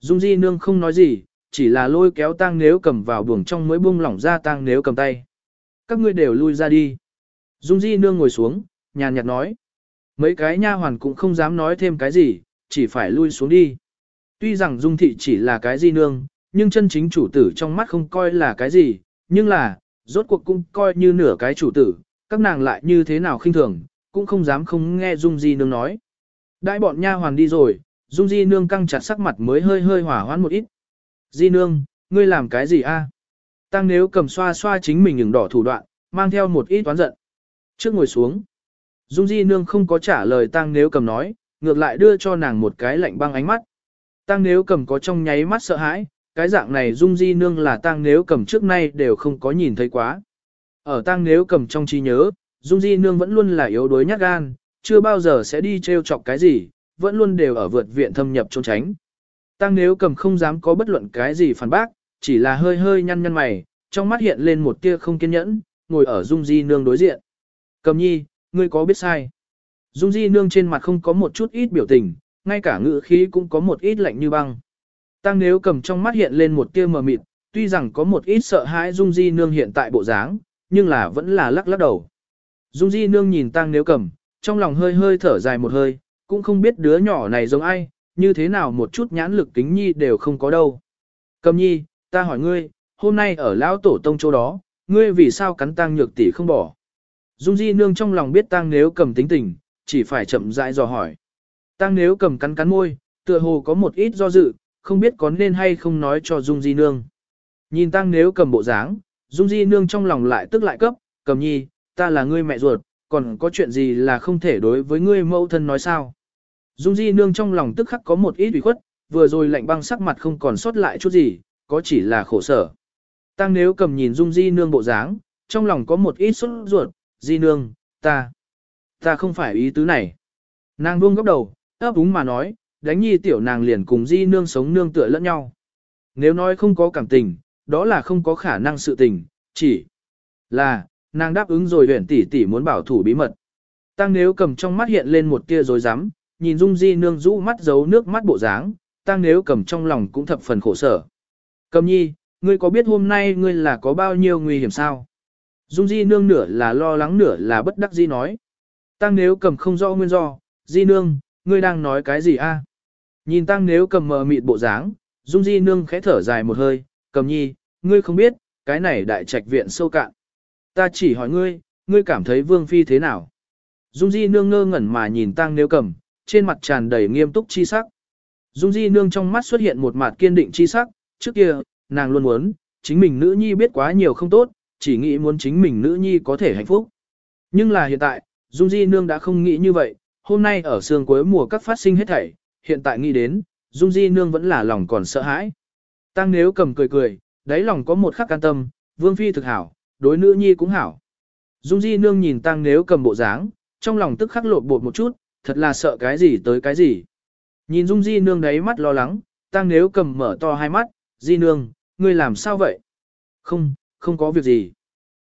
Dung Di Nương không nói gì, chỉ là lôi kéo tang nếu cầm vào buồng trong mới buông lỏng ra tang nếu cầm tay. Các ngươi đều lui ra đi. Dung Di Nương ngồi xuống, nhàn nhạt nói. Mấy cái nha hoàn cũng không dám nói thêm cái gì, chỉ phải lui xuống đi. Tuy rằng Dung Thị chỉ là cái Di Nương, nhưng chân chính chủ tử trong mắt không coi là cái gì, nhưng là, rốt cuộc cũng coi như nửa cái chủ tử, các nàng lại như thế nào khinh thường, cũng không dám không nghe Dung Di Nương nói. Đại bọn nha hoàn đi rồi, Dung Di Nương căng chặt sắc mặt mới hơi hơi hỏa hoãn một ít. Di Nương, ngươi làm cái gì a? Tăng nếu cầm xoa xoa chính mình những đỏ thủ đoạn, mang theo một ít toán giận. Trước ngồi xuống. Dung Di Nương không có trả lời Tăng nếu cầm nói, ngược lại đưa cho nàng một cái lạnh băng ánh mắt. Tăng nếu cầm có trong nháy mắt sợ hãi, cái dạng này Dung Di Nương là Tăng nếu cầm trước nay đều không có nhìn thấy quá. Ở Tăng nếu cầm trong trí nhớ, Dung Di Nương vẫn luôn là yếu đuối nhát gan, chưa bao giờ sẽ đi trêu chọc cái gì, vẫn luôn đều ở vượt viện thâm nhập trốn tránh. Tăng nếu cầm không dám có bất luận cái gì phản bác, chỉ là hơi hơi nhăn nhăn mày, trong mắt hiện lên một tia không kiên nhẫn, ngồi ở Dung Di Nương đối diện. Cầm nhi, ngươi có biết sai? Dung Di Nương trên mặt không có một chút ít biểu tình, ngay cả ngữ khí cũng có một ít lạnh như băng. Tăng nếu cầm trong mắt hiện lên một tia mờ mịt, tuy rằng có một ít sợ hãi Dung Di Nương hiện tại bộ dáng, nhưng là vẫn là lắc lắc đầu. Dung Di Nương nhìn Tăng nếu cầm, trong lòng hơi hơi thở dài một hơi, cũng không biết đứa nhỏ này giống ai, như thế nào một chút nhãn lực kính nhi đều không có đâu. Cầm nhi, ta hỏi ngươi, hôm nay ở lão tổ tông chỗ đó, ngươi vì sao cắn tang nhược tỷ không bỏ? Dung Di nương trong lòng biết tang nếu cầm tính tình, chỉ phải chậm rãi dò hỏi. Tang nếu cầm cắn cắn môi, tựa hồ có một ít do dự, không biết có nên hay không nói cho Dung Di nương. Nhìn tang nếu cầm bộ dáng, Dung Di nương trong lòng lại tức lại cấp, cầm nhi, ta là ngươi mẹ ruột, còn có chuyện gì là không thể đối với ngươi mẫu thân nói sao? Dung Di nương trong lòng tức khắc có một ít ủy khuất, vừa rồi lạnh băng sắc mặt không còn sót lại chút gì, có chỉ là khổ sở. Tăng nếu cầm nhìn Dung Di nương bộ dáng, trong lòng có một ít sốt ruột, Di nương, ta, ta không phải ý tứ này. Nàng buông góc đầu, ấp úng mà nói, đánh nhi tiểu nàng liền cùng Di nương sống nương tựa lẫn nhau. Nếu nói không có cảm tình, đó là không có khả năng sự tình, chỉ là, nàng đáp ứng rồi huyện tỷ tỷ muốn bảo thủ bí mật. Tăng nếu cầm trong mắt hiện lên một tia dối rắm nhìn Dung Di nương rũ mắt giấu nước mắt bộ dáng, tăng nếu cầm trong lòng cũng thập phần khổ sở. Cầm nhi, ngươi có biết hôm nay ngươi là có bao nhiêu nguy hiểm sao? Dung Di nương nửa là lo lắng nửa là bất đắc dĩ nói. Tăng nếu cầm không rõ nguyên do, Di nương, ngươi đang nói cái gì a? Nhìn tăng nếu cầm mờ mịt bộ dáng, Dung Di nương khẽ thở dài một hơi, cầm nhi, ngươi không biết, cái này đại trạch viện sâu cạn. Ta chỉ hỏi ngươi, ngươi cảm thấy vương phi thế nào? Dung Di nương ngơ ngẩn mà nhìn tăng nếu cầm, trên mặt tràn đầy nghiêm túc chi sắc. Dung Di nương trong mắt xuất hiện một mặt kiên định chi sắc, trước kia, nàng luôn muốn, chính mình nữ nhi biết quá nhiều không tốt, chỉ nghĩ muốn chính mình nữ nhi có thể hạnh phúc. Nhưng là hiện tại, Dung Di nương đã không nghĩ như vậy, hôm nay ở sương cuối mùa các phát sinh hết thảy, hiện tại nghĩ đến, Dung Di nương vẫn là lòng còn sợ hãi. Tăng nếu cầm cười cười, đáy lòng có một khắc can tâm, vương phi thực hảo, đối nữ nhi cũng hảo. Dung Di nương nhìn Tăng nếu cầm bộ dáng, trong lòng tức khắc lột bột một chút, thật là sợ cái gì tới cái gì. Nhìn Dung Di nương đấy mắt lo lắng, Tăng nếu cầm mở to hai mắt, Di nương, ngươi làm sao vậy? Không, không có việc gì.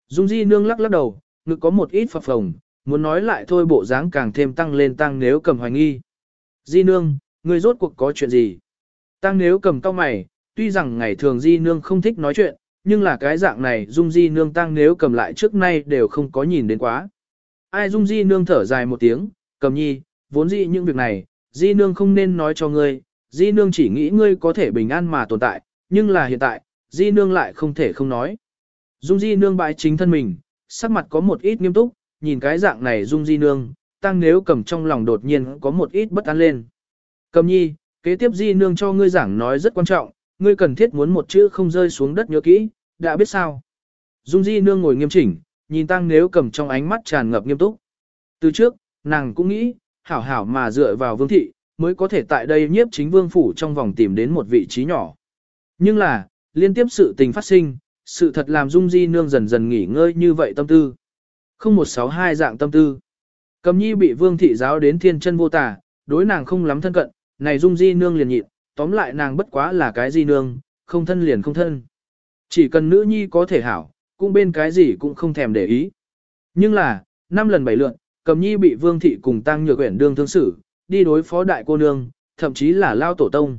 Dung Di nương lắc lắc đầu, ngực có một ít phập phồng, muốn nói lại thôi bộ dáng càng thêm tăng lên Tăng nếu cầm hoài nghi. Di nương, ngươi rốt cuộc có chuyện gì? Tăng nếu cầm cao mày, tuy rằng ngày thường Di nương không thích nói chuyện, nhưng là cái dạng này Dung Di nương Tăng nếu cầm lại trước nay đều không có nhìn đến quá. Ai Dung Di nương thở dài một tiếng, cầm nhi, vốn dĩ những việc này, di nương không nên nói cho ngươi, di nương chỉ nghĩ ngươi có thể bình an mà tồn tại, nhưng là hiện tại, di nương lại không thể không nói. Dung di nương bãi chính thân mình, sắc mặt có một ít nghiêm túc, nhìn cái dạng này dung di nương, tăng nếu cầm trong lòng đột nhiên có một ít bất an lên. Cầm nhi, kế tiếp di nương cho ngươi giảng nói rất quan trọng, ngươi cần thiết muốn một chữ không rơi xuống đất nhớ kỹ, đã biết sao. Dung di nương ngồi nghiêm chỉnh, nhìn tăng nếu cầm trong ánh mắt tràn ngập nghiêm túc. Từ trước, nàng cũng nghĩ, hảo hảo mà dựa vào vương thị, mới có thể tại đây nhiếp chính vương phủ trong vòng tìm đến một vị trí nhỏ. Nhưng là, liên tiếp sự tình phát sinh, sự thật làm Dung Di Nương dần dần nghỉ ngơi như vậy tâm tư. Không một sáu hai dạng tâm tư. Cầm nhi bị vương thị giáo đến thiên chân vô tả, đối nàng không lắm thân cận, này Dung Di Nương liền nhịn, tóm lại nàng bất quá là cái Di Nương, không thân liền không thân. Chỉ cần nữ nhi có thể hảo, cũng bên cái gì cũng không thèm để ý. Nhưng là, năm lần bảy lượn, cầm nhi bị vương thị cùng tăng nhược quyển đương thương xử, đi đối phó đại cô nương, thậm chí là lao tổ tông.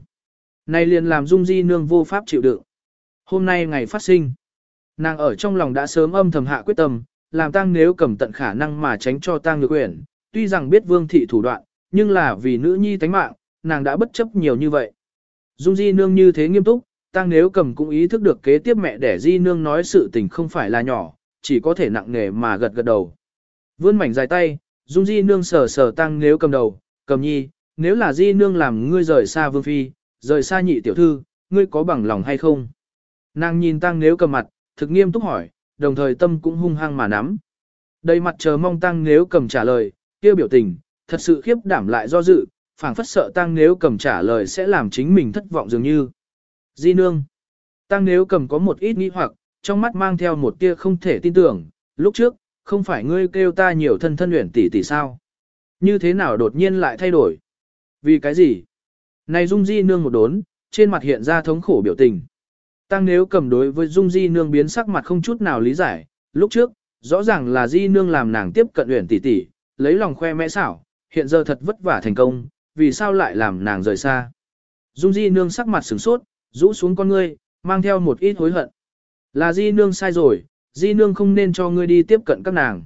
Này liền làm Dung Di Nương vô pháp chịu đựng. Hôm nay ngày phát sinh. Nàng ở trong lòng đã sớm âm thầm hạ quyết tâm, làm tăng nếu cầm tận khả năng mà tránh cho tăng nhược uyển. Tuy rằng biết vương thị thủ đoạn, nhưng là vì nữ nhi tánh mạng, nàng đã bất chấp nhiều như vậy. Dung Di Nương như thế nghiêm túc, tăng nếu cầm cũng ý thức được kế tiếp mẹ đẻ Di Nương nói sự tình không phải là nhỏ, chỉ có thể nặng nề mà gật gật đầu. Vươn mảnh dài tay, Dung Di Nương sờ sờ tăng nếu cầm đầu, cầm nhi, nếu là Di Nương làm ngươi rời xa Vương Phi, rời xa nhị tiểu thư, ngươi có bằng lòng hay không? Nàng nhìn tăng nếu cầm mặt, thực nghiêm túc hỏi, đồng thời tâm cũng hung hăng mà nắm. Đầy mặt chờ mong tăng nếu cầm trả lời, kia biểu tình, thật sự khiếp đảm lại do dự, phảng phất sợ tăng nếu cầm trả lời sẽ làm chính mình thất vọng dường như. Di nương. Tăng nếu cầm có một ít nghi hoặc, trong mắt mang theo một tia không thể tin tưởng, lúc trước, không phải ngươi kêu ta nhiều thân thân luyện tỷ tỷ sao? Như thế nào đột nhiên lại thay đổi? Vì cái gì? Này Dung Di nương một đốn, trên mặt hiện ra thống khổ biểu tình. Tăng nếu cầm đối với Dung Di nương biến sắc mặt không chút nào lý giải, lúc trước, rõ ràng là Di nương làm nàng tiếp cận luyện tỷ tỷ, lấy lòng khoe mẽ xảo, hiện giờ thật vất vả thành công, vì sao lại làm nàng rời xa? Dung Di nương sắc mặt sửng sốt, rũ xuống con ngươi, mang theo một ít hối hận. Là Di nương sai rồi, Di nương không nên cho ngươi đi tiếp cận các nàng.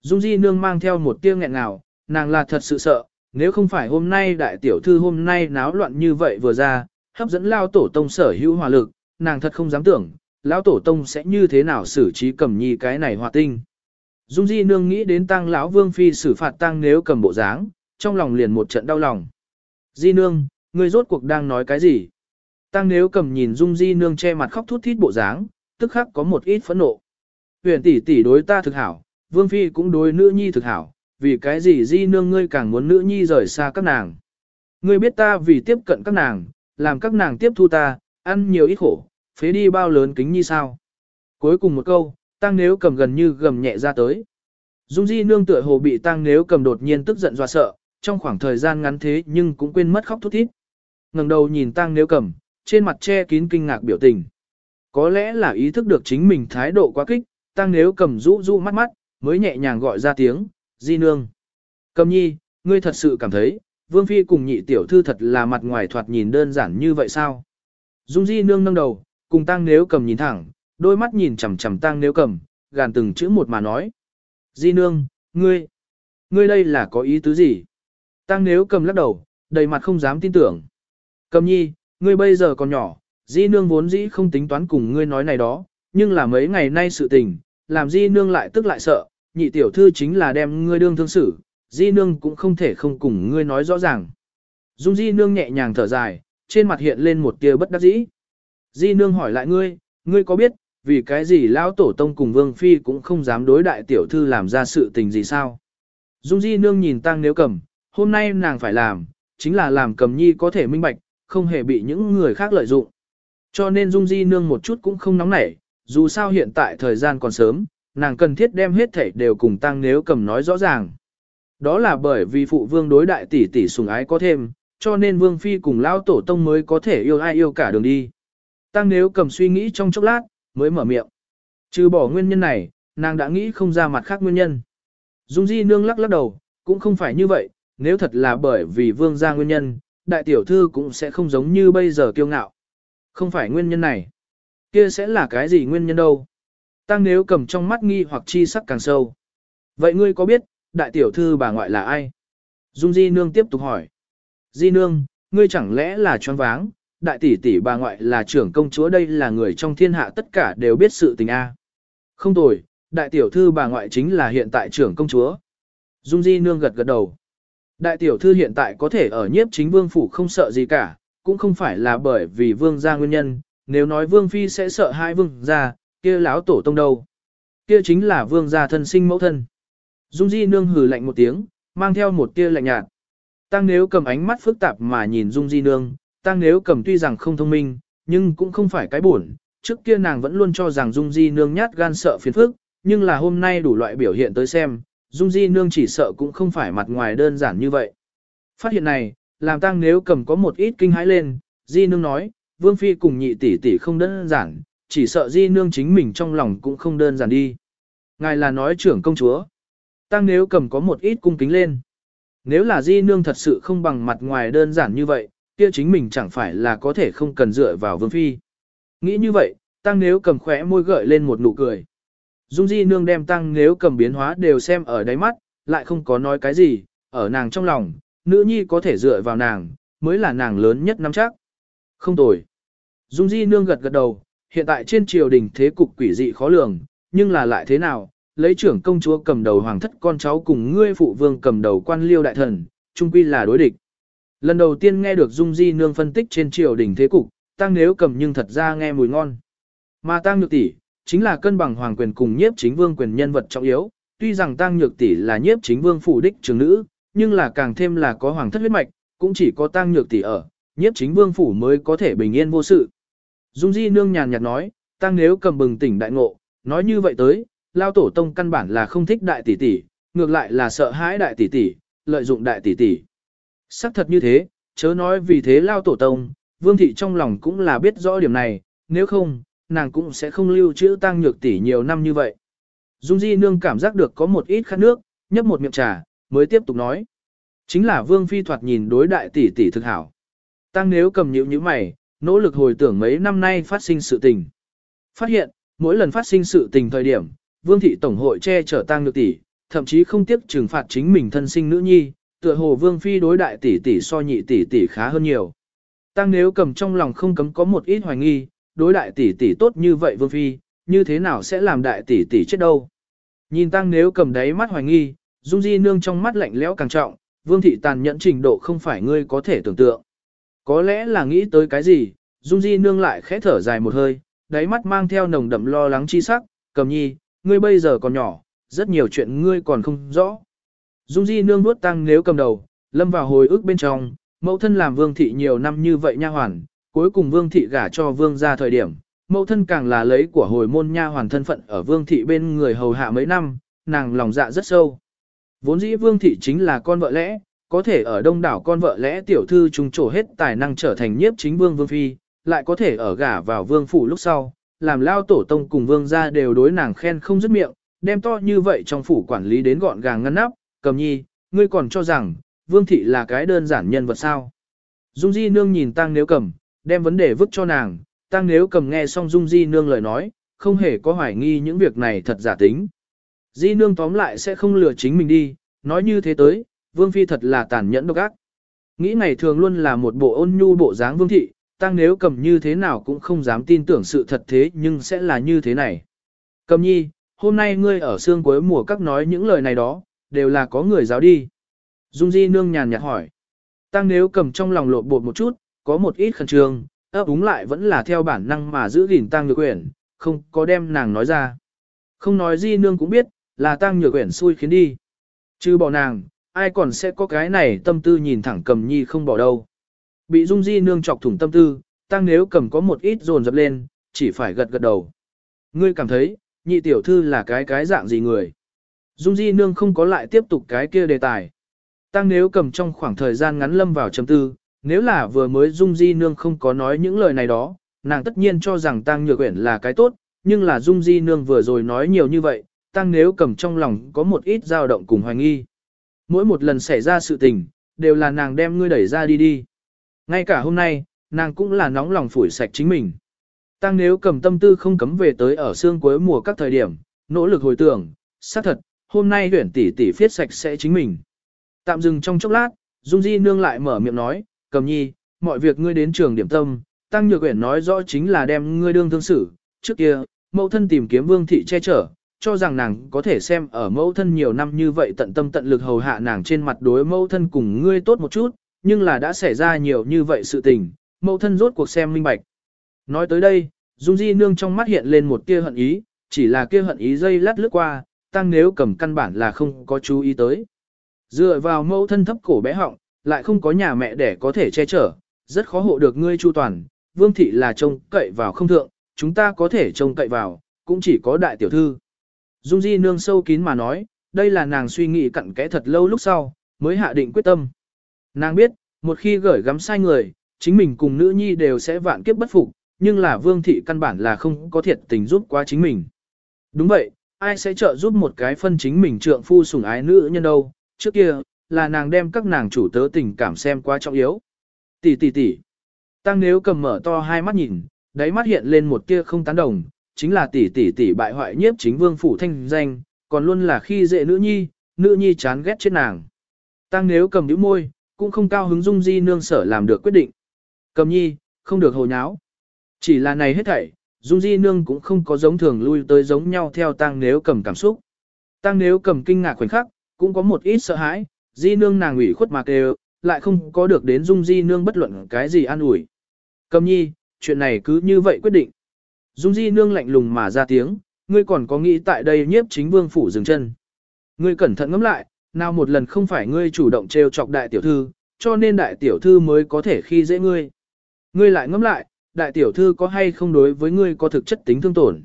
Dung Di nương mang theo một tia nghẹn ngào, nàng là thật sự sợ, nếu không phải hôm nay đại tiểu thư hôm nay náo loạn như vậy vừa ra, hấp dẫn lao tổ tông sở hữu hòa lực, nàng thật không dám tưởng, lão tổ tông sẽ như thế nào xử trí cầm nhi cái này hòa tinh. Dung Di nương nghĩ đến tăng lão vương phi xử phạt tăng nếu cầm bộ dáng, trong lòng liền một trận đau lòng. Di nương, ngươi rốt cuộc đang nói cái gì? Tăng nếu cầm nhìn Dung Di nương che mặt khóc thút thít bộ dáng, tức khắc có một ít phẫn nộ. Huyền tỷ tỷ đối ta thực hảo, Vương Phi cũng đối nữ nhi thực hảo, vì cái gì Di nương ngươi càng muốn nữ nhi rời xa các nàng. Ngươi biết ta vì tiếp cận các nàng, làm các nàng tiếp thu ta, ăn nhiều ít khổ, phế đi bao lớn kính nhi sao. Cuối cùng một câu, Tăng nếu cầm gần như gầm nhẹ ra tới. Dung Di nương tựa hồ bị Tăng nếu cầm đột nhiên tức giận dọa sợ, trong khoảng thời gian ngắn thế nhưng cũng quên mất khóc thút thít. ngẩng đầu nhìn Tăng nếu cầm, trên mặt che kín kinh ngạc biểu tình. Có lẽ là ý thức được chính mình thái độ quá kích, tăng nếu cầm rũ rũ mắt mắt, mới nhẹ nhàng gọi ra tiếng, di nương. Cầm nhi, ngươi thật sự cảm thấy, vương phi cùng nhị tiểu thư thật là mặt ngoài thoạt nhìn đơn giản như vậy sao? Dung di nương nâng đầu, cùng tăng nếu cầm nhìn thẳng, đôi mắt nhìn chằm chằm tăng nếu cầm, gàn từng chữ một mà nói. Di nương, ngươi, ngươi đây là có ý tứ gì? Tăng nếu cầm lắc đầu, đầy mặt không dám tin tưởng. Cầm nhi, ngươi bây giờ còn nhỏ, di nương vốn dĩ không tính toán cùng ngươi nói này đó, nhưng là mấy ngày nay sự tình, làm di nương lại tức lại sợ, nhị tiểu thư chính là đem ngươi đương thương xử, di nương cũng không thể không cùng ngươi nói rõ ràng. Dung di nương nhẹ nhàng thở dài, trên mặt hiện lên một tia bất đắc dĩ. Di nương hỏi lại ngươi, ngươi có biết, vì cái gì lão tổ tông cùng vương phi cũng không dám đối đại tiểu thư làm ra sự tình gì sao? Dung di nương nhìn tăng nếu cầm, hôm nay nàng phải làm, chính là làm cầm nhi có thể minh bạch, không hề bị những người khác lợi dụng. Cho nên Dung Di Nương một chút cũng không nóng nảy, dù sao hiện tại thời gian còn sớm, nàng cần thiết đem hết thảy đều cùng tăng nếu cầm nói rõ ràng. Đó là bởi vì phụ vương đối đại tỷ tỷ sùng ái có thêm, cho nên vương phi cùng lão tổ tông mới có thể yêu ai yêu cả đường đi. Tăng nếu cầm suy nghĩ trong chốc lát, mới mở miệng. Trừ bỏ nguyên nhân này, nàng đã nghĩ không ra mặt khác nguyên nhân. Dung Di Nương lắc lắc đầu, cũng không phải như vậy, nếu thật là bởi vì vương gia nguyên nhân, đại tiểu thư cũng sẽ không giống như bây giờ kiêu ngạo. Không phải nguyên nhân này. Kia sẽ là cái gì nguyên nhân đâu? Tăng nếu cầm trong mắt nghi hoặc chi sắc càng sâu. Vậy ngươi có biết, đại tiểu thư bà ngoại là ai? Dung Di Nương tiếp tục hỏi. Di Nương, ngươi chẳng lẽ là choáng váng, đại tỷ tỷ bà ngoại là trưởng công chúa đây là người trong thiên hạ tất cả đều biết sự tình A. Không tồi, đại tiểu thư bà ngoại chính là hiện tại trưởng công chúa. Dung Di Nương gật gật đầu. Đại tiểu thư hiện tại có thể ở nhiếp chính vương phủ không sợ gì cả, cũng không phải là bởi vì vương gia nguyên nhân, nếu nói vương phi sẽ sợ hai vương gia, kia lão tổ tông đâu. Kia chính là vương gia thân sinh mẫu thân. Dung Di nương hừ lạnh một tiếng, mang theo một tia lạnh nhạt. Tăng nếu cầm ánh mắt phức tạp mà nhìn Dung Di nương, tăng nếu cầm tuy rằng không thông minh, nhưng cũng không phải cái buồn. Trước kia nàng vẫn luôn cho rằng Dung Di nương nhát gan sợ phiền phức, nhưng là hôm nay đủ loại biểu hiện tới xem, Dung Di nương chỉ sợ cũng không phải mặt ngoài đơn giản như vậy. Phát hiện này, làm tăng nếu cầm có một ít kinh hãi lên, Di nương nói, Vương Phi cùng nhị tỷ tỷ không đơn giản, chỉ sợ Di nương chính mình trong lòng cũng không đơn giản đi. Ngài là nói trưởng công chúa. Tăng nếu cầm có một ít cung kính lên. Nếu là Di nương thật sự không bằng mặt ngoài đơn giản như vậy, kia chính mình chẳng phải là có thể không cần dựa vào vương phi. Nghĩ như vậy, tăng nếu cầm khỏe môi gợi lên một nụ cười. Dung di nương đem tăng nếu cầm biến hóa đều xem ở đáy mắt, lại không có nói cái gì, ở nàng trong lòng, nữ nhi có thể dựa vào nàng, mới là nàng lớn nhất năm chắc. Không tồi. Dung di nương gật gật đầu, hiện tại trên triều đình thế cục quỷ dị khó lường, nhưng là lại thế nào, lấy trưởng công chúa cầm đầu hoàng thất con cháu cùng ngươi phụ vương cầm đầu quan liêu đại thần, trung quy là đối địch. Lần đầu tiên nghe được Dung Di Nương phân tích trên triều đình thế cục, tăng nếu cầm nhưng thật ra nghe mùi ngon. Mà tăng nhược tỷ chính là cân bằng hoàng quyền cùng nhiếp chính vương quyền nhân vật trọng yếu, tuy rằng tăng nhược tỷ là nhiếp chính vương phủ đích trưởng nữ, nhưng là càng thêm là có hoàng thất huyết mạch, cũng chỉ có tăng nhược tỷ ở, nhiếp chính vương phủ mới có thể bình yên vô sự. Dung Di Nương nhàn nhạt nói, tăng nếu cầm bừng tỉnh đại ngộ, nói như vậy tới, lao tổ tông căn bản là không thích đại tỷ tỷ, ngược lại là sợ hãi đại tỷ tỷ, lợi dụng đại tỷ tỷ. Sắc thật như thế, chớ nói vì thế lao tổ tông, vương thị trong lòng cũng là biết rõ điểm này, nếu không, nàng cũng sẽ không lưu trữ tăng nhược tỷ nhiều năm như vậy. Dung Di Nương cảm giác được có một ít khát nước, nhấp một miệng trà, mới tiếp tục nói. Chính là vương phi thoạt nhìn đối đại tỷ tỷ thực hảo. Tăng nếu cầm nhịu như mày, nỗ lực hồi tưởng mấy năm nay phát sinh sự tình. Phát hiện, mỗi lần phát sinh sự tình thời điểm, vương thị tổng hội che chở tăng nhược tỷ, thậm chí không tiếc trừng phạt chính mình thân sinh nữ nhi, tựa hồ vương phi đối đại tỷ tỷ so nhị tỷ tỷ khá hơn nhiều. Tăng nếu cầm trong lòng không cấm có một ít hoài nghi, đối đại tỷ tỷ tốt như vậy vương phi, như thế nào sẽ làm đại tỷ tỷ chết đâu. Nhìn tăng nếu cầm đáy mắt hoài nghi, dung di nương trong mắt lạnh lẽo càng trọng, vương thị tàn nhẫn trình độ không phải ngươi có thể tưởng tượng. Có lẽ là nghĩ tới cái gì, dung di nương lại khẽ thở dài một hơi, đáy mắt mang theo nồng đậm lo lắng chi sắc, cầm nhi, ngươi bây giờ còn nhỏ, rất nhiều chuyện ngươi còn không rõ. Dung Di nương nuốt tăng nếu cầm đầu, lâm vào hồi ức bên trong, mẫu thân làm vương thị nhiều năm như vậy nha hoàn, cuối cùng vương thị gả cho vương ra thời điểm, mẫu thân càng là lấy của hồi môn nha hoàn thân phận ở vương thị bên người hầu hạ mấy năm, nàng lòng dạ rất sâu. Vốn dĩ vương thị chính là con vợ lẽ, có thể ở đông đảo con vợ lẽ tiểu thư trùng trổ hết tài năng trở thành nhiếp chính vương vương phi, lại có thể ở gả vào vương phủ lúc sau, làm lao tổ tông cùng vương gia đều đối nàng khen không dứt miệng, đem to như vậy trong phủ quản lý đến gọn gàng ngăn nắp, cầm nhi, ngươi còn cho rằng, vương thị là cái đơn giản nhân vật sao. Dung Di Nương nhìn Tăng Nếu Cầm, đem vấn đề vứt cho nàng, Tăng Nếu Cầm nghe xong Dung Di Nương lời nói, không hề có hoài nghi những việc này thật giả tính. Di Nương tóm lại sẽ không lừa chính mình đi, nói như thế tới, Vương Phi thật là tàn nhẫn độc ác. Nghĩ ngày thường luôn là một bộ ôn nhu bộ dáng Vương Thị, Tăng Nếu Cầm như thế nào cũng không dám tin tưởng sự thật thế nhưng sẽ là như thế này. Cầm nhi, hôm nay ngươi ở xương cuối mùa các nói những lời này đó, đều là có người giáo đi. Dung Di nương nhàn nhạt hỏi. Tăng nếu cầm trong lòng lộn bột một chút, có một ít khẩn trương, ấp úng lại vẫn là theo bản năng mà giữ gìn Tăng Nhược Uyển, không có đem nàng nói ra. Không nói Di nương cũng biết, là Tăng Nhược Uyển xui khiến đi. Chứ bỏ nàng, ai còn sẽ có cái này tâm tư nhìn thẳng cầm nhi không bỏ đâu. Bị Dung Di nương chọc thủng tâm tư, Tăng nếu cầm có một ít dồn dập lên, chỉ phải gật gật đầu. Ngươi cảm thấy, nhị tiểu thư là cái cái dạng gì người? Dung Di Nương không có lại tiếp tục cái kia đề tài. Tăng nếu cầm trong khoảng thời gian ngắn lâm vào chấm tư, nếu là vừa mới Dung Di Nương không có nói những lời này đó, nàng tất nhiên cho rằng Tăng Nhược quyển là cái tốt, nhưng là Dung Di Nương vừa rồi nói nhiều như vậy, Tăng nếu cầm trong lòng có một ít dao động cùng hoài nghi. Mỗi một lần xảy ra sự tình, đều là nàng đem ngươi đẩy ra đi đi. Ngay cả hôm nay, nàng cũng là nóng lòng phủi sạch chính mình. Tăng nếu cầm tâm tư không cấm về tới ở xương cuối mùa các thời điểm, nỗ lực hồi tưởng, xác thật, hôm nay huyển tỷ tỷ phiết sạch sẽ chính mình. Tạm dừng trong chốc lát, Dung Di nương lại mở miệng nói, cầm nhi, mọi việc ngươi đến trường điểm tâm, tăng nhược huyển nói rõ chính là đem ngươi đương thương xử, trước kia, mẫu thân tìm kiếm vương thị che chở, cho rằng nàng có thể xem ở mẫu thân nhiều năm như vậy tận tâm tận lực hầu hạ nàng trên mặt đối mẫu thân cùng ngươi tốt một chút, nhưng là đã xảy ra nhiều như vậy sự tình, mẫu thân rốt cuộc xem minh bạch. Nói tới đây, Dung Di nương trong mắt hiện lên một tia hận ý, chỉ là kia hận ý dây lát lướt qua, tăng nếu cầm căn bản là không có chú ý tới. Dựa vào mẫu thân thấp cổ bé họng, lại không có nhà mẹ để có thể che chở, rất khó hộ được ngươi chu toàn, vương thị là trông cậy vào không thượng, chúng ta có thể trông cậy vào, cũng chỉ có đại tiểu thư. Dung Di nương sâu kín mà nói, đây là nàng suy nghĩ cặn kẽ thật lâu lúc sau, mới hạ định quyết tâm. Nàng biết, một khi gửi gắm sai người, chính mình cùng nữ nhi đều sẽ vạn kiếp bất phục, nhưng là vương thị căn bản là không có thiệt tình giúp quá chính mình. Đúng vậy, ai sẽ trợ giúp một cái phân chính mình trượng phu sủng ái nữ nhân đâu, trước kia, là nàng đem các nàng chủ tớ tình cảm xem quá trọng yếu. Tỷ tỷ tỷ. Tăng nếu cầm mở to hai mắt nhìn, đáy mắt hiện lên một tia không tán đồng, chính là tỷ tỷ tỷ bại hoại nhiếp chính vương phủ thanh danh, còn luôn là khi dễ nữ nhi, nữ nhi chán ghét chết nàng. Tăng nếu cầm nhíu môi, cũng không cao hứng dung di nương sở làm được quyết định. Cầm nhi, không được hồ nháo. Chỉ là này hết thảy, dung di nương cũng không có giống thường lui tới giống nhau theo tăng nếu cầm cảm xúc. Tăng nếu cầm kinh ngạc khoảnh khắc, cũng có một ít sợ hãi, di nương nàng ủy khuất mà đều lại không có được đến dung di nương bất luận cái gì an ủi. Cầm nhi, chuyện này cứ như vậy quyết định. Dung di nương lạnh lùng mà ra tiếng, ngươi còn có nghĩ tại đây nhiếp chính vương phủ dừng chân. Ngươi cẩn thận ngẫm lại, nào một lần không phải ngươi chủ động trêu chọc đại tiểu thư, cho nên đại tiểu thư mới có thể khi dễ ngươi. Ngươi lại ngẫm lại, đại tiểu thư có hay không đối với ngươi có thực chất tính thương tổn.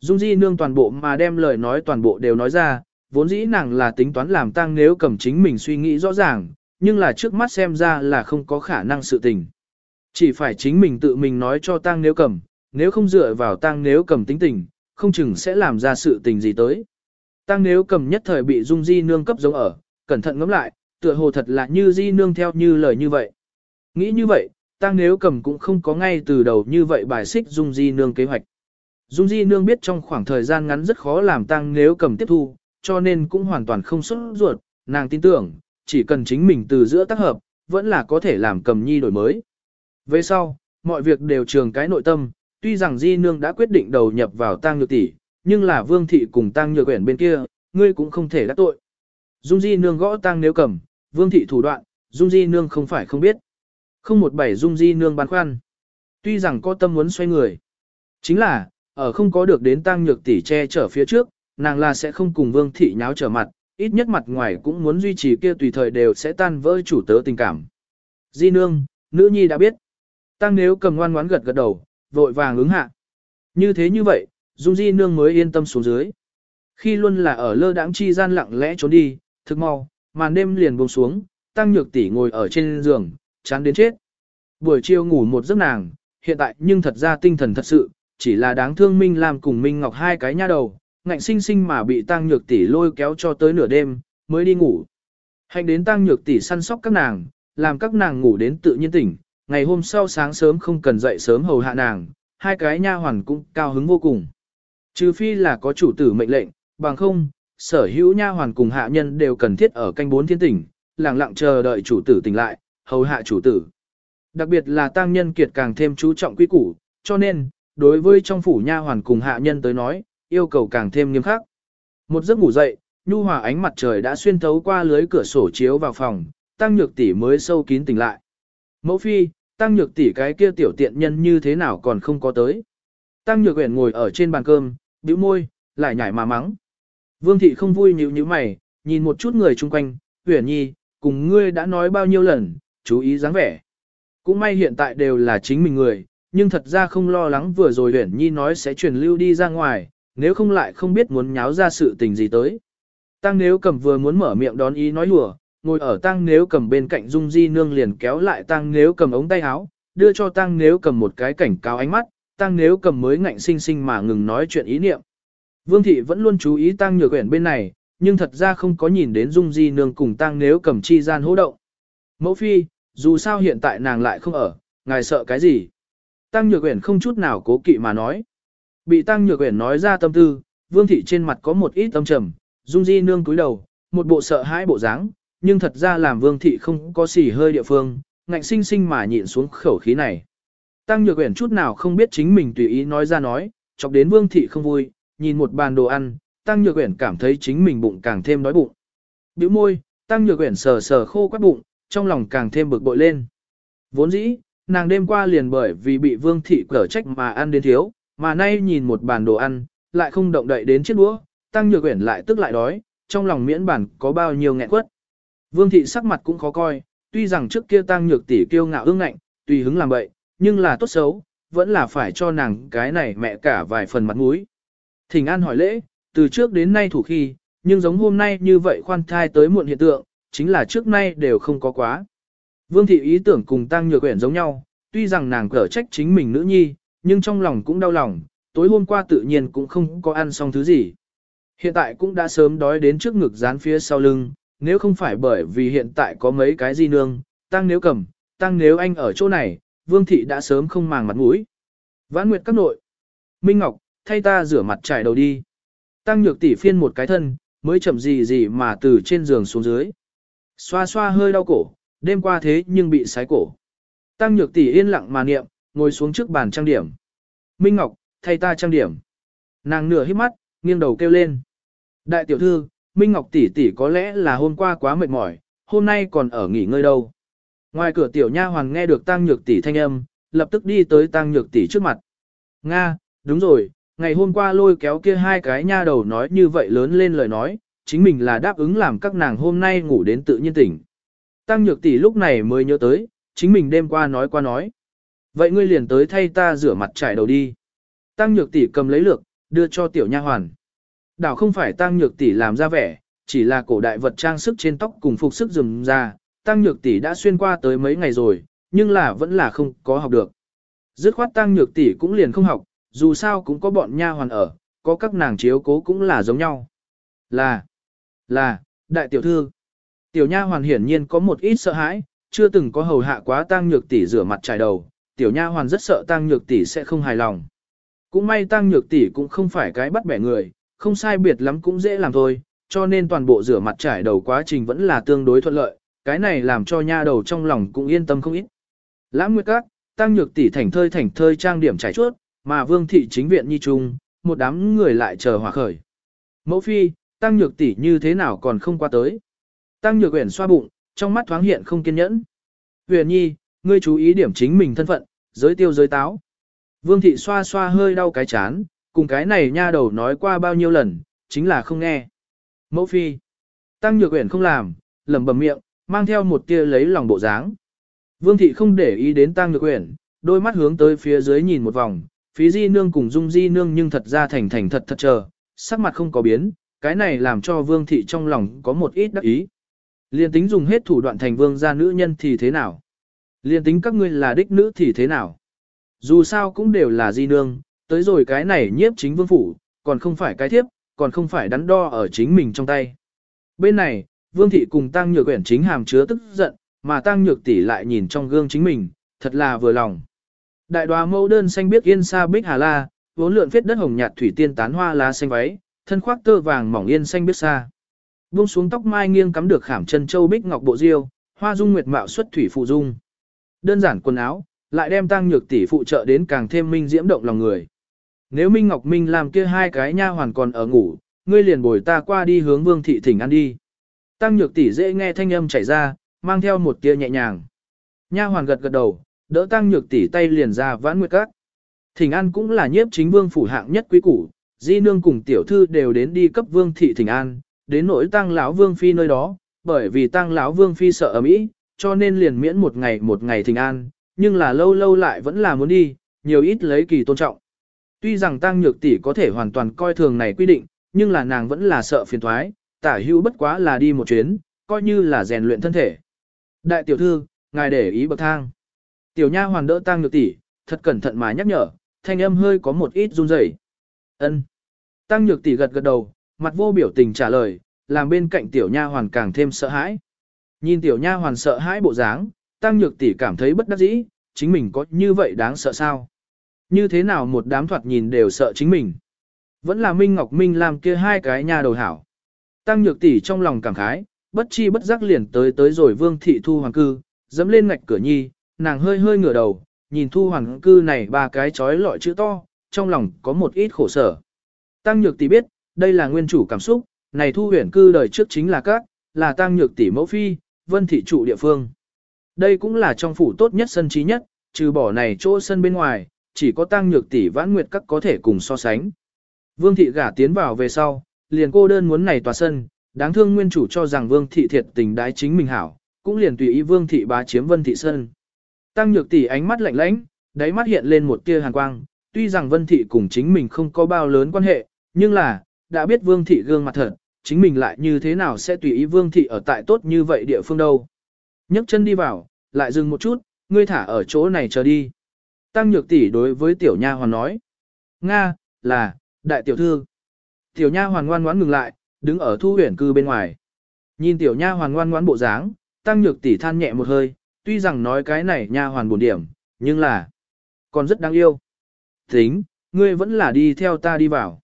Dung di nương toàn bộ mà đem lời nói toàn bộ đều nói ra, vốn dĩ nàng là tính toán làm tăng nếu cầm chính mình suy nghĩ rõ ràng, nhưng là trước mắt xem ra là không có khả năng sự tình. Chỉ phải chính mình tự mình nói cho tăng nếu cầm, nếu không dựa vào tăng nếu cầm tính tình, không chừng sẽ làm ra sự tình gì tới. Tăng nếu cầm nhất thời bị dung di nương cấp giống ở, cẩn thận ngẫm lại, tựa hồ thật là như di nương theo như lời như vậy. Nghĩ như vậy, tăng nếu cầm cũng không có ngay từ đầu như vậy bài xích dung di nương kế hoạch. Dung di nương biết trong khoảng thời gian ngắn rất khó làm tăng nếu cầm tiếp thu, cho nên cũng hoàn toàn không xuất ruột, nàng tin tưởng, chỉ cần chính mình từ giữa tác hợp, vẫn là có thể làm cầm nhi đổi mới. Về sau, mọi việc đều trường cái nội tâm, tuy rằng Di Nương đã quyết định đầu nhập vào tang nhược tỷ, nhưng là Vương Thị cùng tang nhược quyển bên kia, ngươi cũng không thể đắc tội. Dung Di Nương gõ tang nếu cầm, Vương Thị thủ đoạn, Dung Di Nương không phải không biết. Không một bảy Dung Di Nương băn khoăn. Tuy rằng có tâm muốn xoay người. Chính là, ở không có được đến tang nhược tỷ che chở phía trước, nàng là sẽ không cùng Vương Thị nháo trở mặt, ít nhất mặt ngoài cũng muốn duy trì kia tùy thời đều sẽ tan vỡ chủ tớ tình cảm. Di Nương, nữ nhi đã biết. Tăng nếu cầm ngoan ngoãn gật gật đầu, vội vàng ứng hạ. Như thế như vậy, Dung Di Nương mới yên tâm xuống dưới. Khi luôn là ở lơ đãng chi gian lặng lẽ trốn đi, thực mau, màn đêm liền buông xuống, Tăng Nhược tỷ ngồi ở trên giường, chán đến chết. Buổi chiều ngủ một giấc nàng, hiện tại nhưng thật ra tinh thần thật sự, chỉ là đáng thương Minh làm cùng Minh Ngọc hai cái nha đầu, ngạnh sinh sinh mà bị Tăng Nhược tỷ lôi kéo cho tới nửa đêm, mới đi ngủ. Hành đến Tăng Nhược tỷ săn sóc các nàng, làm các nàng ngủ đến tự nhiên tỉnh, ngày hôm sau sáng sớm không cần dậy sớm hầu hạ nàng, hai cái nha hoàn cũng cao hứng vô cùng. Trừ phi là có chủ tử mệnh lệnh, bằng không, sở hữu nha hoàn cùng hạ nhân đều cần thiết ở canh bốn thiên tỉnh, lặng lặng chờ đợi chủ tử tỉnh lại, hầu hạ chủ tử. Đặc biệt là tăng nhân kiệt càng thêm chú trọng quy củ, cho nên, đối với trong phủ nha hoàn cùng hạ nhân tới nói, yêu cầu càng thêm nghiêm khắc. Một giấc ngủ dậy, nhu hòa ánh mặt trời đã xuyên thấu qua lưới cửa sổ chiếu vào phòng, tăng nhược tỷ mới sâu kín tỉnh lại. Mẫu phi, tăng nhược tỷ cái kia tiểu tiện nhân như thế nào còn không có tới. Tăng nhược uyển ngồi ở trên bàn cơm, bĩu môi, lại nhảy mà mắng. Vương thị không vui nhíu nhíu mày, nhìn một chút người chung quanh, uyển nhi, cùng ngươi đã nói bao nhiêu lần, chú ý dáng vẻ. Cũng may hiện tại đều là chính mình người, nhưng thật ra không lo lắng vừa rồi uyển nhi nói sẽ truyền lưu đi ra ngoài, nếu không lại không biết muốn nháo ra sự tình gì tới. Tăng nếu cầm vừa muốn mở miệng đón ý nói hùa, ngồi ở tăng nếu cầm bên cạnh Dung Di Nương liền kéo lại tăng nếu cầm ống tay áo, đưa cho tăng nếu cầm một cái cảnh cáo ánh mắt, tăng nếu cầm mới ngạnh sinh sinh mà ngừng nói chuyện ý niệm. Vương thị vẫn luôn chú ý tăng nhược quyển bên này, nhưng thật ra không có nhìn đến Dung Di Nương cùng tăng nếu cầm chi gian hỗ động. Mẫu phi, dù sao hiện tại nàng lại không ở, ngài sợ cái gì? Tăng nhược quyển không chút nào cố kỵ mà nói. Bị tăng nhược quyển nói ra tâm tư, vương thị trên mặt có một ít tâm trầm, Dung Di Nương cúi đầu, một bộ sợ hãi bộ dáng, nhưng thật ra làm vương thị không có xỉ hơi địa phương, ngạnh sinh sinh mà nhịn xuống khẩu khí này. Tăng nhược quyển chút nào không biết chính mình tùy ý nói ra nói, chọc đến vương thị không vui, nhìn một bàn đồ ăn, tăng nhược quyển cảm thấy chính mình bụng càng thêm đói bụng. Biểu môi, tăng nhược quyển sờ sờ khô quát bụng, trong lòng càng thêm bực bội lên. Vốn dĩ, nàng đêm qua liền bởi vì bị vương thị cở trách mà ăn đến thiếu, mà nay nhìn một bàn đồ ăn, lại không động đậy đến chiếc đũa, tăng nhược quyển lại tức lại đói, trong lòng miễn bản có bao nhiêu nghẹn quất. Vương thị sắc mặt cũng khó coi, tuy rằng trước kia tăng nhược tỷ kiêu ngạo ương ngạnh, tùy hứng làm bậy, nhưng là tốt xấu, vẫn là phải cho nàng cái này mẹ cả vài phần mặt mũi. Thỉnh an hỏi lễ, từ trước đến nay thủ khi, nhưng giống hôm nay như vậy khoan thai tới muộn hiện tượng, chính là trước nay đều không có quá. Vương thị ý tưởng cùng tăng nhược quyển giống nhau, tuy rằng nàng cở trách chính mình nữ nhi, nhưng trong lòng cũng đau lòng, tối hôm qua tự nhiên cũng không có ăn xong thứ gì. Hiện tại cũng đã sớm đói đến trước ngực dán phía sau lưng, nếu không phải bởi vì hiện tại có mấy cái di nương, tăng nếu cầm, tăng nếu anh ở chỗ này, vương thị đã sớm không màng mặt mũi. Vãn nguyệt các nội. Minh Ngọc, thay ta rửa mặt trải đầu đi. Tăng nhược tỷ phiên một cái thân, mới chậm gì gì mà từ trên giường xuống dưới. Xoa xoa hơi đau cổ, đêm qua thế nhưng bị sái cổ. Tăng nhược tỷ yên lặng mà niệm, ngồi xuống trước bàn trang điểm. Minh Ngọc, thay ta trang điểm. Nàng nửa hít mắt, nghiêng đầu kêu lên. Đại tiểu thư, Minh Ngọc tỷ tỷ có lẽ là hôm qua quá mệt mỏi, hôm nay còn ở nghỉ ngơi đâu. Ngoài cửa tiểu nha hoàng nghe được tăng nhược tỷ thanh âm, lập tức đi tới tăng nhược tỷ trước mặt. Nga, đúng rồi, ngày hôm qua lôi kéo kia hai cái nha đầu nói như vậy lớn lên lời nói, chính mình là đáp ứng làm các nàng hôm nay ngủ đến tự nhiên tỉnh. Tăng nhược tỷ lúc này mới nhớ tới, chính mình đêm qua nói qua nói. Vậy ngươi liền tới thay ta rửa mặt trải đầu đi. Tăng nhược tỷ cầm lấy lược, đưa cho tiểu nha hoàn. Đảo không phải tăng nhược tỷ làm ra vẻ, chỉ là cổ đại vật trang sức trên tóc cùng phục sức rườm ra, tăng nhược tỷ đã xuyên qua tới mấy ngày rồi, nhưng là vẫn là không có học được. Dứt khoát tăng nhược tỷ cũng liền không học, dù sao cũng có bọn nha hoàn ở, có các nàng chiếu cố cũng là giống nhau. Là, là, đại tiểu thư. Tiểu nha hoàn hiển nhiên có một ít sợ hãi, chưa từng có hầu hạ quá tăng nhược tỷ rửa mặt trải đầu, tiểu nha hoàn rất sợ tăng nhược tỷ sẽ không hài lòng. Cũng may tăng nhược tỷ cũng không phải cái bắt bẻ người, không sai biệt lắm cũng dễ làm thôi, cho nên toàn bộ rửa mặt trải đầu quá trình vẫn là tương đối thuận lợi, cái này làm cho nha đầu trong lòng cũng yên tâm không ít. Lãng Nguyệt Các, tăng nhược tỷ thành thơi thành thơi trang điểm trải chuốt, mà Vương thị chính viện nhi trung, một đám người lại chờ hòa khởi. Mẫu phi, tăng nhược tỷ như thế nào còn không qua tới? Tăng nhược uyển xoa bụng, trong mắt thoáng hiện không kiên nhẫn. Huyền nhi, ngươi chú ý điểm chính mình thân phận, giới tiêu giới táo. Vương thị xoa xoa hơi đau cái chán, cùng cái này nha đầu nói qua bao nhiêu lần, chính là không nghe. Mẫu phi. Tăng nhược uyển không làm, lẩm bẩm miệng, mang theo một tia lấy lòng bộ dáng. Vương thị không để ý đến tăng nhược uyển, đôi mắt hướng tới phía dưới nhìn một vòng, phí di nương cùng dung di nương nhưng thật ra thành thành thật thật chờ, sắc mặt không có biến, cái này làm cho vương thị trong lòng có một ít đắc ý. Liên tính dùng hết thủ đoạn thành vương gia nữ nhân thì thế nào? Liên tính các ngươi là đích nữ thì thế nào? Dù sao cũng đều là di nương, tới rồi cái này nhiếp chính vương phủ, còn không phải cái thiếp, còn không phải đắn đo ở chính mình trong tay. Bên này, vương thị cùng tăng nhược quyển chính hàm chứa tức giận, mà tăng nhược tỷ lại nhìn trong gương chính mình, thật là vừa lòng. Đại đoá mẫu đơn xanh biết yên xa bích hà la, vốn lượn phết đất hồng nhạt thủy tiên tán hoa lá xanh váy, thân khoác tơ vàng mỏng yên xanh biết xa. Buông xuống tóc mai nghiêng cắm được khảm chân châu bích ngọc bộ diêu, hoa dung nguyệt mạo xuất thủy phụ dung. Đơn giản quần áo, lại đem tăng nhược tỷ phụ trợ đến càng thêm minh diễm động lòng người. Nếu Minh Ngọc Minh làm kia hai cái nha hoàn còn ở ngủ, ngươi liền bồi ta qua đi hướng Vương thị thỉnh ăn đi. Tăng nhược tỷ dễ nghe thanh âm chảy ra, mang theo một tia nhẹ nhàng. Nha hoàn gật gật đầu, đỡ tăng nhược tỷ tay liền ra vãn nguyệt các. Thỉnh an cũng là nhiếp chính vương phủ hạng nhất quý củ, di nương cùng tiểu thư đều đến đi cấp vương thị thỉnh an, đến nỗi tăng lão vương phi nơi đó, bởi vì tăng lão vương phi sợ ầm mỹ, cho nên liền miễn một ngày một ngày thỉnh an, nhưng là lâu lâu lại vẫn là muốn đi, nhiều ít lấy kỳ tôn trọng. Tuy rằng tăng nhược tỷ có thể hoàn toàn coi thường này quy định, nhưng là nàng vẫn là sợ phiền thoái, tả hữu bất quá là đi một chuyến, coi như là rèn luyện thân thể. Đại tiểu thư, ngài để ý bậc thang. Tiểu nha hoàn đỡ tăng nhược tỷ, thật cẩn thận mà nhắc nhở, thanh âm hơi có một ít run rẩy. Ân. Tăng nhược tỷ gật gật đầu, mặt vô biểu tình trả lời, làm bên cạnh tiểu nha hoàn càng thêm sợ hãi. Nhìn tiểu nha hoàn sợ hãi bộ dáng, tăng nhược tỷ cảm thấy bất đắc dĩ, chính mình có như vậy đáng sợ sao? Như thế nào một đám thoạt nhìn đều sợ chính mình? Vẫn là Minh Ngọc Minh làm kia hai cái nha đầu hảo. Tăng nhược tỷ trong lòng cảm khái, bất chi bất giác liền tới tới rồi vương thị thu hoàng cư, dẫm lên ngạch cửa nhi, nàng hơi hơi ngửa đầu, nhìn thu hoàng cư này ba cái chói lọi chữ to, trong lòng có một ít khổ sở. Tăng nhược tỷ biết, đây là nguyên chủ cảm xúc, này thu huyền cư đời trước chính là các, là tăng nhược tỷ mẫu phi, vân thị trụ địa phương. Đây cũng là trong phủ tốt nhất sân trí nhất, trừ bỏ này chỗ sân bên ngoài, chỉ có tăng nhược tỷ vãn nguyệt các có thể cùng so sánh. Vương thị gả tiến vào về sau, liền cô đơn muốn này tòa sân, đáng thương nguyên chủ cho rằng vương thị thiệt tình đái chính mình hảo, cũng liền tùy ý vương thị bá chiếm vân thị sân. Tăng nhược tỷ ánh mắt lạnh lãnh, đáy mắt hiện lên một tia hàn quang, tuy rằng vân thị cùng chính mình không có bao lớn quan hệ, nhưng là, đã biết vương thị gương mặt thật, chính mình lại như thế nào sẽ tùy ý vương thị ở tại tốt như vậy địa phương đâu. nhấc chân đi vào, lại dừng một chút, ngươi thả ở chỗ này chờ đi. Tăng nhược tỷ đối với tiểu nha hoàn nói. Nga, là, đại tiểu thư. Tiểu nha hoàn ngoan ngoãn ngừng lại, đứng ở thu huyền cư bên ngoài. Nhìn tiểu nha hoàn ngoan ngoãn bộ dáng, tăng nhược tỷ than nhẹ một hơi, tuy rằng nói cái này nha hoàn buồn điểm, nhưng là còn rất đáng yêu. Tính, ngươi vẫn là đi theo ta đi vào.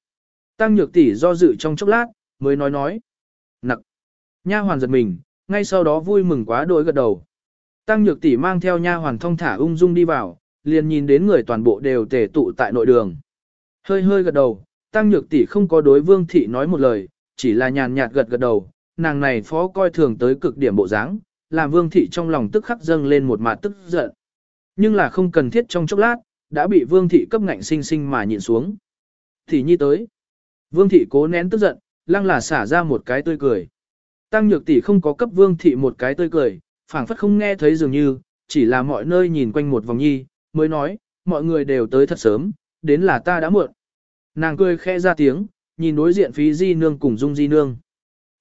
Tăng nhược tỷ do dự trong chốc lát, mới nói nói. Nặc. Nha hoàn giật mình, ngay sau đó vui mừng quá đỗi gật đầu. Tăng nhược tỷ mang theo nha hoàn thông thả ung dung đi vào, liền nhìn đến người toàn bộ đều tề tụ tại nội đường. Hơi hơi gật đầu, tăng nhược tỷ không có đối vương thị nói một lời, chỉ là nhàn nhạt gật gật đầu, nàng này phó coi thường tới cực điểm bộ dáng, làm vương thị trong lòng tức khắc dâng lên một mặt tức giận. Nhưng là không cần thiết trong chốc lát, đã bị vương thị cấp ngạnh sinh sinh mà nhịn xuống. Thì nhi tới. Vương thị cố nén tức giận, lăng là xả ra một cái tươi cười. Tăng nhược tỷ không có cấp vương thị một cái tươi cười, phảng phất không nghe thấy dường như, chỉ là mọi nơi nhìn quanh một vòng nhi, mới nói, mọi người đều tới thật sớm, đến là ta đã muộn. Nàng cười khẽ ra tiếng, nhìn đối diện phí di nương cùng dung di nương.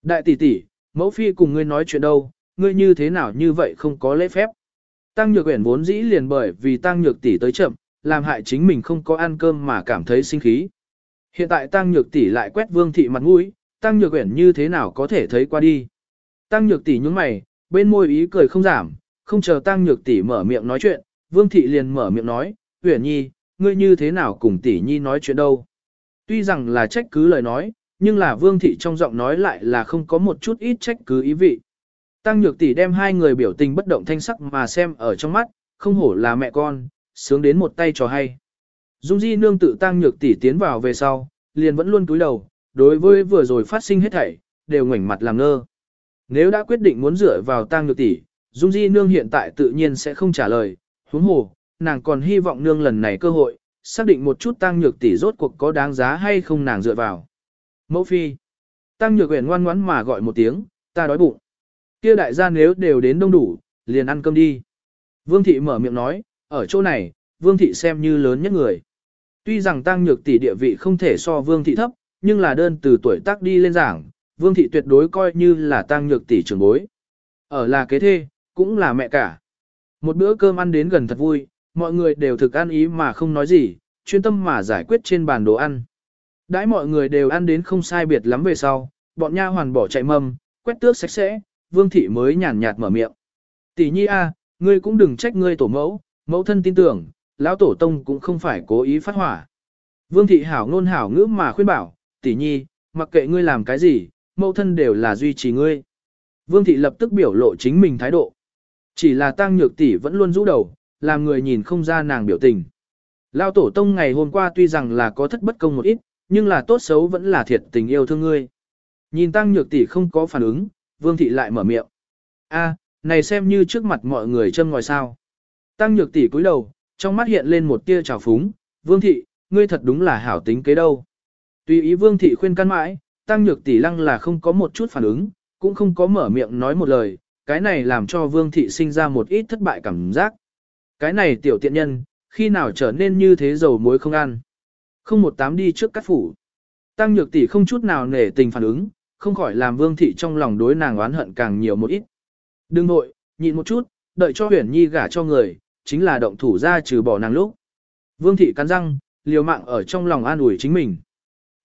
Đại tỷ tỷ, mẫu phi cùng ngươi nói chuyện đâu, ngươi như thế nào như vậy không có lễ phép. Tăng nhược uyển vốn dĩ liền bởi vì tăng nhược tỷ tới chậm, làm hại chính mình không có ăn cơm mà cảm thấy sinh khí. Hiện tại tăng nhược tỷ lại quét vương thị mặt mũi, tăng nhược uyển như thế nào có thể thấy qua đi. Tăng nhược tỷ nhướng mày, bên môi ý cười không giảm, không chờ tăng nhược tỷ mở miệng nói chuyện, vương thị liền mở miệng nói, uyển nhi, ngươi như thế nào cùng tỷ nhi nói chuyện đâu. Tuy rằng là trách cứ lời nói, nhưng là vương thị trong giọng nói lại là không có một chút ít trách cứ ý vị. Tăng nhược tỷ đem hai người biểu tình bất động thanh sắc mà xem ở trong mắt, không hổ là mẹ con, sướng đến một tay trò hay. Dung Di nương tự tăng nhược tỷ tiến vào về sau, liền vẫn luôn cúi đầu, đối với vừa rồi phát sinh hết thảy, đều ngoảnh mặt làm ngơ. Nếu đã quyết định muốn dựa vào tăng nhược tỷ, Dung Di nương hiện tại tự nhiên sẽ không trả lời, huống hồ, nàng còn hy vọng nương lần này cơ hội, xác định một chút tăng nhược tỷ rốt cuộc có đáng giá hay không nàng dựa vào. Mẫu phi. Tăng nhược uyển ngoan ngoãn mà gọi một tiếng, ta đói bụng. Kia đại gia nếu đều đến đông đủ, liền ăn cơm đi. Vương thị mở miệng nói, ở chỗ này, vương thị xem như lớn nhất người. Tuy rằng tăng nhược tỷ địa vị không thể so vương thị thấp, nhưng là đơn từ tuổi tác đi lên giảng, vương thị tuyệt đối coi như là tăng nhược tỷ trưởng bối. Ở là kế thê, cũng là mẹ cả. Một bữa cơm ăn đến gần thật vui, mọi người đều thực ăn ý mà không nói gì, chuyên tâm mà giải quyết trên bàn đồ ăn. Đãi mọi người đều ăn đến không sai biệt lắm về sau, bọn nha hoàn bỏ chạy mâm, quét tước sạch sẽ, vương thị mới nhàn nhạt mở miệng. Tỷ nhi a, ngươi cũng đừng trách ngươi tổ mẫu, mẫu thân tin tưởng, lão tổ tông cũng không phải cố ý phát hỏa. Vương thị hảo ngôn hảo ngữ mà khuyên bảo, tỷ nhi, mặc kệ ngươi làm cái gì, mẫu thân đều là duy trì ngươi. Vương thị lập tức biểu lộ chính mình thái độ. Chỉ là tăng nhược tỷ vẫn luôn rũ đầu, làm người nhìn không ra nàng biểu tình. lao tổ tông ngày hôm qua tuy rằng là có thất bất công một ít, nhưng là tốt xấu vẫn là thiệt tình yêu thương ngươi. Nhìn tăng nhược tỷ không có phản ứng, vương thị lại mở miệng. a này xem như trước mặt mọi người châm ngòi sao. Tăng nhược tỷ cúi đầu, trong mắt hiện lên một tia trào phúng, vương thị, ngươi thật đúng là hảo tính kế đâu. Tùy ý vương thị khuyên can mãi, tăng nhược tỷ lăng là không có một chút phản ứng, cũng không có mở miệng nói một lời, cái này làm cho vương thị sinh ra một ít thất bại cảm giác. Cái này tiểu tiện nhân, khi nào trở nên như thế dầu muối không ăn. Không một tám đi trước cắt phủ. Tăng nhược tỷ không chút nào nể tình phản ứng, không khỏi làm vương thị trong lòng đối nàng oán hận càng nhiều một ít. Đừng nội, nhịn một chút, đợi cho huyền nhi gả cho người, chính là động thủ ra trừ bỏ nàng lúc. Vương thị cắn răng, liều mạng ở trong lòng an ủi chính mình.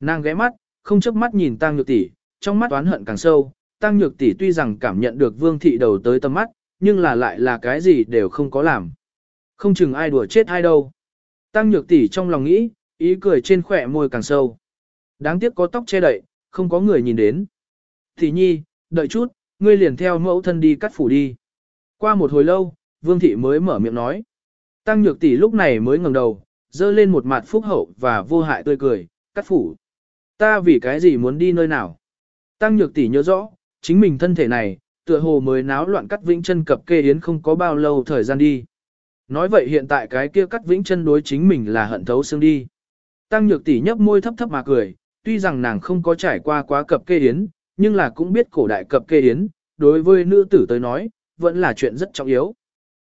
Nàng ghé mắt, không chớp mắt nhìn tăng nhược tỷ, trong mắt oán hận càng sâu. Tăng nhược tỷ tuy rằng cảm nhận được vương thị đầu tới tâm mắt, nhưng là lại là cái gì đều không có làm. Không chừng ai đùa chết ai đâu. Tăng nhược tỷ trong lòng nghĩ, ý cười trên khỏe môi càng sâu. Đáng tiếc có tóc che đậy, không có người nhìn đến. Thị nhi, đợi chút, ngươi liền theo mẫu thân đi cắt phủ đi. Qua một hồi lâu, vương thị mới mở miệng nói. Tăng nhược tỷ lúc này mới ngẩng đầu, dơ lên một mặt phúc hậu và vô hại tươi cười, cắt phủ. Ta vì cái gì muốn đi nơi nào? Tăng nhược tỷ nhớ rõ, chính mình thân thể này, tựa hồ mới náo loạn cắt vĩnh chân cập kê yến không có bao lâu thời gian đi. Nói vậy hiện tại cái kia cắt vĩnh chân đối chính mình là hận thấu xương đi. Tăng nhược tỷ nhấp môi thấp thấp mà cười, tuy rằng nàng không có trải qua quá cập kê yến, nhưng là cũng biết cổ đại cập kê yến, đối với nữ tử tới nói, vẫn là chuyện rất trọng yếu.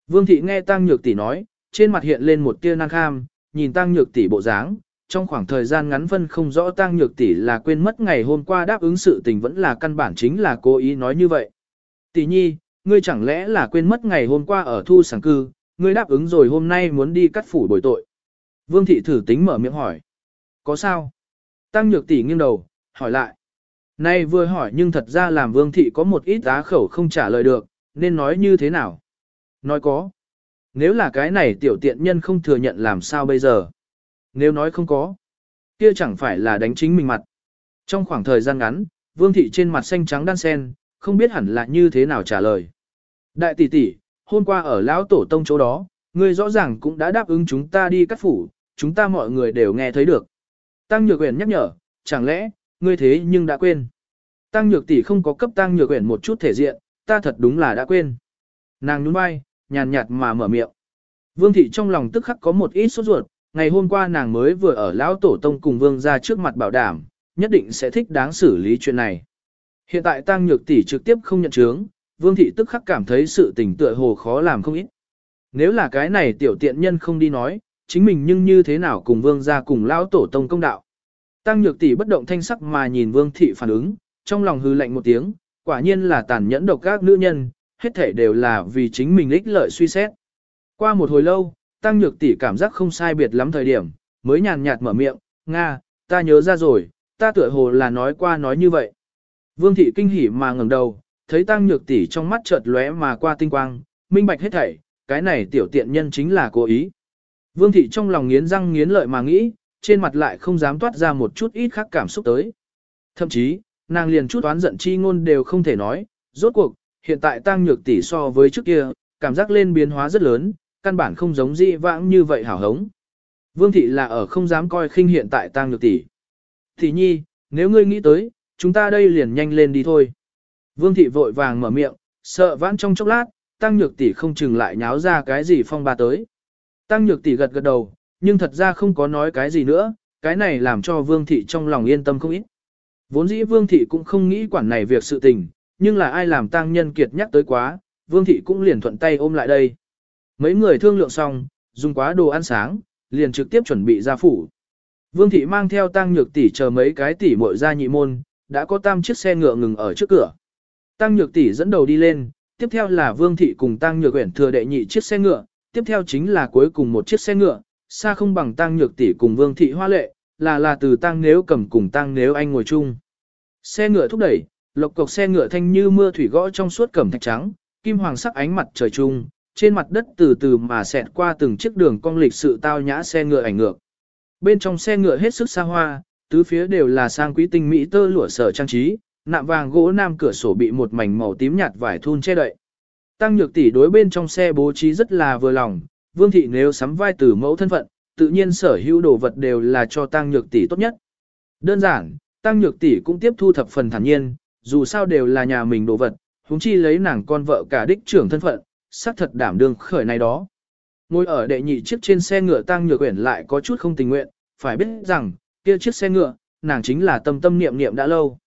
Vương thị nghe Tăng nhược tỷ nói, trên mặt hiện lên một tia nan kham, nhìn Tăng nhược tỷ bộ dáng, trong khoảng thời gian ngắn phân không rõ Tăng nhược tỷ là quên mất ngày hôm qua đáp ứng sự tình vẫn là căn bản chính là cố ý nói như vậy. Tỷ nhi, ngươi chẳng lẽ là quên mất ngày hôm qua ở thu sản cư, ngươi đáp ứng rồi hôm nay muốn đi cắt phủ bồi tội. Vương thị thử tính mở miệng hỏi. Có sao? Tăng nhược tỷ nghiêng đầu, hỏi lại. Nay vừa hỏi nhưng thật ra làm vương thị có một ít á khẩu không trả lời được, nên nói như thế nào? Nói có. Nếu là cái này tiểu tiện nhân không thừa nhận làm sao bây giờ? Nếu nói không có, kia chẳng phải là đánh chính mình mặt. Trong khoảng thời gian ngắn, Vương thị trên mặt xanh trắng đan sen, không biết hẳn là như thế nào trả lời. Đại tỷ tỷ, hôm qua ở lão tổ tông chỗ đó, ngươi rõ ràng cũng đã đáp ứng chúng ta đi cắt phủ, chúng ta mọi người đều nghe thấy được. Tăng Nhược Uyển nhắc nhở, chẳng lẽ, ngươi thế nhưng đã quên. Tăng Nhược tỷ không có cấp Tăng Nhược Uyển một chút thể diện, ta thật đúng là đã quên. Nàng nhún vai, nhàn nhạt mà mở miệng. Vương thị trong lòng tức khắc có một ít sốt ruột, ngày hôm qua nàng mới vừa ở lão tổ tông cùng vương ra trước mặt bảo đảm, nhất định sẽ thích đáng xử lý chuyện này. Hiện tại Tăng Nhược tỷ trực tiếp không nhận chứng, Vương thị tức khắc cảm thấy sự tình tựa hồ khó làm không ít. Nếu là cái này tiểu tiện nhân không đi nói, chính mình nhưng như thế nào cùng Vương ra cùng lão tổ tông công đạo. Tăng Nhược tỷ bất động thanh sắc mà nhìn Vương thị phản ứng, trong lòng hư lạnh một tiếng, quả nhiên là tàn nhẫn độc các nữ nhân, hết thể đều là vì chính mình ích lợi suy xét. Qua một hồi lâu, Tăng Nhược tỷ cảm giác không sai biệt lắm thời điểm, mới nhàn nhạt mở miệng, "Nga, ta nhớ ra rồi, ta tựa hồ là nói qua nói như vậy." Vương thị kinh hỉ mà ngẩng đầu, thấy Tăng Nhược tỷ trong mắt chợt lóe mà qua tinh quang, minh bạch hết thảy, cái này tiểu tiện nhân chính là cố ý. Vương thị trong lòng nghiến răng nghiến lợi mà nghĩ, trên mặt lại không dám toát ra một chút ít khác cảm xúc tới. Thậm chí, nàng liền chút oán giận chi ngôn đều không thể nói, rốt cuộc, hiện tại tăng nhược tỷ so với trước kia, cảm giác lên biến hóa rất lớn, căn bản không giống dị vãng như vậy hảo hống. Vương thị là ở không dám coi khinh hiện tại tăng nhược tỷ. Thị nhi, nếu ngươi nghĩ tới, chúng ta đây liền nhanh lên đi thôi. Vương thị vội vàng mở miệng, sợ vãn trong chốc lát, tăng nhược tỷ không chừng lại nháo ra cái gì phong ba tới. Tăng nhược tỷ gật gật đầu, nhưng thật ra không có nói cái gì nữa, cái này làm cho vương thị trong lòng yên tâm không ít. Vốn dĩ vương thị cũng không nghĩ quản này việc sự tình, nhưng là ai làm tăng nhân kiệt nhắc tới quá, vương thị cũng liền thuận tay ôm lại đây. Mấy người thương lượng xong, dùng quá đồ ăn sáng, liền trực tiếp chuẩn bị ra phủ. Vương thị mang theo tăng nhược tỷ chờ mấy cái tỷ muội ra nhị môn, đã có tam chiếc xe ngựa ngừng ở trước cửa. Tăng nhược tỷ dẫn đầu đi lên, tiếp theo là Vương thị cùng Tăng nhược uyển thừa đệ nhị chiếc xe ngựa, tiếp theo chính là cuối cùng một chiếc xe ngựa, xa không bằng Tăng nhược tỷ cùng Vương thị hoa lệ, là là từ Tăng nếu cầm cùng Tăng nếu anh ngồi chung. Xe ngựa thúc đẩy, lộc cộc xe ngựa thanh như mưa thủy gõ trong suốt cẩm thạch trắng, kim hoàng sắc ánh mặt trời chung, trên mặt đất từ từ mà xẹt qua từng chiếc đường cong lịch sự tao nhã xe ngựa ảnh ngược. Bên trong xe ngựa hết sức xa hoa, tứ phía đều là sang quý tinh mỹ tơ lụa sở trang trí, nạm vàng gỗ nam cửa sổ bị một mảnh màu tím nhạt vải thun che đậy. Tăng nhược tỷ đối bên trong xe bố trí rất là vừa lòng, Vương thị nếu sắm vai từ mẫu thân phận, tự nhiên sở hữu đồ vật đều là cho Tăng nhược tỷ tốt nhất. Đơn giản, Tăng nhược tỷ cũng tiếp thu thập phần thản nhiên, dù sao đều là nhà mình đồ vật, huống chi lấy nàng con vợ cả đích trưởng thân phận, xác thật đảm đương khởi này đó. Ngồi ở đệ nhị chiếc trên xe ngựa Tăng nhược quyển lại có chút không tình nguyện, phải biết rằng, kia chiếc xe ngựa, nàng chính là tâm tâm niệm niệm đã lâu.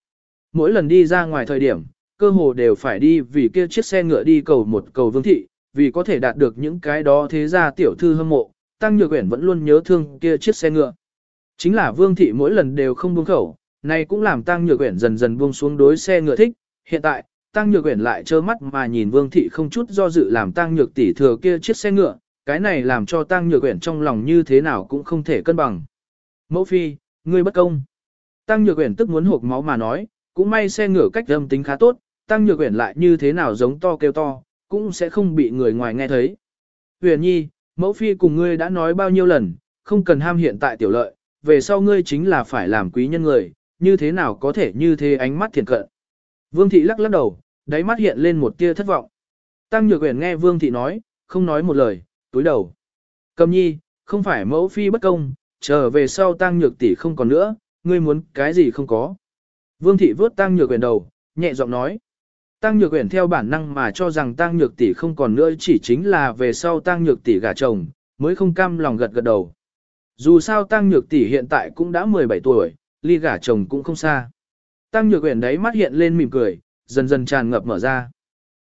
Mỗi lần đi ra ngoài thời điểm, cơ hồ đều phải đi vì kia chiếc xe ngựa đi cầu một cầu vương thị, vì có thể đạt được những cái đó thế ra tiểu thư hâm mộ, Tăng Nhược Uyển vẫn luôn nhớ thương kia chiếc xe ngựa. Chính là vương thị mỗi lần đều không buông khẩu, này cũng làm Tăng Nhược Uyển dần dần buông xuống đối xe ngựa thích, hiện tại, Tăng Nhược Uyển lại trơ mắt mà nhìn Vương thị không chút do dự làm Tăng Nhược tỷ thừa kia chiếc xe ngựa, cái này làm cho Tăng Nhược Uyển trong lòng như thế nào cũng không thể cân bằng. Mẫu phi, ngươi bất công. Tăng Nhược Uyển tức muốn hộc máu mà nói, cũng may xe ngựa cách âm tính khá tốt, Tăng Nhược Uyển lại như thế nào giống to kêu to, cũng sẽ không bị người ngoài nghe thấy. Uyển Nhi, mẫu phi cùng ngươi đã nói bao nhiêu lần, không cần ham hiện tại tiểu lợi, về sau ngươi chính là phải làm quý nhân người, như thế nào có thể như thế ánh mắt thiền cận. Vương thị lắc lắc đầu, đáy mắt hiện lên một tia thất vọng. Tăng Nhược Uyển nghe Vương thị nói, không nói một lời, túi đầu. Cầm nhi, không phải mẫu phi bất công, trở về sau Tăng Nhược tỷ không còn nữa, ngươi muốn cái gì không có. Vương thị vớt Tăng Nhược Uyển đầu, nhẹ giọng nói. Tăng Nhược Uyển theo bản năng mà cho rằng Tăng Nhược tỷ không còn nữa chỉ chính là về sau Tăng Nhược tỷ gả chồng, mới không cam lòng gật gật đầu. Dù sao Tăng Nhược tỷ hiện tại cũng đã 17 tuổi, ly gả chồng cũng không xa. Tăng Nhược Uyển đấy mắt hiện lên mỉm cười, dần dần tràn ngập mở ra.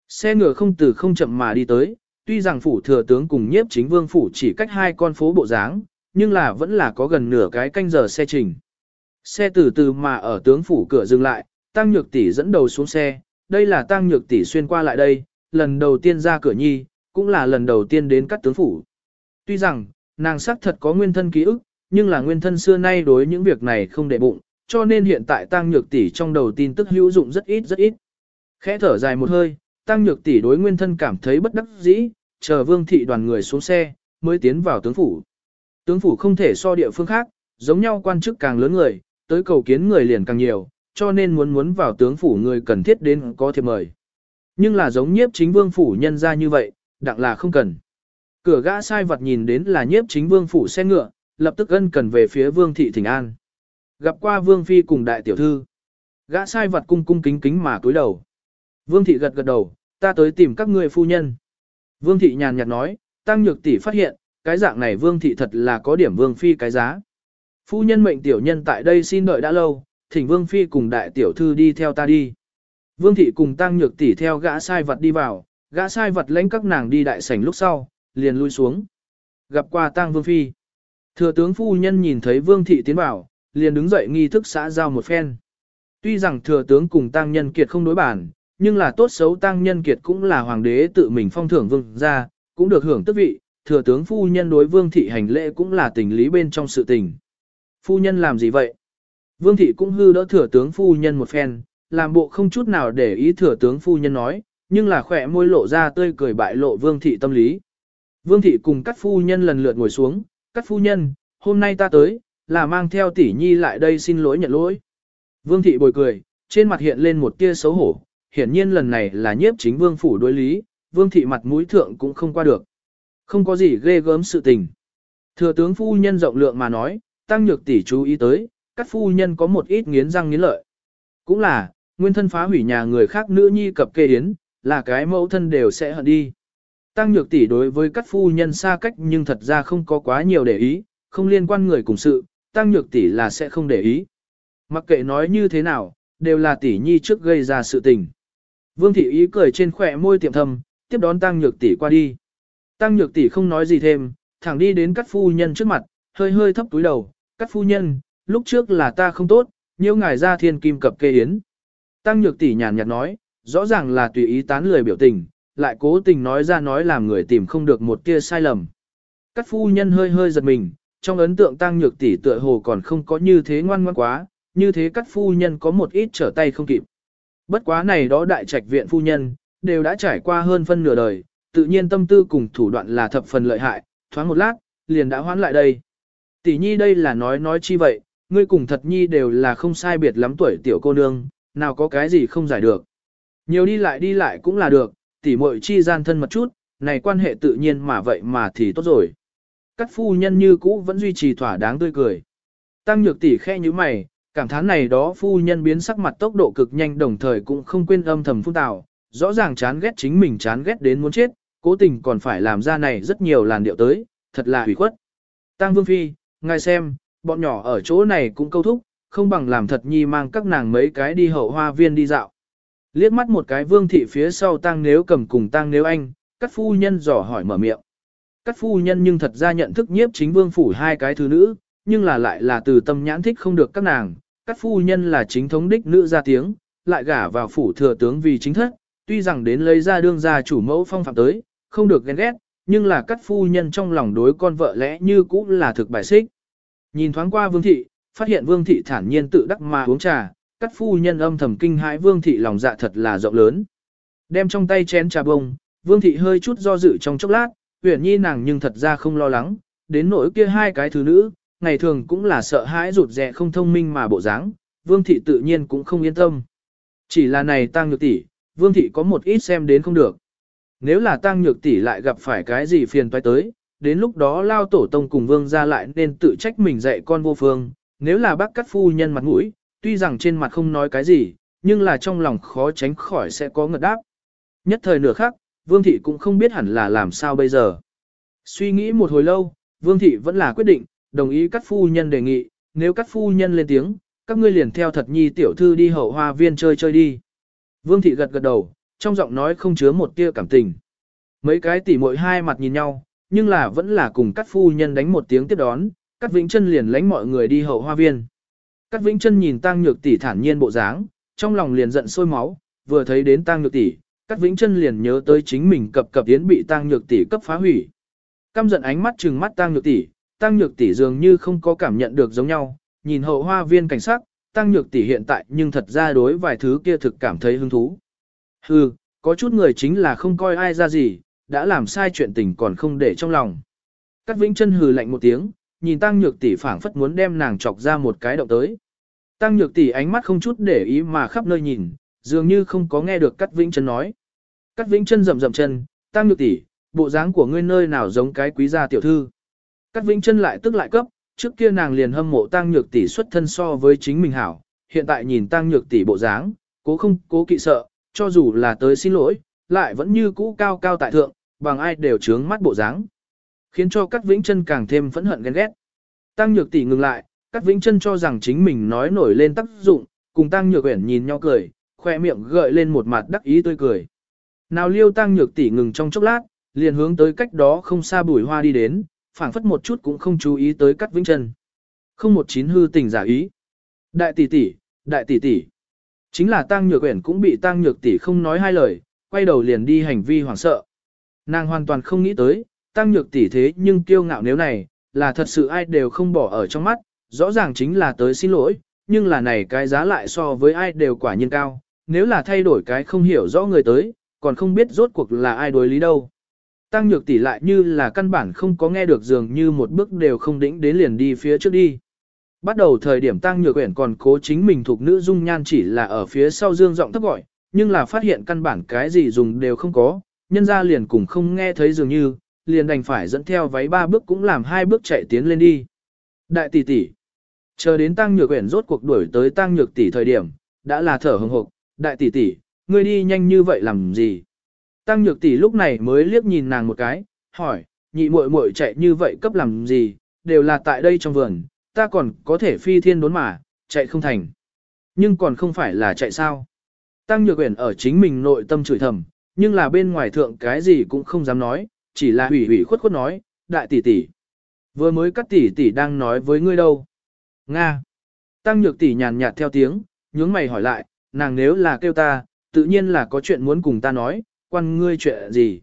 Xe ngựa không từ không chậm mà đi tới, tuy rằng phủ thừa tướng cùng nhiếp chính vương phủ chỉ cách hai con phố bộ dáng, nhưng là vẫn là có gần nửa cái canh giờ xe trình. Xe từ từ mà ở tướng phủ cửa dừng lại, Tăng Nhược tỷ dẫn đầu xuống xe, đây là Tăng Nhược tỷ xuyên qua lại đây, lần đầu tiên ra cửa nhi, cũng là lần đầu tiên đến các tướng phủ. Tuy rằng, nàng xác thật có nguyên thân ký ức, nhưng là nguyên thân xưa nay đối những việc này không để bụng, cho nên hiện tại Tăng Nhược tỷ trong đầu tin tức hữu dụng rất ít rất ít. Khẽ thở dài một hơi, Tăng Nhược tỷ đối nguyên thân cảm thấy bất đắc dĩ, chờ vương thị đoàn người xuống xe, mới tiến vào tướng phủ. Tướng phủ không thể so địa phương khác, giống nhau quan chức càng lớn người, tới cầu kiến người liền càng nhiều, cho nên muốn muốn vào tướng phủ người cần thiết đến có thiệp mời. Nhưng là giống nhiếp chính vương phủ nhân ra như vậy, đặng là không cần. Cửa gã sai vật nhìn đến là nhiếp chính vương phủ xe ngựa, lập tức ân cần về phía vương thị thỉnh an. Gặp qua vương phi cùng đại tiểu thư. Gã sai vật cung cung kính kính mà cúi đầu. Vương thị gật gật đầu, ta tới tìm các ngươi phu nhân. Vương thị nhàn nhạt nói, tăng nhược tỷ phát hiện, cái dạng này vương thị thật là có điểm vương phi cái giá. Phu nhân mệnh tiểu nhân tại đây xin đợi đã lâu, thỉnh vương phi cùng đại tiểu thư đi theo ta đi. Vương thị cùng tăng nhược tỷ theo gã sai vật đi vào, gã sai vật lãnh các nàng đi đại sảnh lúc sau, liền lui xuống. Gặp qua tăng vương phi. Thừa tướng phu nhân nhìn thấy vương thị tiến vào, liền đứng dậy nghi thức xã giao một phen. Tuy rằng thừa tướng cùng tăng nhân kiệt không đối bản, nhưng là tốt xấu tăng nhân kiệt cũng là hoàng đế tự mình phong thưởng vương ra, cũng được hưởng tước vị, thừa tướng phu nhân đối vương thị hành lễ cũng là tình lý bên trong sự tình. Phu nhân làm gì vậy? Vương thị cũng hư đỡ thừa tướng phu nhân một phen, làm bộ không chút nào để ý thừa tướng phu nhân nói, nhưng là khỏe môi lộ ra tươi cười bại lộ vương thị tâm lý. Vương thị cùng các phu nhân lần lượt ngồi xuống, các phu nhân, hôm nay ta tới, là mang theo tỷ nhi lại đây xin lỗi nhận lỗi. Vương thị bồi cười, trên mặt hiện lên một tia xấu hổ, hiển nhiên lần này là nhiếp chính vương phủ đối lý, vương thị mặt mũi thượng cũng không qua được. Không có gì ghê gớm sự tình. Thừa tướng phu nhân rộng lượng mà nói, tăng nhược tỷ chú ý tới, các phu nhân có một ít nghiến răng nghiến lợi. Cũng là, nguyên thân phá hủy nhà người khác nữ nhi cập kê yến, là cái mẫu thân đều sẽ hận đi. Tăng nhược tỷ đối với các phu nhân xa cách nhưng thật ra không có quá nhiều để ý, không liên quan người cùng sự, tăng nhược tỷ là sẽ không để ý. Mặc kệ nói như thế nào, đều là tỷ nhi trước gây ra sự tình. Vương thị ý cười trên khỏe môi tiệm thầm, tiếp đón tăng nhược tỷ qua đi. Tăng nhược tỷ không nói gì thêm, thẳng đi đến các phu nhân trước mặt, hơi hơi thấp túi đầu, các phu nhân, lúc trước là ta không tốt, nhiễu ngài ra thiên kim cập kê yến. Tăng nhược tỷ nhàn nhạt nói, rõ ràng là tùy ý tán lời biểu tình, lại cố tình nói ra nói làm người tìm không được một tia sai lầm. Các phu nhân hơi hơi giật mình, trong ấn tượng tăng nhược tỷ tựa hồ còn không có như thế ngoan ngoãn quá, như thế các phu nhân có một ít trở tay không kịp. Bất quá này đó đại trạch viện phu nhân, đều đã trải qua hơn phân nửa đời, tự nhiên tâm tư cùng thủ đoạn là thập phần lợi hại, thoáng một lát, liền đã hoán lại đây. Tỷ nhi đây là nói nói chi vậy, ngươi cùng thật nhi đều là không sai biệt lắm tuổi tiểu cô nương, nào có cái gì không giải được. Nhiều đi lại đi lại cũng là được, tỷ muội chi gian thân một chút, này quan hệ tự nhiên mà vậy mà thì tốt rồi. Các phu nhân như cũ vẫn duy trì thỏa đáng tươi cười. Tăng nhược tỷ khe như mày, cảm thán này đó phu nhân biến sắc mặt tốc độ cực nhanh đồng thời cũng không quên âm thầm phun tào, rõ ràng chán ghét chính mình chán ghét đến muốn chết, cố tình còn phải làm ra này rất nhiều làn điệu tới, thật là hủy khuất. Tăng Vương Phi, ngài xem, bọn nhỏ ở chỗ này cũng câu thúc, không bằng làm thật nhi mang các nàng mấy cái đi hậu hoa viên đi dạo. Liếc mắt một cái vương thị phía sau tăng nếu cầm cùng tăng nếu anh, các phu nhân dò hỏi mở miệng. Các phu nhân nhưng thật ra nhận thức nhiếp chính vương phủ hai cái thứ nữ, nhưng là lại là từ tâm nhãn thích không được các nàng. Các phu nhân là chính thống đích nữ ra tiếng, lại gả vào phủ thừa tướng vì chính thất, tuy rằng đến lấy ra đương gia chủ mẫu phong phạm tới, không được ghen ghét, nhưng là các phu nhân trong lòng đối con vợ lẽ như cũ là thực bài xích. Nhìn thoáng qua vương thị, phát hiện vương thị thản nhiên tự đắc mà uống trà, các phu nhân âm thầm kinh hãi vương thị lòng dạ thật là rộng lớn. Đem trong tay chén trà bông, vương thị hơi chút do dự trong chốc lát, huyền nhi nàng nhưng thật ra không lo lắng, đến nỗi kia hai cái thứ nữ, ngày thường cũng là sợ hãi rụt rè không thông minh mà bộ dáng, vương thị tự nhiên cũng không yên tâm. Chỉ là này tăng nhược tỷ, vương thị có một ít xem đến không được. Nếu là tăng nhược tỷ lại gặp phải cái gì phiền toái tới, đến lúc đó lao tổ tông cùng vương ra lại nên tự trách mình dạy con vô phương, nếu là bác cắt phu nhân mặt mũi, tuy rằng trên mặt không nói cái gì, nhưng là trong lòng khó tránh khỏi sẽ có ngật đáp. Nhất thời nửa khắc, vương thị cũng không biết hẳn là làm sao bây giờ. Suy nghĩ một hồi lâu, vương thị vẫn là quyết định, đồng ý cắt phu nhân đề nghị, nếu cắt phu nhân lên tiếng, các ngươi liền theo thật nhi tiểu thư đi hậu hoa viên chơi chơi đi. Vương thị gật gật đầu, trong giọng nói không chứa một tia cảm tình. Mấy cái tỉ muội hai mặt nhìn nhau, nhưng là vẫn là cùng các phu nhân đánh một tiếng tiếp đón, các vĩnh chân liền lánh mọi người đi hậu hoa viên. Các vĩnh chân nhìn tăng nhược tỷ thản nhiên bộ dáng, trong lòng liền giận sôi máu, vừa thấy đến tăng nhược tỷ, Cát vĩnh chân liền nhớ tới chính mình cập cập yến bị tăng nhược tỷ cấp phá hủy. Căm giận ánh mắt trừng mắt tăng nhược tỷ, tăng nhược tỷ dường như không có cảm nhận được giống nhau, nhìn hậu hoa viên cảnh sắc, tăng nhược tỷ hiện tại nhưng thật ra đối vài thứ kia thực cảm thấy hứng thú. Hừ, có chút người chính là không coi ai ra gì, đã làm sai chuyện tình còn không để trong lòng. Cát Vĩnh Chân hừ lạnh một tiếng, nhìn Tăng Nhược tỷ phảng phất muốn đem nàng chọc ra một cái động tới. Tăng Nhược tỷ ánh mắt không chút để ý mà khắp nơi nhìn, dường như không có nghe được Cát Vĩnh Chân nói. Cát Vĩnh Chân rậm rậm chân, "Tăng Nhược tỷ, bộ dáng của ngươi nơi nào giống cái quý gia tiểu thư?" Cát Vĩnh Chân lại tức lại cấp, trước kia nàng liền hâm mộ Tăng Nhược tỷ xuất thân so với chính mình hảo, hiện tại nhìn Tăng Nhược tỷ bộ dáng, cố không, cố kỵ sợ, cho dù là tới xin lỗi, lại vẫn như cũ cao cao tại thượng, bằng ai đều trướng mắt bộ dáng, khiến cho Cát Vĩnh Chân càng thêm phẫn hận ghen ghét. Tăng Nhược tỷ ngừng lại, Cát Vĩnh Chân cho rằng chính mình nói nổi lên tác dụng, cùng Tăng Nhược Uyển nhìn nhau cười, khoe miệng gợi lên một mặt đắc ý tươi cười. Nào Liêu Tăng Nhược tỷ ngừng trong chốc lát, liền hướng tới cách đó không xa bùi hoa đi đến, phảng phất một chút cũng không chú ý tới cắt Vĩnh Chân. Không một chín hư tình giả ý. Đại tỷ tỷ, đại tỷ tỷ. Chính là Tăng Nhược Uyển cũng bị Tăng Nhược tỷ không nói hai lời, quay đầu liền đi hành vi hoảng sợ. Nàng hoàn toàn không nghĩ tới, Tăng Nhược tỷ thế nhưng kiêu ngạo nếu này, là thật sự ai đều không bỏ ở trong mắt, rõ ràng chính là tới xin lỗi, nhưng là này cái giá lại so với ai đều quả nhiên cao, nếu là thay đổi cái không hiểu rõ người tới, còn không biết rốt cuộc là ai đối lý đâu. Tăng nhược tỷ lại như là căn bản không có nghe được dường như một bước đều không đĩnh đến liền đi phía trước đi. Bắt đầu thời điểm tăng nhược quyển còn cố chính mình thuộc nữ dung nhan chỉ là ở phía sau dương giọng thấp gọi, nhưng là phát hiện căn bản cái gì dùng đều không có, nhân ra liền cùng không nghe thấy dường như, liền đành phải dẫn theo váy ba bước cũng làm hai bước chạy tiến lên đi. Đại tỷ tỷ, chờ đến tăng nhược quyển rốt cuộc đuổi tới tăng nhược tỷ thời điểm, đã là thở hừng hực, đại tỷ tỷ, ngươi đi nhanh như vậy làm gì? Tăng nhược tỷ lúc này mới liếc nhìn nàng một cái, hỏi, nhị muội muội chạy như vậy cấp làm gì, đều là tại đây trong vườn, ta còn có thể phi thiên đốn mà, chạy không thành. Nhưng còn không phải là chạy sao. Tăng nhược uyển ở chính mình nội tâm chửi thầm, nhưng là bên ngoài thượng cái gì cũng không dám nói, chỉ là hủy hủy khuất khuất nói, đại tỷ tỷ. Vừa mới các tỷ tỷ đang nói với ngươi đâu. Nga. Tăng nhược tỷ nhàn nhạt theo tiếng, nhướng mày hỏi lại, nàng nếu là kêu ta, tự nhiên là có chuyện muốn cùng ta nói, quan ngươi chuyện gì.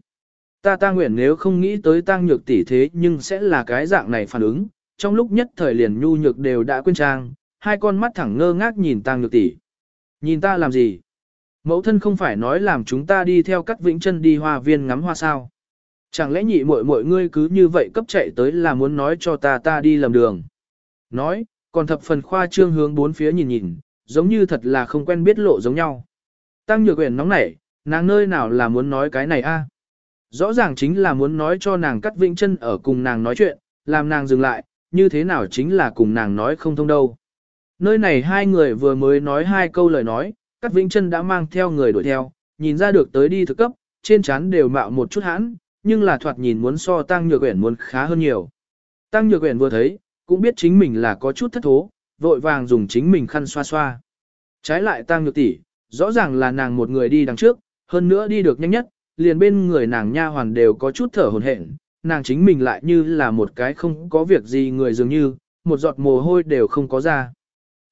Ta ta nguyện nếu không nghĩ tới tăng nhược tỷ thế nhưng sẽ là cái dạng này phản ứng, trong lúc nhất thời liền nhu nhược đều đã quên trang, hai con mắt thẳng ngơ ngác nhìn tăng nhược tỷ. Nhìn ta làm gì? Mẫu thân không phải nói làm chúng ta đi theo cắt vĩnh chân đi hoa viên ngắm hoa sao? Chẳng lẽ nhị muội muội ngươi cứ như vậy cấp chạy tới là muốn nói cho ta ta đi lầm đường? Nói, còn thập phần khoa trương hướng bốn phía nhìn nhìn, giống như thật là không quen biết lộ giống nhau. Tăng nhược quyển nóng nảy, nàng nơi nào là muốn nói cái này a? Rõ ràng chính là muốn nói cho nàng cắt vĩnh chân ở cùng nàng nói chuyện, làm nàng dừng lại, như thế nào chính là cùng nàng nói không thông đâu. Nơi này hai người vừa mới nói hai câu lời nói, cắt vĩnh chân đã mang theo người đuổi theo, nhìn ra được tới đi thực cấp, trên trán đều mạo một chút hãn, nhưng là thoạt nhìn muốn so tăng nhược quyển muốn khá hơn nhiều. Tăng nhược quyển vừa thấy, cũng biết chính mình là có chút thất thố, vội vàng dùng chính mình khăn xoa xoa. Trái lại tăng nhược tỷ, rõ ràng là nàng một người đi đằng trước, hơn nữa đi được nhanh nhất, liền bên người nàng nha hoàn đều có chút thở hổn hển, nàng chính mình lại như là một cái không có việc gì người dường như, một giọt mồ hôi đều không có ra.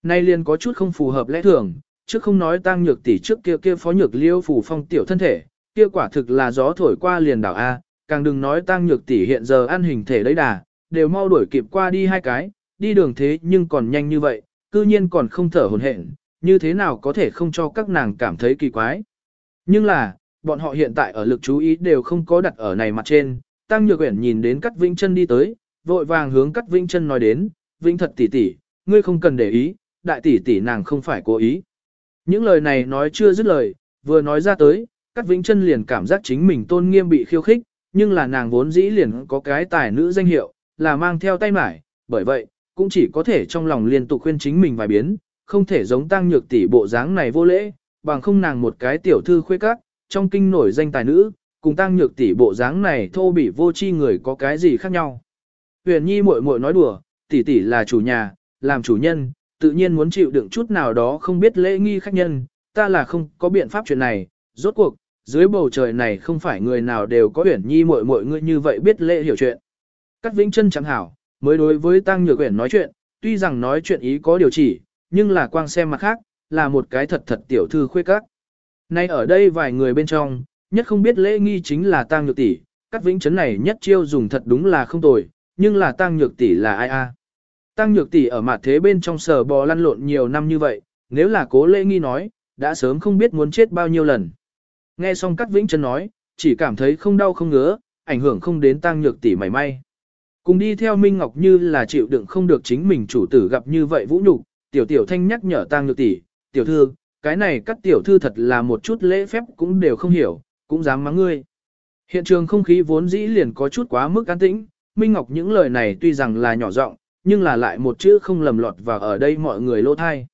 Nay liền có chút không phù hợp lẽ thường, chứ không nói tăng nhược tỷ trước kia kia phó nhược liêu phủ phong tiểu thân thể, kia quả thực là gió thổi qua liền đảo A, càng đừng nói tăng nhược tỷ hiện giờ ăn hình thể đấy đà, đều mau đuổi kịp qua đi hai cái, đi đường thế nhưng còn nhanh như vậy, cư nhiên còn không thở hổn hển, như thế nào có thể không cho các nàng cảm thấy kỳ quái. Nhưng là, bọn họ hiện tại ở lực chú ý đều không có đặt ở này mặt trên, Tăng Nhược Uyển nhìn đến Cát Vĩnh Chân đi tới, vội vàng hướng Cát Vĩnh Chân nói đến, "Vĩnh thật tỷ tỷ, ngươi không cần để ý, đại tỷ tỷ nàng không phải cố ý." Những lời này nói chưa dứt lời, vừa nói ra tới, Cát Vĩnh Chân liền cảm giác chính mình tôn nghiêm bị khiêu khích, nhưng là nàng vốn dĩ liền có cái tài nữ danh hiệu, là mang theo tay mải, bởi vậy, cũng chỉ có thể trong lòng liên tục khuyên chính mình vài biến, không thể giống tăng nhược tỷ bộ dáng này vô lễ, bằng không nàng một cái tiểu thư khuê các, trong kinh nổi danh tài nữ, cùng tăng nhược tỷ bộ dáng này thô bỉ vô tri người có cái gì khác nhau. Huyền Nhi muội muội nói đùa, tỷ tỷ là chủ nhà, làm chủ nhân, tự nhiên muốn chịu đựng chút nào đó không biết lễ nghi khách nhân, ta là không có biện pháp chuyện này, rốt cuộc, dưới bầu trời này không phải người nào đều có Huyền Nhi muội muội ngươi như vậy biết lễ hiểu chuyện. Cát Vĩnh Chân chẳng hảo, mới đối với Tăng Nhược Uyển nói chuyện, tuy rằng nói chuyện ý có điều chỉ, nhưng là quang xem mặt khác, là một cái thật thật tiểu thư khuê các. Nay ở đây vài người bên trong, nhất không biết lễ nghi chính là Tăng Nhược tỷ, các Vĩnh Chấn này nhất chiêu dùng thật đúng là không tồi, nhưng là Tăng Nhược tỷ là ai a? Tăng Nhược tỷ ở mặt thế bên trong sở bò lăn lộn nhiều năm như vậy, nếu là cố lễ nghi nói, đã sớm không biết muốn chết bao nhiêu lần. Nghe xong Cát Vĩnh Chấn nói, chỉ cảm thấy không đau không ngứa, ảnh hưởng không đến tăng nhược tỷ mảy may. Cùng đi theo Minh Ngọc như là chịu đựng không được chính mình chủ tử gặp như vậy vũ nhục, tiểu tiểu thanh nhắc nhở Tang nhược tỷ, tiểu thư, cái này các tiểu thư thật là một chút lễ phép cũng đều không hiểu, cũng dám mắng ngươi. Hiện trường không khí vốn dĩ liền có chút quá mức an tĩnh, Minh Ngọc những lời này tuy rằng là nhỏ giọng, nhưng là lại một chữ không lầm lọt vào ở đây mọi người lỗ thai.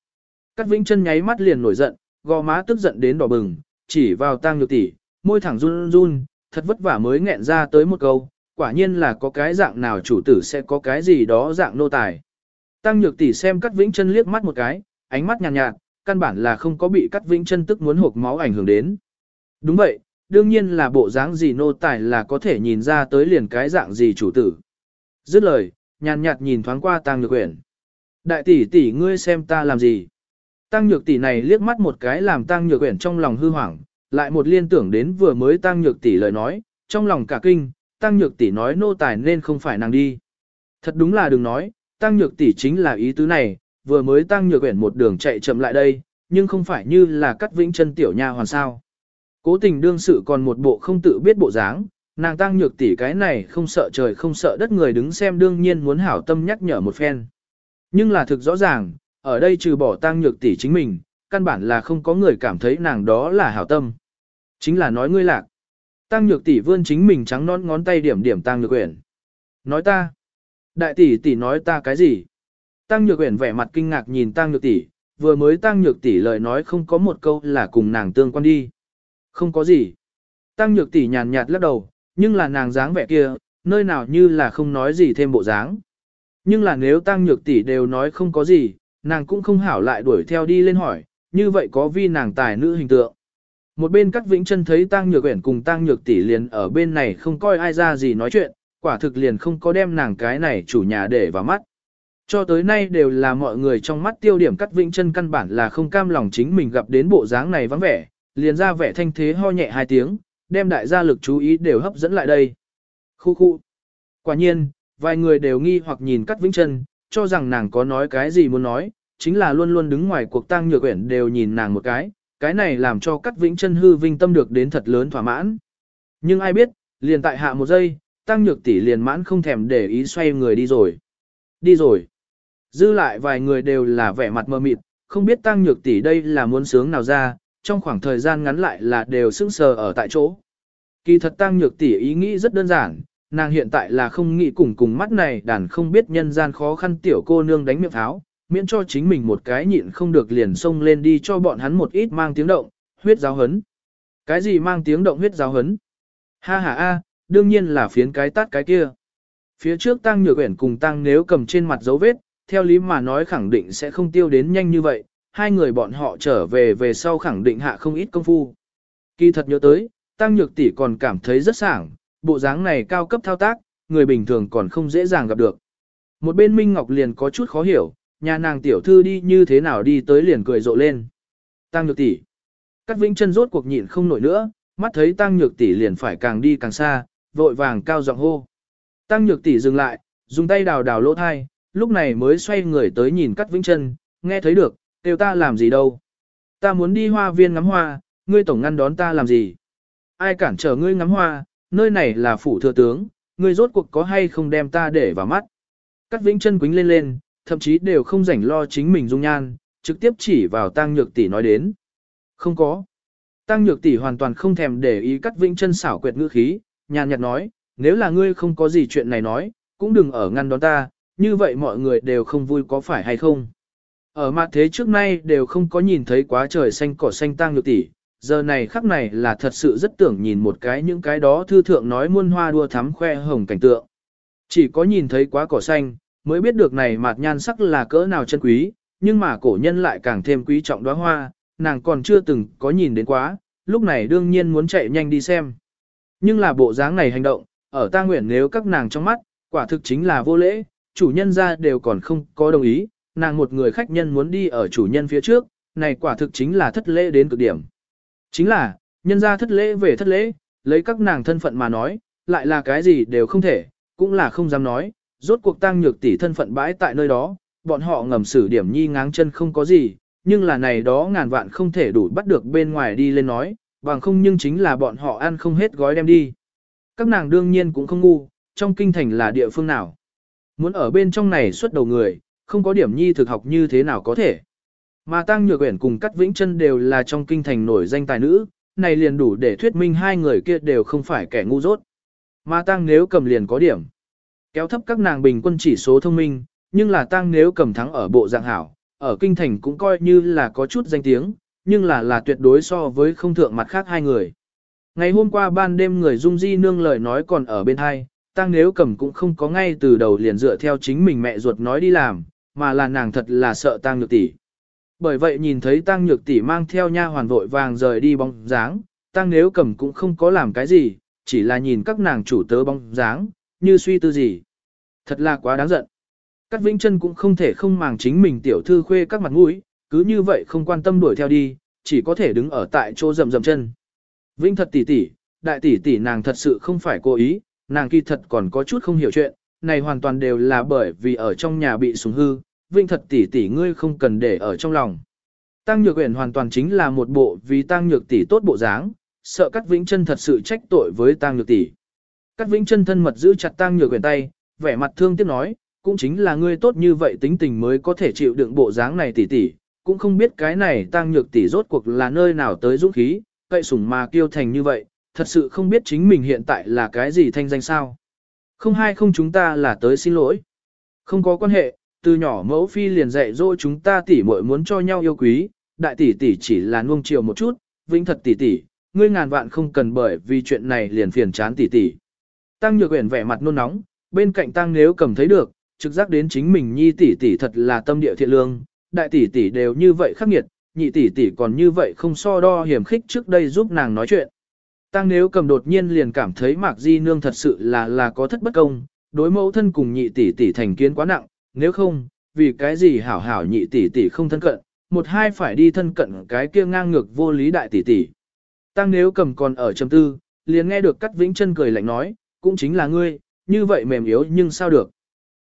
Cát Vĩnh chân nháy mắt liền nổi giận, gò má tức giận đến đỏ bừng, chỉ vào tang nhược tỷ, môi thẳng run run, thật vất vả mới nghẹn ra tới một câu, quả nhiên là có cái dạng nào chủ tử sẽ có cái gì đó dạng nô tài. Tăng nhược tỷ xem Cát Vĩnh chân liếc mắt một cái, ánh mắt nhàn nhạt, nhạt, căn bản là không có bị Cát Vĩnh chân tức muốn hộp máu ảnh hưởng đến. Đúng vậy, đương nhiên là bộ dáng gì nô tài là có thể nhìn ra tới liền cái dạng gì chủ tử. Dứt lời, nhàn nhạt nhìn thoáng qua Tăng Nhược Uyển. Đại tỷ tỷ ngươi xem ta làm gì? Tăng Nhược tỷ này liếc mắt một cái làm Tăng Nhược Uyển trong lòng hư hoảng, lại một liên tưởng đến vừa mới Tăng Nhược tỷ lời nói, trong lòng cả kinh, Tăng Nhược tỷ nói nô tài nên không phải nàng đi. Thật đúng là đừng nói, Tăng Nhược tỷ chính là ý tứ này, vừa mới Tăng Nhược Quyển một đường chạy chậm lại đây, nhưng không phải như là cắt vĩnh chân tiểu nha hoàn sao. Cố tình đương sự còn một bộ không tự biết bộ dáng, nàng tăng nhược tỷ cái này không sợ trời không sợ đất người đứng xem đương nhiên muốn hảo tâm nhắc nhở một phen. Nhưng là thực rõ ràng, ở đây trừ bỏ tăng nhược tỷ chính mình, căn bản là không có người cảm thấy nàng đó là hảo tâm. Chính là nói ngươi lạc. Tăng nhược tỷ vươn chính mình trắng non ngón tay điểm điểm tăng nhược quyển. Nói ta. Đại tỷ tỷ nói ta cái gì? Tăng nhược quyển vẻ mặt kinh ngạc nhìn tăng nhược tỷ, vừa mới tăng nhược tỷ lời nói không có một câu là cùng nàng tương quan đi. Không có gì. Tăng nhược tỷ nhàn nhạt lắc đầu, nhưng là nàng dáng vẻ kia, nơi nào như là không nói gì thêm bộ dáng. Nhưng là nếu tăng nhược tỷ đều nói không có gì, nàng cũng không hảo lại đuổi theo đi lên hỏi, như vậy có vi nàng tài nữ hình tượng. Một bên các vĩnh chân thấy tang nhược uyển cùng tang nhược tỷ liền ở bên này không coi ai ra gì nói chuyện, quả thực liền không có đem nàng cái này chủ nhà để vào mắt. Cho tới nay đều là mọi người trong mắt tiêu điểm cắt vĩnh chân căn bản là không cam lòng chính mình gặp đến bộ dáng này vắng vẻ, liền ra vẻ thanh thế ho nhẹ hai tiếng, đem đại gia lực chú ý đều hấp dẫn lại đây. Khu khu. Quả nhiên, vài người đều nghi hoặc nhìn Cát Vĩnh Chân, cho rằng nàng có nói cái gì muốn nói, chính là luôn luôn đứng ngoài cuộc tang nhược uyển đều nhìn nàng một cái, cái này làm cho Cát Vĩnh Chân hư vinh tâm được đến thật lớn thỏa mãn. Nhưng ai biết, liền tại hạ một giây, tăng nhược tỷ liền mãn không thèm để ý xoay người đi rồi. Đi rồi. Dư lại vài người đều là vẻ mặt mơ mịt, không biết tăng nhược tỷ đây là muốn sướng nào ra, trong khoảng thời gian ngắn lại là đều sững sờ ở tại chỗ. Kỳ thật tăng nhược tỷ ý nghĩ rất đơn giản, nàng hiện tại là không nghĩ cùng cùng mắt này đàn không biết nhân gian khó khăn tiểu cô nương đánh miệng tháo miễn cho chính mình một cái nhịn không được liền xông lên đi cho bọn hắn một ít mang tiếng động, huyết giáo hấn. Cái gì mang tiếng động huyết giáo hấn? Ha ha a, đương nhiên là phiến cái tát cái kia. Phía trước tăng nhược quyển cùng tăng nếu cầm trên mặt dấu vết, theo lý mà nói khẳng định sẽ không tiêu đến nhanh như vậy, hai người bọn họ trở về về sau khẳng định hạ không ít công phu. Kỳ thật nhớ tới, Tăng Nhược tỷ còn cảm thấy rất sảng, bộ dáng này cao cấp thao tác, người bình thường còn không dễ dàng gặp được. Một bên Minh Ngọc liền có chút khó hiểu, nhà nàng tiểu thư đi như thế nào đi tới liền cười rộ lên. Tăng Nhược tỷ. Cát Vĩnh chân rốt cuộc nhịn không nổi nữa, mắt thấy Tăng Nhược tỷ liền phải càng đi càng xa, vội vàng cao giọng hô. Tăng Nhược tỷ dừng lại, dùng tay đào đào lỗ thai, lúc này mới xoay người tới nhìn Cát Vĩnh chân, nghe thấy được, kêu ta làm gì đâu. Ta muốn đi hoa viên ngắm hoa, ngươi tổng ngăn đón ta làm gì. Ai cản trở ngươi ngắm hoa, nơi này là phủ thừa tướng, ngươi rốt cuộc có hay không đem ta để vào mắt. Cắt vĩnh chân quính lên lên, thậm chí đều không rảnh lo chính mình dung nhan, trực tiếp chỉ vào tăng nhược tỷ nói đến. Không có. Tăng nhược tỷ hoàn toàn không thèm để ý cắt vĩnh chân xảo quyệt ngữ khí, nhàn nhạt nói, nếu là ngươi không có gì chuyện này nói, cũng đừng ở ngăn đón ta, như vậy mọi người đều không vui có phải hay không. Ở mặt thế trước nay đều không có nhìn thấy quá trời xanh cỏ xanh tăng nhược tỷ, giờ này khắc này là thật sự rất tưởng nhìn một cái những cái đó thư thượng nói muôn hoa đua thắm khoe hồng cảnh tượng. Chỉ có nhìn thấy quá cỏ xanh, mới biết được này mạt nhan sắc là cỡ nào chân quý, nhưng mà cổ nhân lại càng thêm quý trọng đóa hoa, nàng còn chưa từng có nhìn đến quá, lúc này đương nhiên muốn chạy nhanh đi xem. Nhưng là bộ dáng này hành động, ở ta nguyện nếu các nàng trong mắt, quả thực chính là vô lễ, chủ nhân ra đều còn không có đồng ý, nàng một người khách nhân muốn đi ở chủ nhân phía trước, này quả thực chính là thất lễ đến cực điểm. Chính là, nhân ra thất lễ về thất lễ, lấy các nàng thân phận mà nói, lại là cái gì đều không thể, cũng là không dám nói, rốt cuộc tăng nhược tỷ thân phận bãi tại nơi đó, bọn họ ngầm xử điểm nhi ngáng chân không có gì, nhưng là này đó ngàn vạn không thể đủ bắt được bên ngoài đi lên nói, bằng không nhưng chính là bọn họ ăn không hết gói đem đi. Các nàng đương nhiên cũng không ngu, trong kinh thành là địa phương nào. Muốn ở bên trong này xuất đầu người, không có điểm nhi thực học như thế nào có thể. Mà Tăng Nhược Uyển cùng Cát Vĩnh Chân đều là trong kinh thành nổi danh tài nữ, này liền đủ để thuyết minh hai người kia đều không phải kẻ ngu dốt. Mà Tăng nếu cầm liền có điểm. Kéo thấp các nàng bình quân chỉ số thông minh, nhưng là Tăng nếu cầm thắng ở bộ dạng hảo, ở kinh thành cũng coi như là có chút danh tiếng, nhưng là là tuyệt đối so với không thượng mặt khác hai người. Ngày hôm qua ban đêm người Dung Di nương lời nói còn ở bên hai, Tăng nếu cầm cũng không có ngay từ đầu liền dựa theo chính mình mẹ ruột nói đi làm, mà là nàng thật là sợ Tăng nhược tỷ. Bởi vậy nhìn thấy Tăng nhược tỷ mang theo nha hoàn vội vàng rời đi bóng dáng, Tăng nếu cầm cũng không có làm cái gì, chỉ là nhìn các nàng chủ tớ bóng dáng, như suy tư gì. Thật là quá đáng giận. Cát Vĩnh Chân cũng không thể không màng chính mình tiểu thư khuê các mặt mũi, cứ như vậy không quan tâm đuổi theo đi, chỉ có thể đứng ở tại chỗ rầm rầm chân. Vĩnh thật tỷ tỷ, đại tỷ tỷ nàng thật sự không phải cố ý, nàng kỳ thật còn có chút không hiểu chuyện, này hoàn toàn đều là bởi vì ở trong nhà bị sủng hư, Vĩnh thật tỷ tỷ ngươi không cần để ở trong lòng. Tăng Nhược Uyển hoàn toàn chính là một bộ vì Tăng Nhược tỷ tốt bộ dáng, sợ Cát Vĩnh Chân thật sự trách tội với Tăng Nhược tỷ. Cát Vĩnh Chân thân mật giữ chặt tang Nhược Uyển tay, vẻ mặt thương tiếc nói, cũng chính là ngươi tốt như vậy tính tình mới có thể chịu đựng bộ dáng này tỷ tỷ, cũng không biết cái này tang Nhược tỷ rốt cuộc là nơi nào tới dũng khí, cậy sủng mà kiêu thành như vậy, thật sự không biết chính mình hiện tại là cái gì thanh danh sao. Không hai không chúng ta là tới xin lỗi. Không có quan hệ, từ nhỏ mẫu phi liền dạy dỗ chúng ta tỷ muội muốn cho nhau yêu quý, đại tỷ tỷ chỉ là nuông chiều một chút, vĩnh thật tỷ tỷ, ngươi ngàn vạn không cần bởi vì chuyện này liền phiền chán tỷ tỷ. Tăng Nhược Uyển vẻ mặt nôn nóng, bên cạnh Tăng nếu cầm thấy được, trực giác đến chính mình nhi tỷ tỷ thật là tâm địa thiện lương, đại tỷ tỷ đều như vậy khắc nghiệt, nhị tỷ tỷ còn như vậy không so đo hiểm khích trước đây giúp nàng nói chuyện. Tăng nếu cầm đột nhiên liền cảm thấy Mạc Di Nương thật sự là là có thất bất công, đối mẫu thân cùng nhị tỷ tỷ thành kiến quá nặng, nếu không, vì cái gì hảo hảo nhị tỷ tỷ không thân cận, một hai phải đi thân cận cái kia ngang ngược vô lý đại tỷ tỷ. Tăng nếu cầm còn ở trầm tư, liền nghe được Cát Vĩnh chân cười lạnh nói, cũng chính là ngươi, như vậy mềm yếu nhưng sao được.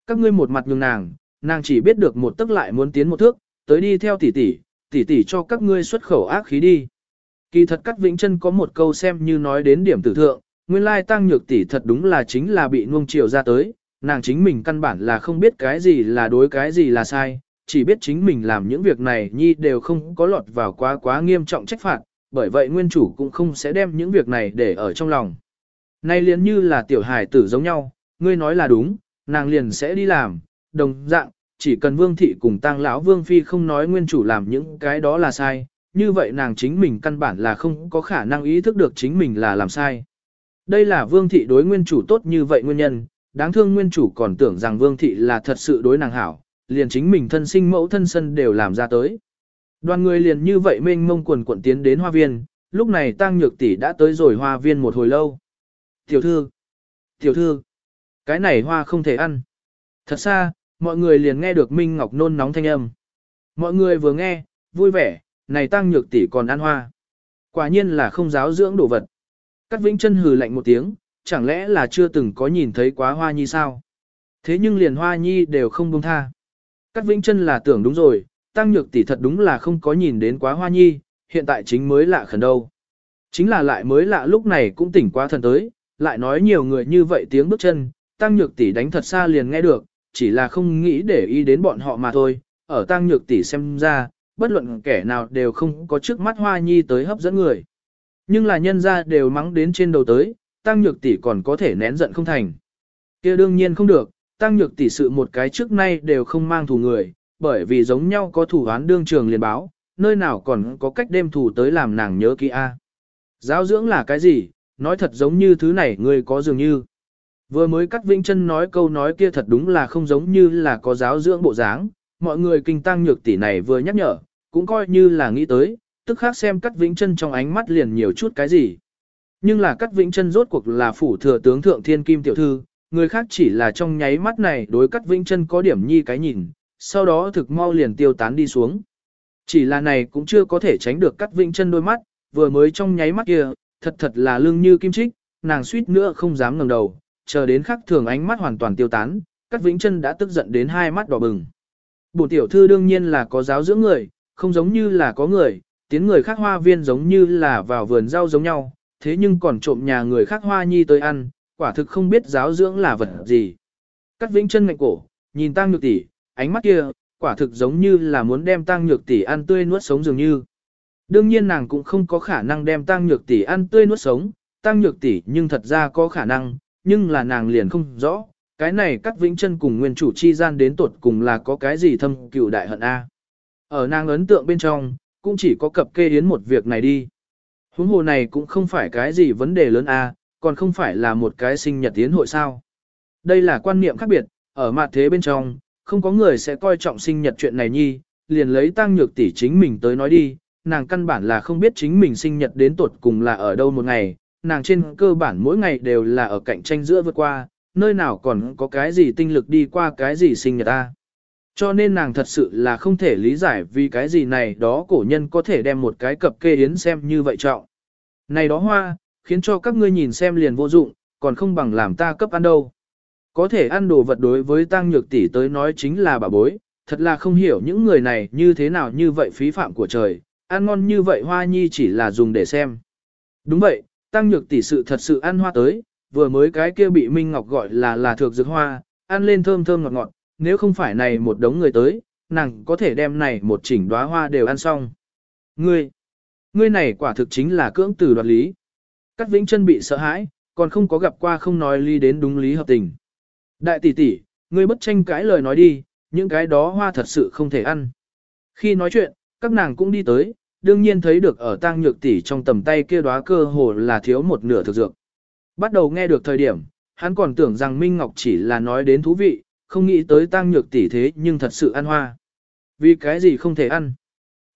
Các ngươi một mặt nhường nàng, nàng chỉ biết được một tức lại muốn tiến một thước, tới đi theo tỷ tỷ, tỷ tỷ cho các ngươi xuất khẩu ác khí đi. Kỳ thật Cát Vĩnh chân có một câu xem như nói đến điểm tử thượng, nguyên lai tăng nhược tỷ thật đúng là chính là bị nuông chiều ra tới, nàng chính mình căn bản là không biết cái gì là đối cái gì là sai, chỉ biết chính mình làm những việc này nhi đều không có lọt vào quá quá nghiêm trọng trách phạt, bởi vậy nguyên chủ cũng không sẽ đem những việc này để ở trong lòng. Nay liền như là tiểu hài tử giống nhau, ngươi nói là đúng, nàng liền sẽ đi làm, đồng dạng, chỉ cần vương thị cùng tang lão vương phi không nói nguyên chủ làm những cái đó là sai, như vậy nàng chính mình căn bản là không có khả năng ý thức được chính mình là làm sai. Đây là vương thị đối nguyên chủ tốt như vậy nguyên nhân, đáng thương nguyên chủ còn tưởng rằng vương thị là thật sự đối nàng hảo, liền chính mình thân sinh mẫu thân sân đều làm ra tới. Đoàn người liền như vậy mênh mông quần quận tiến đến hoa viên, lúc này tăng nhược tỷ đã tới rồi hoa viên một hồi lâu. Tiểu thư, tiểu thư, cái này hoa không thể ăn. Thật xa, mọi người liền nghe được Minh Ngọc nôn nóng thanh âm. Mọi người vừa nghe, vui vẻ, này tăng nhược tỷ còn ăn hoa. Quả nhiên là không giáo dưỡng đồ vật. Cát Vĩnh chân hừ lạnh một tiếng, chẳng lẽ là chưa từng có nhìn thấy quá hoa nhi sao? Thế nhưng liền hoa nhi đều không buông tha. Cát Vĩnh chân là tưởng đúng rồi, tăng nhược tỷ thật đúng là không có nhìn đến quá hoa nhi, hiện tại chính mới lạ khẩn đâu. Chính là lại mới lạ lúc này cũng tỉnh quá thần tới, lại nói nhiều người như vậy tiếng bước chân, tăng nhược tỷ đánh thật xa liền nghe được, chỉ là không nghĩ để ý đến bọn họ mà thôi, ở tăng nhược tỷ xem ra, bất luận kẻ nào đều không có trước mắt hoa nhi tới hấp dẫn người. Nhưng là nhân ra đều mắng đến trên đầu tới, tăng nhược tỷ còn có thể nén giận không thành. kia đương nhiên không được, tăng nhược tỷ sự một cái trước nay đều không mang thù người, bởi vì giống nhau có thủ án đương trường liền báo, nơi nào còn có cách đem thủ tới làm nàng nhớ kỹ a. Giáo dưỡng là cái gì, nói thật giống như thứ này người có dường như. Vừa mới cắt vĩnh chân nói câu nói kia thật đúng là không giống như là có giáo dưỡng bộ dáng, mọi người kinh tăng nhược tỷ này vừa nhắc nhở, cũng coi như là nghĩ tới, tức khác xem cắt vĩnh chân trong ánh mắt liền nhiều chút cái gì. Nhưng là cắt vĩnh chân rốt cuộc là phủ thừa tướng thượng thiên kim tiểu thư, người khác chỉ là trong nháy mắt này đối cắt vĩnh chân có điểm nhi cái nhìn, sau đó thực mau liền tiêu tán đi xuống. Chỉ là này cũng chưa có thể tránh được cắt vĩnh chân đôi mắt, vừa mới trong nháy mắt kia, thật thật là lương như kim trích, nàng suýt nữa không dám ngẩng đầu, chờ đến khắc thường ánh mắt hoàn toàn tiêu tán, cắt vĩnh chân đã tức giận đến hai mắt đỏ bừng. Bổn tiểu thư đương nhiên là có giáo dưỡng người, không giống như là có người, tiến người khác hoa viên giống như là vào vườn rau giống nhau, thế nhưng còn trộm nhà người khác hoa nhi tới ăn, quả thực không biết giáo dưỡng là vật gì. Cắt vĩnh chân ngạnh cổ, nhìn tang nhược tỷ, ánh mắt kia, quả thực giống như là muốn đem tang nhược tỷ ăn tươi nuốt sống dường như. Đương nhiên nàng cũng không có khả năng đem tăng nhược tỷ ăn tươi nuốt sống, tăng nhược tỷ nhưng thật ra có khả năng, nhưng là nàng liền không rõ, cái này các vĩnh chân cùng nguyên chủ chi gian đến tột cùng là có cái gì thâm cựu đại hận A. Ở nàng ấn tượng bên trong, cũng chỉ có cập kê yến một việc này đi. Huống hồ này cũng không phải cái gì vấn đề lớn A, còn không phải là một cái sinh nhật tiến hội sao. Đây là quan niệm khác biệt, ở mặt thế bên trong, không có người sẽ coi trọng sinh nhật chuyện này nhi, liền lấy tăng nhược tỷ chính mình tới nói đi, nàng căn bản là không biết chính mình sinh nhật đến tuột cùng là ở đâu một ngày, nàng trên cơ bản mỗi ngày đều là ở cạnh tranh giữa vượt qua, nơi nào còn có cái gì tinh lực đi qua cái gì sinh nhật ta. Cho nên nàng thật sự là không thể lý giải vì cái gì này đó cổ nhân có thể đem một cái cập kê yến xem như vậy trọng. Này đó hoa, khiến cho các ngươi nhìn xem liền vô dụng, còn không bằng làm ta cấp ăn đâu. Có thể ăn đồ vật đối với tăng nhược tỷ tới nói chính là bà bối, thật là không hiểu những người này như thế nào như vậy phí phạm của trời, ăn ngon như vậy hoa nhi chỉ là dùng để xem. Đúng vậy, tăng nhược tỷ sự thật sự ăn hoa tới, vừa mới cái kia bị Minh Ngọc gọi là là thược dược hoa, ăn lên thơm thơm ngọt ngọt, nếu không phải này một đống người tới, nàng có thể đem này một chỉnh đóa hoa đều ăn xong. Ngươi, ngươi này quả thực chính là cưỡng từ đoạt lý. Cát Vĩnh chân bị sợ hãi, còn không có gặp qua không nói ly đến đúng lý hợp tình. Đại tỷ tỷ, ngươi bất tranh cãi lời nói đi, những cái đó hoa thật sự không thể ăn. Khi nói chuyện, các nàng cũng đi tới, đương nhiên thấy được ở tang nhược tỷ trong tầm tay kia đóa cơ hồ là thiếu một nửa thực dược. Bắt đầu nghe được thời điểm, hắn còn tưởng rằng Minh Ngọc chỉ là nói đến thú vị, không nghĩ tới tang nhược tỷ thế nhưng thật sự ăn hoa. Vì cái gì không thể ăn?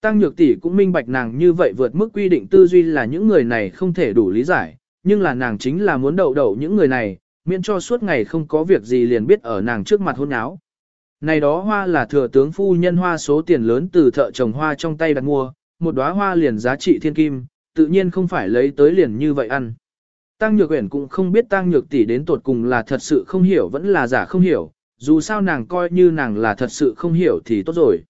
Tăng nhược tỷ cũng minh bạch nàng như vậy vượt mức quy định tư duy là những người này không thể đủ lý giải, nhưng là nàng chính là muốn đậu đậu những người này, miễn cho suốt ngày không có việc gì liền biết ở nàng trước mặt hôn áo. Này đó hoa là thừa tướng phu nhân hoa số tiền lớn từ thợ trồng hoa trong tay đặt mua, một đóa hoa liền giá trị thiên kim, tự nhiên không phải lấy tới liền như vậy ăn. Tăng Nhược Uyển cũng không biết Tăng Nhược tỷ đến tột cùng là thật sự không hiểu vẫn là giả không hiểu, dù sao nàng coi như nàng là thật sự không hiểu thì tốt rồi.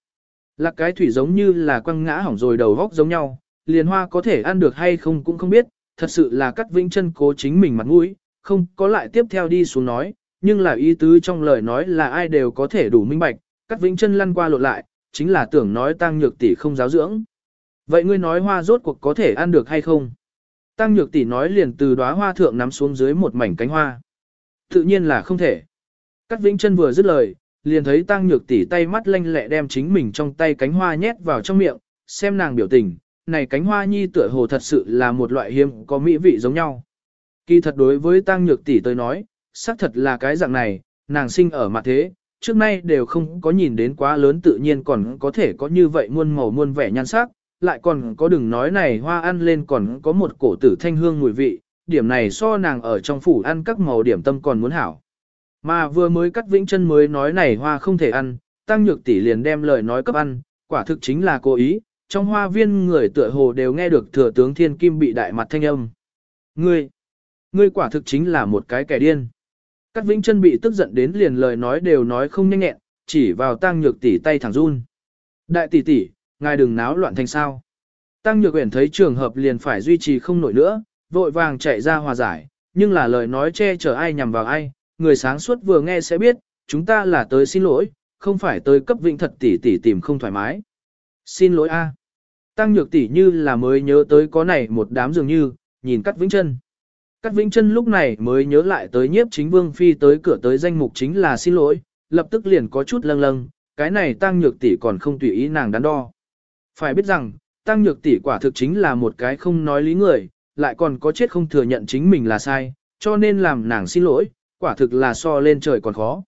Lạc cái thủy giống như là quăng ngã hỏng rồi đầu góc giống nhau, liền hoa có thể ăn được hay không cũng không biết, thật sự là cắt vĩnh chân cố chính mình mặt mũi, không có lại tiếp theo đi xuống nói, nhưng là ý tứ trong lời nói là ai đều có thể đủ minh bạch, cắt vĩnh chân lăn qua lộn lại, chính là tưởng nói tăng nhược tỷ không giáo dưỡng. Vậy ngươi nói hoa rốt cuộc có thể ăn được hay không? Tăng nhược tỷ nói liền từ đóa hoa thượng nắm xuống dưới một mảnh cánh hoa. Tự nhiên là không thể. cát vĩnh chân vừa dứt lời, liền thấy tăng nhược tỷ tay mắt lanh lẹ đem chính mình trong tay cánh hoa nhét vào trong miệng, xem nàng biểu tình, này cánh hoa nhi tựa hồ thật sự là một loại hiếm có mỹ vị giống nhau. Kỳ thật đối với tăng nhược tỷ tới nói, xác thật là cái dạng này, nàng sinh ở mặt thế, trước nay đều không có nhìn đến quá lớn tự nhiên còn có thể có như vậy muôn màu muôn vẻ nhan sắc, lại còn có đừng nói này hoa ăn lên còn có một cổ tử thanh hương mùi vị, điểm này so nàng ở trong phủ ăn các màu điểm tâm còn muốn hảo. Mà vừa mới cắt vĩnh chân mới nói này hoa không thể ăn, tăng nhược tỷ liền đem lời nói cấp ăn, quả thực chính là cố ý, trong hoa viên người tựa hồ đều nghe được thừa tướng thiên kim bị đại mặt thanh âm. Ngươi, ngươi quả thực chính là một cái kẻ điên. Cát Vĩnh Chân bị tức giận đến liền lời nói đều nói không nhanh nhẹn, chỉ vào Tăng Nhược tỷ tay thẳng run. Đại tỷ tỷ, ngài đừng náo loạn thành sao? Tăng Nhược Uyển thấy trường hợp liền phải duy trì không nổi nữa, vội vàng chạy ra hòa giải, nhưng là lời nói che chở ai nhằm vào ai, người sáng suốt vừa nghe sẽ biết, chúng ta là tới xin lỗi, không phải tới cấp Vĩnh thật tỷ tỷ tìm không thoải mái. Xin lỗi a. Tăng Nhược tỷ như là mới nhớ tới có này một đám dường như, nhìn cắt Vĩnh Chân. cắt Vĩnh Chân lúc này mới nhớ lại tới nhiếp chính vương phi tới cửa tới danh mục chính là xin lỗi, lập tức liền có chút lâng lâng, cái này tăng nhược tỷ còn không tùy ý nàng đắn đo. Phải biết rằng, tăng nhược tỷ quả thực chính là một cái không nói lý người, lại còn có chết không thừa nhận chính mình là sai, cho nên làm nàng xin lỗi, quả thực là so lên trời còn khó.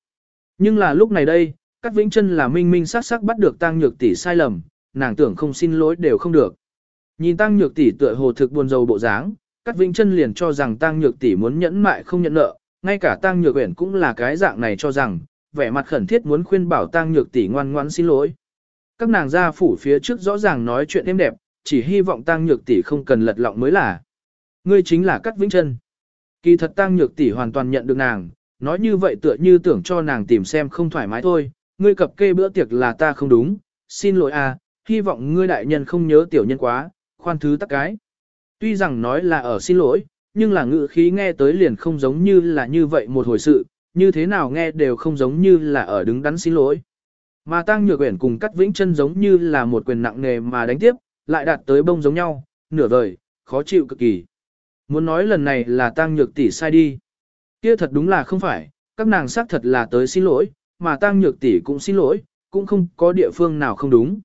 Nhưng là lúc này đây, Cát Vĩnh Chân là minh minh sắc sắc bắt được tăng nhược tỷ sai lầm, nàng tưởng không xin lỗi đều không được. Nhìn tăng nhược tỷ tựa hồ thực buồn rầu bộ dáng, Cát Vĩnh Chân liền cho rằng Tăng Nhược tỷ muốn nhẫn mại không nhận nợ, ngay cả Tăng Nhược Uyển cũng là cái dạng này cho rằng, vẻ mặt khẩn thiết muốn khuyên bảo Tăng Nhược tỷ ngoan ngoãn xin lỗi. Các nàng gia phủ phía trước rõ ràng nói chuyện êm đẹp, chỉ hy vọng Tăng Nhược tỷ không cần lật lọng mới là. Ngươi chính là Cát Vĩnh Chân. Kỳ thật Tăng Nhược tỷ hoàn toàn nhận được nàng, nói như vậy tựa như tưởng cho nàng tìm xem không thoải mái thôi, ngươi cập kê bữa tiệc là ta không đúng, xin lỗi a, à, hy vọng ngươi đại nhân không nhớ tiểu nhân quá, khoan thứ tắc cái. Tuy rằng nói là ở xin lỗi, nhưng là ngữ khí nghe tới liền không giống như là như vậy một hồi sự, như thế nào nghe đều không giống như là ở đứng đắn xin lỗi. Mà Tăng Nhược Uyển cùng Cắt Vĩnh Chân giống như là một quyền nặng nề mà đánh tiếp, lại đạt tới bông giống nhau, nửa vời, khó chịu cực kỳ. Muốn nói lần này là Tăng Nhược tỷ sai đi. Kia thật đúng là không phải, các nàng xác thật là tới xin lỗi, mà Tăng Nhược tỷ cũng xin lỗi, cũng không có địa phương nào không đúng.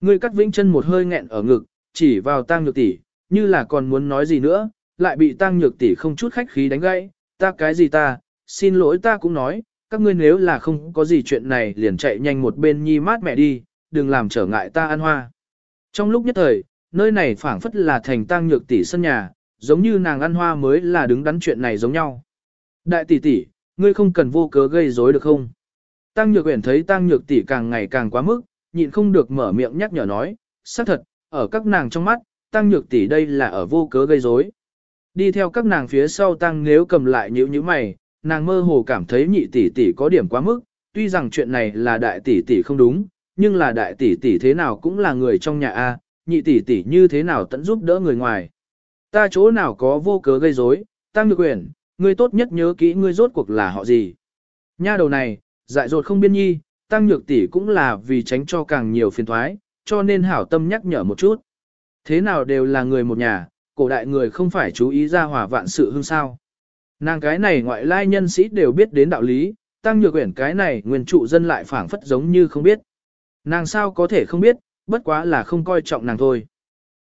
Người Cắt Vĩnh Chân một hơi nghẹn ở ngực, chỉ vào Tăng Nhược tỷ, như là còn muốn nói gì nữa, lại bị Tăng Nhược tỷ không chút khách khí đánh gãy, "Ta cái gì ta, xin lỗi ta cũng nói, các ngươi nếu là không có gì chuyện này liền chạy nhanh một bên nhi mát mẹ đi, đừng làm trở ngại ta ăn hoa." Trong lúc nhất thời, nơi này phảng phất là thành tang Nhược tỷ sân nhà, giống như nàng ăn hoa mới là đứng đắn chuyện này giống nhau. Đại tỷ tỷ, ngươi không cần vô cớ gây rối được không? Tăng Nhược Uyển thấy Tăng Nhược tỷ càng ngày càng quá mức, nhịn không được mở miệng nhắc nhở nói, xác thật, ở các nàng trong mắt, Tăng Nhược tỷ đây là ở vô cớ gây rối. Đi theo các nàng phía sau Tăng nếu cầm lại nhíu nhíu mày, nàng mơ hồ cảm thấy nhị tỷ tỷ có điểm quá mức, tuy rằng chuyện này là đại tỷ tỷ không đúng, nhưng là đại tỷ tỷ thế nào cũng là người trong nhà a, nhị tỷ tỷ như thế nào tận giúp đỡ người ngoài. Ta chỗ nào có vô cớ gây rối, Tăng Nhược Uyển, ngươi tốt nhất nhớ kỹ ngươi rốt cuộc là họ gì. Nha đầu này, dại dột không biên nhi, Tăng Nhược tỷ cũng là vì tránh cho càng nhiều phiền toái, cho nên hảo tâm nhắc nhở một chút. Thế nào đều là người một nhà, cổ đại người không phải chú ý ra hòa vạn sự hương sao. Nàng cái này ngoại lai nhân sĩ đều biết đến đạo lý, tăng nhược quyển cái này nguyên trụ dân lại phảng phất giống như không biết. Nàng sao có thể không biết, bất quá là không coi trọng nàng thôi.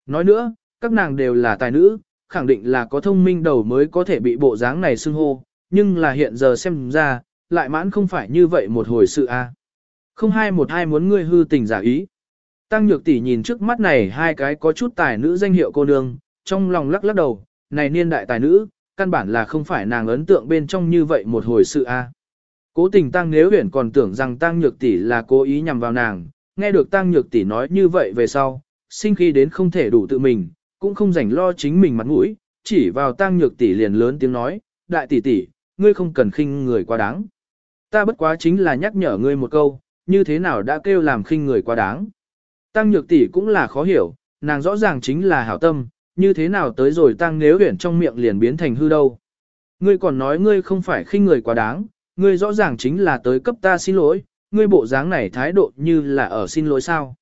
Nói nữa, các nàng đều là tài nữ, khẳng định là có thông minh đầu mới có thể bị bộ dáng này xưng hô, nhưng là hiện giờ xem ra, lại mãn không phải như vậy một hồi sự a. Không hai một hai muốn ngươi hư tình giả ý. Tăng Nhược tỷ nhìn trước mắt này hai cái có chút tài nữ danh hiệu cô nương, trong lòng lắc lắc đầu, này niên đại tài nữ, căn bản là không phải nàng ấn tượng bên trong như vậy một hồi sự a. Cố tình Tăng Nếu Huyền còn tưởng rằng Tăng Nhược tỷ là cố ý nhằm vào nàng, nghe được Tăng Nhược tỷ nói như vậy về sau, sinh khi đến không thể đủ tự mình, cũng không rảnh lo chính mình mặt mũi, chỉ vào Tăng Nhược tỷ liền lớn tiếng nói, đại tỷ tỷ, ngươi không cần khinh người quá đáng. Ta bất quá chính là nhắc nhở ngươi một câu, như thế nào đã kêu làm khinh người quá đáng. Tăng nhược tỷ cũng là khó hiểu, nàng rõ ràng chính là hảo tâm, như thế nào tới rồi tăng nếu huyển trong miệng liền biến thành hư đâu. Ngươi còn nói ngươi không phải khinh người quá đáng, ngươi rõ ràng chính là tới cấp ta xin lỗi, ngươi bộ dáng này thái độ như là ở xin lỗi sao.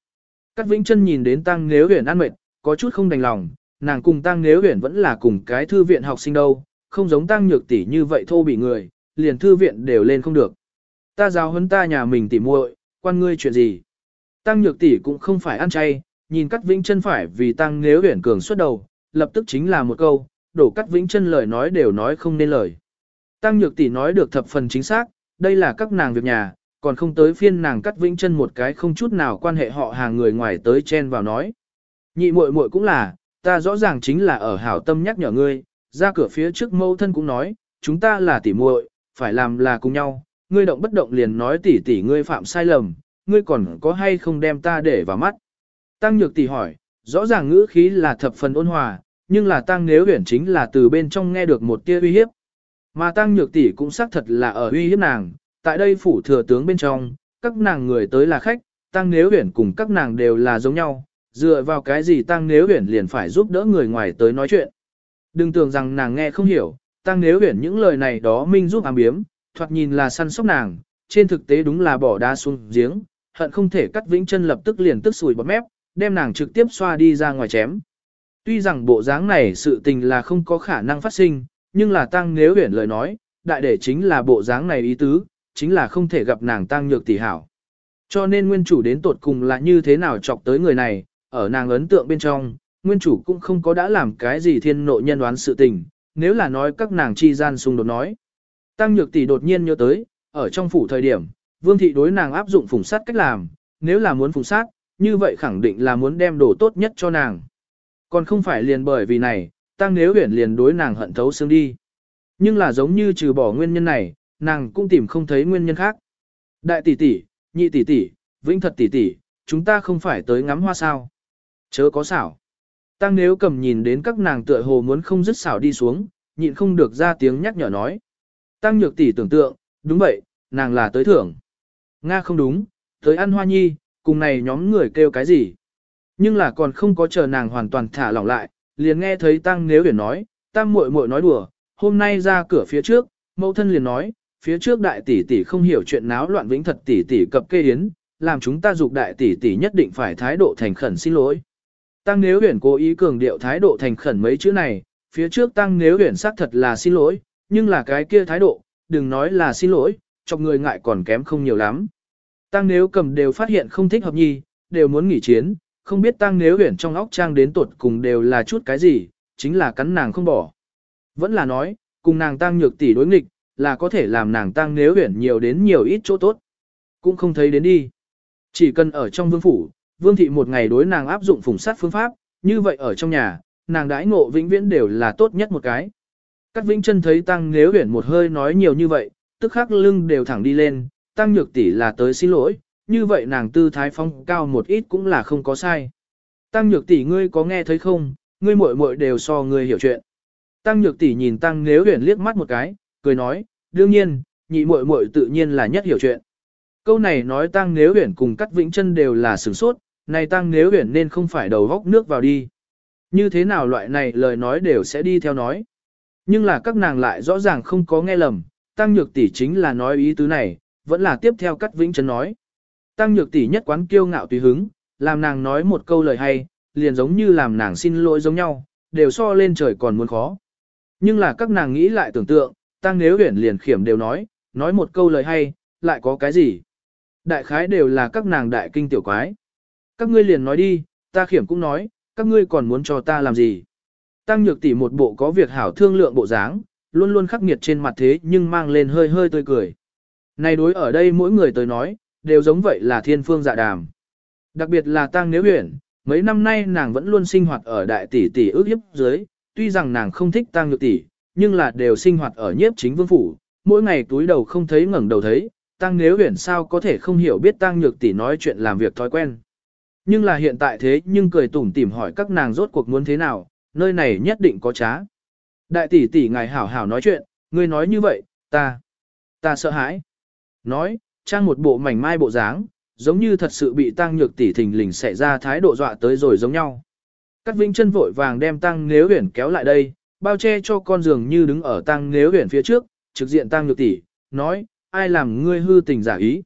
Cát Vĩnh Chân nhìn đến tăng nếu huyển ăn mệt, có chút không đành lòng, nàng cùng tăng nếu huyển vẫn là cùng cái thư viện học sinh đâu, không giống tăng nhược tỷ như vậy thô bị người, liền thư viện đều lên không được. Ta giáo huấn ta nhà mình tỉ muội, quan ngươi chuyện gì? Tăng nhược tỷ cũng không phải ăn chay, nhìn cắt vĩnh chân phải vì tăng nếu huyển cường xuất đầu, lập tức chính là một câu, đổ cắt vĩnh chân lời nói đều nói không nên lời. Tăng nhược tỷ nói được thập phần chính xác, đây là các nàng việc nhà, còn không tới phiên nàng cắt vĩnh chân một cái không chút nào quan hệ họ hàng người ngoài tới chen vào nói. Nhị muội muội cũng là, ta rõ ràng chính là ở hảo tâm nhắc nhở ngươi, ra cửa phía trước mâu thân cũng nói, chúng ta là tỷ muội, phải làm là cùng nhau, ngươi động bất động liền nói tỷ tỷ ngươi phạm sai lầm, ngươi còn có hay không đem ta để vào mắt. Tăng nhược tỷ hỏi, rõ ràng ngữ khí là thập phần ôn hòa, nhưng là tăng nếu huyền chính là từ bên trong nghe được một tia uy hiếp. Mà tăng nhược tỷ cũng xác thật là ở uy hiếp nàng, tại đây phủ thừa tướng bên trong, các nàng người tới là khách, tăng nếu huyền cùng các nàng đều là giống nhau, dựa vào cái gì tăng nếu huyền liền phải giúp đỡ người ngoài tới nói chuyện. Đừng tưởng rằng nàng nghe không hiểu, tăng nếu huyền những lời này đó minh giúp ám biếm, thoạt nhìn là săn sóc nàng, trên thực tế đúng là bỏ đá xuống giếng, hận không thể cắt vĩnh chân lập tức liền tức sùi bọt mép, đem nàng trực tiếp xoa đi ra ngoài chém. Tuy rằng bộ dáng này sự tình là không có khả năng phát sinh, nhưng là tăng nếu huyển lời nói, đại để chính là bộ dáng này ý tứ, chính là không thể gặp nàng tăng nhược tỷ hảo. Cho nên nguyên chủ đến tột cùng là như thế nào chọc tới người này, ở nàng ấn tượng bên trong, nguyên chủ cũng không có đã làm cái gì thiên nộ nhân đoán sự tình, nếu là nói các nàng chi gian xung đột nói. Tăng nhược tỷ đột nhiên nhớ tới, ở trong phủ thời điểm, vương thị đối nàng áp dụng phùng sát cách làm, nếu là muốn phùng sát, như vậy khẳng định là muốn đem đồ tốt nhất cho nàng. Còn không phải liền bởi vì này, tăng nếu huyển liền đối nàng hận thấu xương đi. Nhưng là giống như trừ bỏ nguyên nhân này, nàng cũng tìm không thấy nguyên nhân khác. Đại tỷ tỷ, nhị tỷ tỷ, vĩnh thật tỷ tỷ, chúng ta không phải tới ngắm hoa sao. Chớ có xảo. Tăng nếu cầm nhìn đến các nàng tựa hồ muốn không dứt xảo đi xuống, nhịn không được ra tiếng nhắc nhở nói. Tăng nhược tỷ tưởng tượng, đúng vậy, nàng là tới thưởng. Nga không đúng, tới ăn hoa nhi, cùng này nhóm người kêu cái gì. Nhưng là còn không có chờ nàng hoàn toàn thả lỏng lại, liền nghe thấy tăng nếu huyền nói, tam muội muội nói đùa, hôm nay ra cửa phía trước, mẫu thân liền nói, phía trước đại tỷ tỷ không hiểu chuyện náo loạn vĩnh thật tỷ tỷ cập kê yến, làm chúng ta dục đại tỷ tỷ nhất định phải thái độ thành khẩn xin lỗi. Tăng nếu huyền cố ý cường điệu thái độ thành khẩn mấy chữ này, phía trước tăng nếu huyền xác thật là xin lỗi, nhưng là cái kia thái độ, đừng nói là xin lỗi, chọc người ngại còn kém không nhiều lắm. Tăng nếu cầm đều phát hiện không thích hợp nhi, đều muốn nghỉ chiến, không biết tăng nếu huyền trong óc trang đến tuột cùng đều là chút cái gì, chính là cắn nàng không bỏ. Vẫn là nói, cùng nàng tăng nhược tỷ đối nghịch, là có thể làm nàng tăng nếu huyền nhiều đến nhiều ít chỗ tốt. Cũng không thấy đến đi. Chỉ cần ở trong vương phủ, vương thị một ngày đối nàng áp dụng phùng sát phương pháp, như vậy ở trong nhà, nàng đãi ngộ vĩnh viễn đều là tốt nhất một cái. Các vĩnh chân thấy tăng nếu huyền một hơi nói nhiều như vậy, tức khắc lưng đều thẳng đi lên, tăng nhược tỷ là tới xin lỗi, như vậy nàng tư thái phong cao một ít cũng là không có sai. Tăng nhược tỷ ngươi có nghe thấy không, ngươi muội muội đều so ngươi hiểu chuyện. Tăng nhược tỷ nhìn tăng nếu huyền liếc mắt một cái, cười nói, đương nhiên, nhị muội muội tự nhiên là nhất hiểu chuyện. Câu này nói tăng nếu huyền cùng cắt vĩnh chân đều là sửng sốt, này tăng nếu huyền nên không phải đầu góc nước vào đi. Như thế nào loại này lời nói đều sẽ đi theo nói. Nhưng là các nàng lại rõ ràng không có nghe lầm, tăng nhược tỷ chính là nói ý tứ này, vẫn là tiếp theo cắt vĩnh chấn nói. Tăng nhược tỷ nhất quán kiêu ngạo tùy hứng, làm nàng nói một câu lời hay, liền giống như làm nàng xin lỗi giống nhau, đều so lên trời còn muốn khó. Nhưng là các nàng nghĩ lại tưởng tượng, tăng nếu huyền liền khiểm đều nói, nói một câu lời hay, lại có cái gì? Đại khái đều là các nàng đại kinh tiểu quái. Các ngươi liền nói đi, ta khiểm cũng nói, các ngươi còn muốn cho ta làm gì? Tăng nhược tỷ một bộ có việc hảo thương lượng bộ dáng, luôn luôn khắc nghiệt trên mặt thế nhưng mang lên hơi hơi tươi cười. Này đối ở đây mỗi người tới nói, đều giống vậy là thiên phương dạ đàm. Đặc biệt là Tăng Nếu Huyền, mấy năm nay nàng vẫn luôn sinh hoạt ở đại tỷ tỷ ước hiếp dưới, tuy rằng nàng không thích Tăng Nhược tỷ, nhưng là đều sinh hoạt ở nhiếp chính vương phủ, mỗi ngày túi đầu không thấy ngẩng đầu thấy, Tăng Nếu Huyền sao có thể không hiểu biết Tăng Nhược tỷ nói chuyện làm việc thói quen. Nhưng là hiện tại thế nhưng cười tủm tỉm hỏi các nàng rốt cuộc muốn thế nào, nơi này nhất định có trá. Đại tỷ tỷ ngài hảo hảo nói chuyện, ngươi nói như vậy, ta, ta sợ hãi. Nói, trang một bộ mảnh mai bộ dáng, giống như thật sự bị tăng nhược tỷ thình lình xẻ ra thái độ dọa tới rồi giống nhau. Cát Vĩnh chân vội vàng đem tăng nếu huyền kéo lại đây, bao che cho con giường như đứng ở tăng nếu huyền phía trước, trực diện tăng nhược tỷ, nói, ai làm ngươi hư tình giả ý.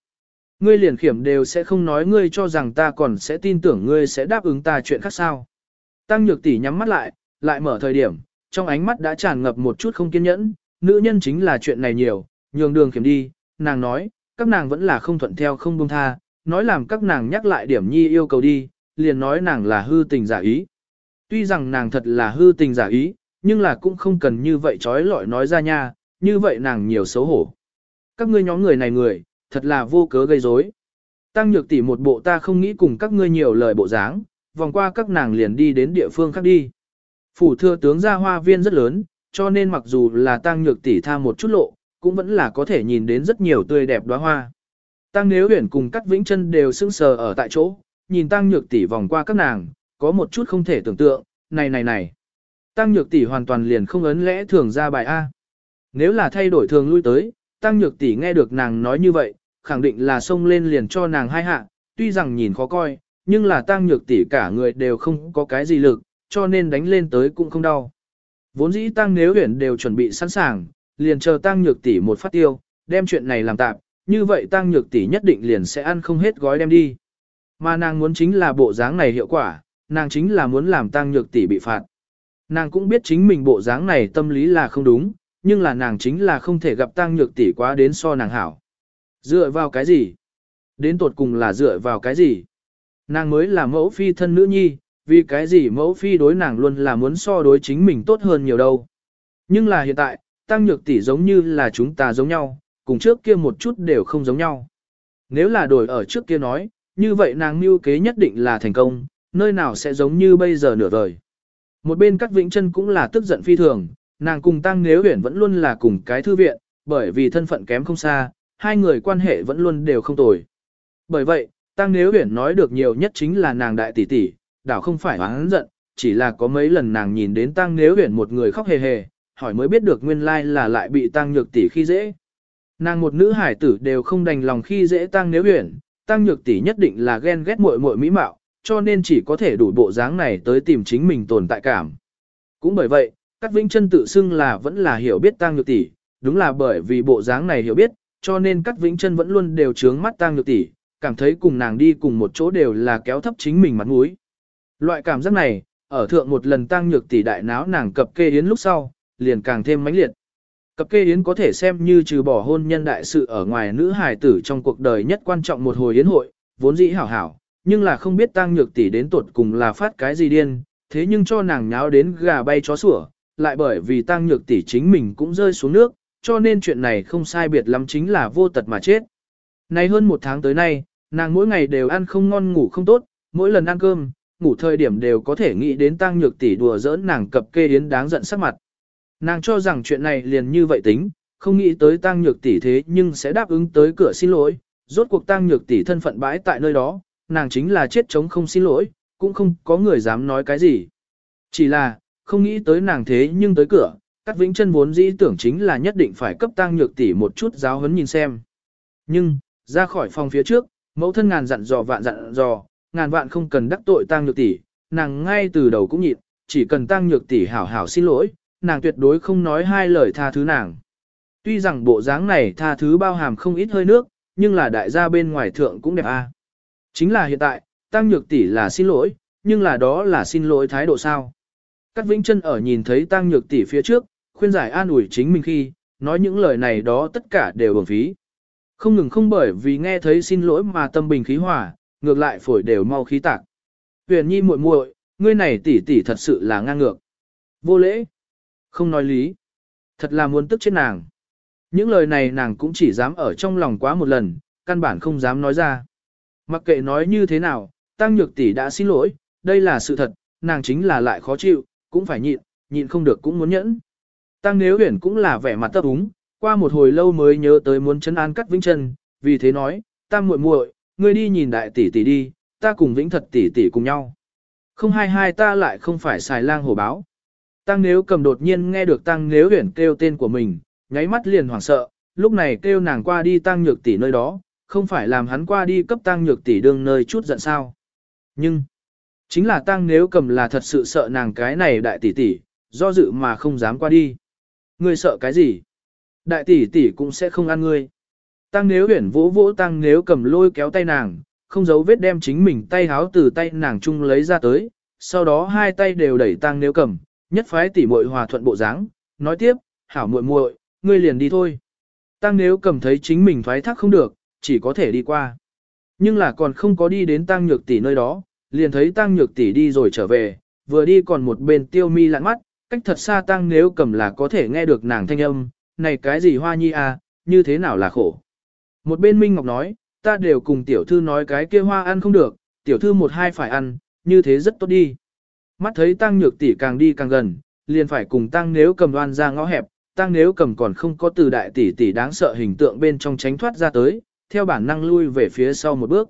Ngươi liền khiểm đều sẽ không nói ngươi cho rằng ta còn sẽ tin tưởng ngươi sẽ đáp ứng ta chuyện khác sao. Tăng nhược tỷ nhắm mắt lại, lại mở thời điểm, trong ánh mắt đã tràn ngập một chút không kiên nhẫn, nữ nhân chính là chuyện này nhiều, nhường đường khiểm đi, nàng nói, các nàng vẫn là không thuận theo không buông tha, nói làm các nàng nhắc lại điểm nhi yêu cầu đi, liền nói nàng là hư tình giả ý. Tuy rằng nàng thật là hư tình giả ý, nhưng là cũng không cần như vậy trói lọi nói ra nha, như vậy nàng nhiều xấu hổ. Các ngươi nhóm người này người, thật là vô cớ gây rối. Tăng nhược tỷ một bộ ta không nghĩ cùng các ngươi nhiều lời bộ dáng, vòng qua các nàng liền đi đến địa phương khác đi. Phủ thừa tướng ra hoa viên rất lớn, cho nên mặc dù là tăng nhược tỷ tha một chút lộ, cũng vẫn là có thể nhìn đến rất nhiều tươi đẹp đóa hoa. Tăng Nếu Uyển cùng Cát Vĩnh Chân đều sững sờ ở tại chỗ, nhìn Tăng Nhược tỷ vòng qua các nàng, có một chút không thể tưởng tượng, này này này. Tăng Nhược tỷ hoàn toàn liền không ấn lẽ thường ra bài a. Nếu là thay đổi thường lui tới, Tăng Nhược tỷ nghe được nàng nói như vậy, khẳng định là xông lên liền cho nàng hai hạ, tuy rằng nhìn khó coi, nhưng là Tăng Nhược tỷ cả người đều không có cái gì lực, cho nên đánh lên tới cũng không đau. Vốn dĩ Tăng Nếu Uyển đều chuẩn bị sẵn sàng, liền chờ Tăng Nhược tỷ một phát tiêu, đem chuyện này làm tạm, như vậy Tăng Nhược tỷ nhất định liền sẽ ăn không hết gói đem đi. Mà nàng muốn chính là bộ dáng này hiệu quả, nàng chính là muốn làm Tăng Nhược tỷ bị phạt. Nàng cũng biết chính mình bộ dáng này tâm lý là không đúng, nhưng là nàng chính là không thể gặp Tăng Nhược tỷ quá đến so nàng hảo. Dựa vào cái gì? Đến tột cùng là dựa vào cái gì? Nàng mới là mẫu phi thân nữ nhi, vì cái gì mẫu phi đối nàng luôn là muốn so đối chính mình tốt hơn nhiều đâu. Nhưng là hiện tại, tăng nhược tỷ giống như là chúng ta giống nhau, cùng trước kia một chút đều không giống nhau. Nếu là đổi ở trước kia nói, như vậy nàng mưu kế nhất định là thành công, nơi nào sẽ giống như bây giờ nửa vời. Một bên Cát Vĩnh Chân cũng là tức giận phi thường, nàng cùng Tăng Nếu Uyển vẫn luôn là cùng cái thư viện, bởi vì thân phận kém không xa, hai người quan hệ vẫn luôn đều không tồi. Bởi vậy, Tăng Nếu Uyển nói được nhiều nhất chính là nàng đại tỷ tỷ, đảo không phải oán giận, chỉ là có mấy lần nàng nhìn đến Tăng Nếu Uyển một người khóc hề hề, hỏi mới biết được nguyên lai là lại bị Tăng Nhược tỷ khi dễ. Nàng một nữ hải tử đều không đành lòng khi dễ Tăng Nếu Uyển, Tăng Nhược tỷ nhất định là ghen ghét muội muội mỹ mạo, cho nên chỉ có thể đủ bộ dáng này tới tìm chính mình tồn tại cảm. Cũng bởi vậy, Cát Vĩnh Chân tự xưng là vẫn là hiểu biết Tăng Nhược tỷ, đúng là bởi vì bộ dáng này hiểu biết, cho nên Cát Vĩnh Chân vẫn luôn đều trướng mắt Tăng Nhược tỷ, cảm thấy cùng nàng đi cùng một chỗ đều là kéo thấp chính mình mặt mũi. Loại cảm giác này, ở thượng một lần Tăng Nhược tỷ đại náo nàng cập kê yến lúc sau, liền càng thêm mãnh liệt. Cập kê yến có thể xem như trừ bỏ hôn nhân đại sự ở ngoài nữ hài tử trong cuộc đời nhất quan trọng một hồi yến hội, vốn dĩ hảo hảo, nhưng là không biết Tăng Nhược tỷ đến tuột cùng là phát cái gì điên, thế nhưng cho nàng nháo đến gà bay chó sủa, lại bởi vì Tăng Nhược tỷ chính mình cũng rơi xuống nước, cho nên chuyện này không sai biệt lắm chính là vô tật mà chết. Nay hơn một tháng tới nay, nàng mỗi ngày đều ăn không ngon ngủ không tốt, mỗi lần ăn cơm, ngủ thời điểm đều có thể nghĩ đến Tăng Nhược tỷ đùa giỡn nàng cập kê yến đáng giận sắc mặt. Nàng cho rằng chuyện này liền như vậy tính, không nghĩ tới Tăng Nhược tỷ thế nhưng sẽ đáp ứng tới cửa xin lỗi, rốt cuộc Tăng Nhược tỷ thân phận bãi tại nơi đó, nàng chính là chết chống không xin lỗi, cũng không có người dám nói cái gì. Chỉ là, không nghĩ tới nàng thế nhưng tới cửa, Cát Vĩnh Chân vốn dĩ tưởng chính là nhất định phải cấp Tăng Nhược tỷ một chút giáo huấn nhìn xem. Nhưng, ra khỏi phòng phía trước, mẫu thân ngàn dặn dò vạn dặn dò, ngàn vạn không cần đắc tội Tăng Nhược tỷ, nàng ngay từ đầu cũng nhịn, chỉ cần Tăng Nhược tỷ hảo hảo xin lỗi, nàng tuyệt đối không nói hai lời tha thứ nàng. Tuy rằng bộ dáng này tha thứ bao hàm không ít hơi nước, nhưng là đại gia bên ngoài thượng cũng đẹp a. Chính là hiện tại, Tăng Nhược tỷ là xin lỗi, nhưng là đó là xin lỗi thái độ sao? Cát Vĩnh Chân ở nhìn thấy Tăng Nhược tỷ phía trước, khuyên giải an ủi chính mình khi, nói những lời này đó tất cả đều uổng phí. Không ngừng không bởi vì nghe thấy xin lỗi mà tâm bình khí hòa, ngược lại phổi đều mau khí tạc. Huyền Nhi muội muội, ngươi này tỷ tỷ thật sự là ngang ngược. Vô lễ. Không nói lý. Thật là muốn tức chết nàng. Những lời này nàng cũng chỉ dám ở trong lòng quá một lần, căn bản không dám nói ra. Mặc kệ nói như thế nào, Tăng Nhược tỷ đã xin lỗi, đây là sự thật, nàng chính là lại khó chịu, cũng phải nhịn, nhịn không được cũng muốn nhẫn. Tăng Nếu Uyển cũng là vẻ mặt tấp úng, qua một hồi lâu mới nhớ tới muốn trấn an cắt Vĩnh Chân, vì thế nói, "Tam muội muội, ngươi đi nhìn đại tỷ tỷ đi, ta cùng Vĩnh Thật tỷ tỷ cùng nhau." Không hai hai ta lại không phải xài lang hổ báo. Tăng Nếu cầm đột nhiên nghe được Tăng Nếu huyển kêu tên của mình, nháy mắt liền hoảng sợ, lúc này kêu nàng qua đi Tăng Nhược tỷ nơi đó, không phải làm hắn qua đi cấp Tăng Nhược tỷ đương nơi chút giận sao? Nhưng chính là Tăng Nếu cầm là thật sự sợ nàng cái này đại tỷ tỷ, do dự mà không dám qua đi. Ngươi sợ cái gì? Đại tỷ tỷ cũng sẽ không ăn ngươi. Tăng Nếu huyển vỗ vỗ Tăng Nếu cầm lôi kéo tay nàng, không giấu vết đem chính mình tay háo từ tay nàng chung lấy ra tới, sau đó hai tay đều đẩy Tăng Nếu cầm, nhất phái tỉ muội hòa thuận bộ dáng, nói tiếp, hảo muội muội, ngươi liền đi thôi. Tăng nếu cầm thấy chính mình thoái thác không được, chỉ có thể đi qua. Nhưng là còn không có đi đến tăng nhược tỷ nơi đó, liền thấy tăng nhược tỷ đi rồi trở về, vừa đi còn một bên tiêu mi lặn mắt, cách thật xa tăng nếu cầm là có thể nghe được nàng thanh âm, này cái gì hoa nhi à, như thế nào là khổ. Một bên Minh Ngọc nói, ta đều cùng tiểu thư nói cái kia hoa ăn không được, tiểu thư một hai phải ăn, như thế rất tốt đi. Mắt thấy tăng nhược tỷ càng đi càng gần, liền phải cùng tăng nếu cầm đoan ra ngõ hẹp, tăng nếu cầm còn không có từ đại tỷ tỷ đáng sợ hình tượng bên trong tránh thoát ra tới, theo bản năng lui về phía sau một bước.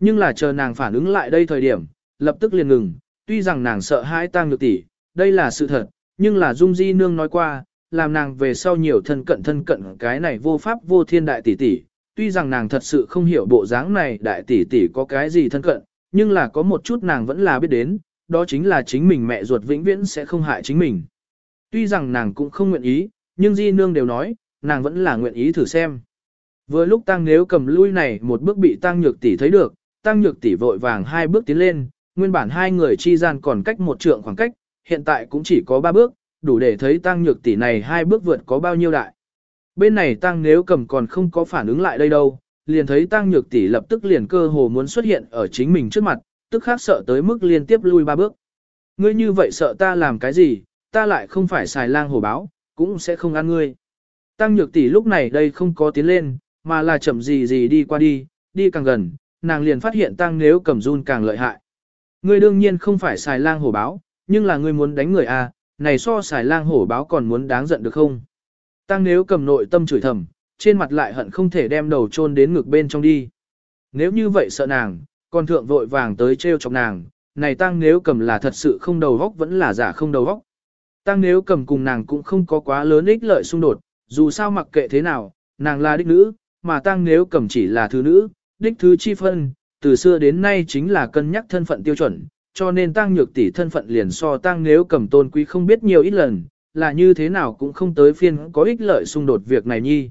Nhưng là chờ nàng phản ứng lại đây thời điểm, lập tức liền ngừng, tuy rằng nàng sợ hãi tăng nhược tỷ, đây là sự thật, nhưng là Dung Di Nương nói qua, làm nàng về sau nhiều thân cận thân cận cái này vô pháp vô thiên đại tỷ tỷ, tuy rằng nàng thật sự không hiểu bộ dáng này đại tỷ tỷ có cái gì thân cận, nhưng là có một chút nàng vẫn là biết đến, đó chính là chính mình mẹ ruột vĩnh viễn sẽ không hại chính mình. Tuy rằng nàng cũng không nguyện ý, nhưng Di Nương đều nói, nàng vẫn là nguyện ý thử xem. Vừa lúc Tăng nếu cầm lui này một bước bị Tăng Nhược Tỷ thấy được, Tăng Nhược Tỷ vội vàng hai bước tiến lên, nguyên bản hai người chi gian còn cách một trượng khoảng cách, hiện tại cũng chỉ có ba bước, đủ để thấy Tăng Nhược Tỷ này hai bước vượt có bao nhiêu đại. Bên này Tăng nếu cầm còn không có phản ứng lại đây đâu, liền thấy Tăng Nhược Tỷ lập tức liền cơ hồ muốn xuất hiện ở chính mình trước mặt, tức khác sợ tới mức liên tiếp lui ba bước. Ngươi như vậy sợ ta làm cái gì, ta lại không phải xài lang hổ báo, cũng sẽ không ăn ngươi. Tăng nhược tỷ lúc này đây không có tiến lên, mà là chậm gì gì đi qua đi, đi càng gần, nàng liền phát hiện tăng nếu cầm run càng lợi hại. Ngươi đương nhiên không phải xài lang hổ báo, nhưng là ngươi muốn đánh người à, này so xài lang hổ báo còn muốn đáng giận được không? Tăng nếu cầm nội tâm chửi thầm, trên mặt lại hận không thể đem đầu chôn đến ngực bên trong đi. Nếu như vậy sợ nàng, còn thượng vội vàng tới treo chọc nàng, này tăng nếu cầm là thật sự không đầu góc vẫn là giả không đầu góc. Tăng nếu cầm cùng nàng cũng không có quá lớn ích lợi xung đột, dù sao mặc kệ thế nào, nàng là đích nữ, mà tăng nếu cầm chỉ là thứ nữ, đích thứ chi phân, từ xưa đến nay chính là cân nhắc thân phận tiêu chuẩn, cho nên tăng nhược tỷ thân phận liền so tăng nếu cầm tôn quý không biết nhiều ít lần, là như thế nào cũng không tới phiên có ích lợi xung đột việc này nhi.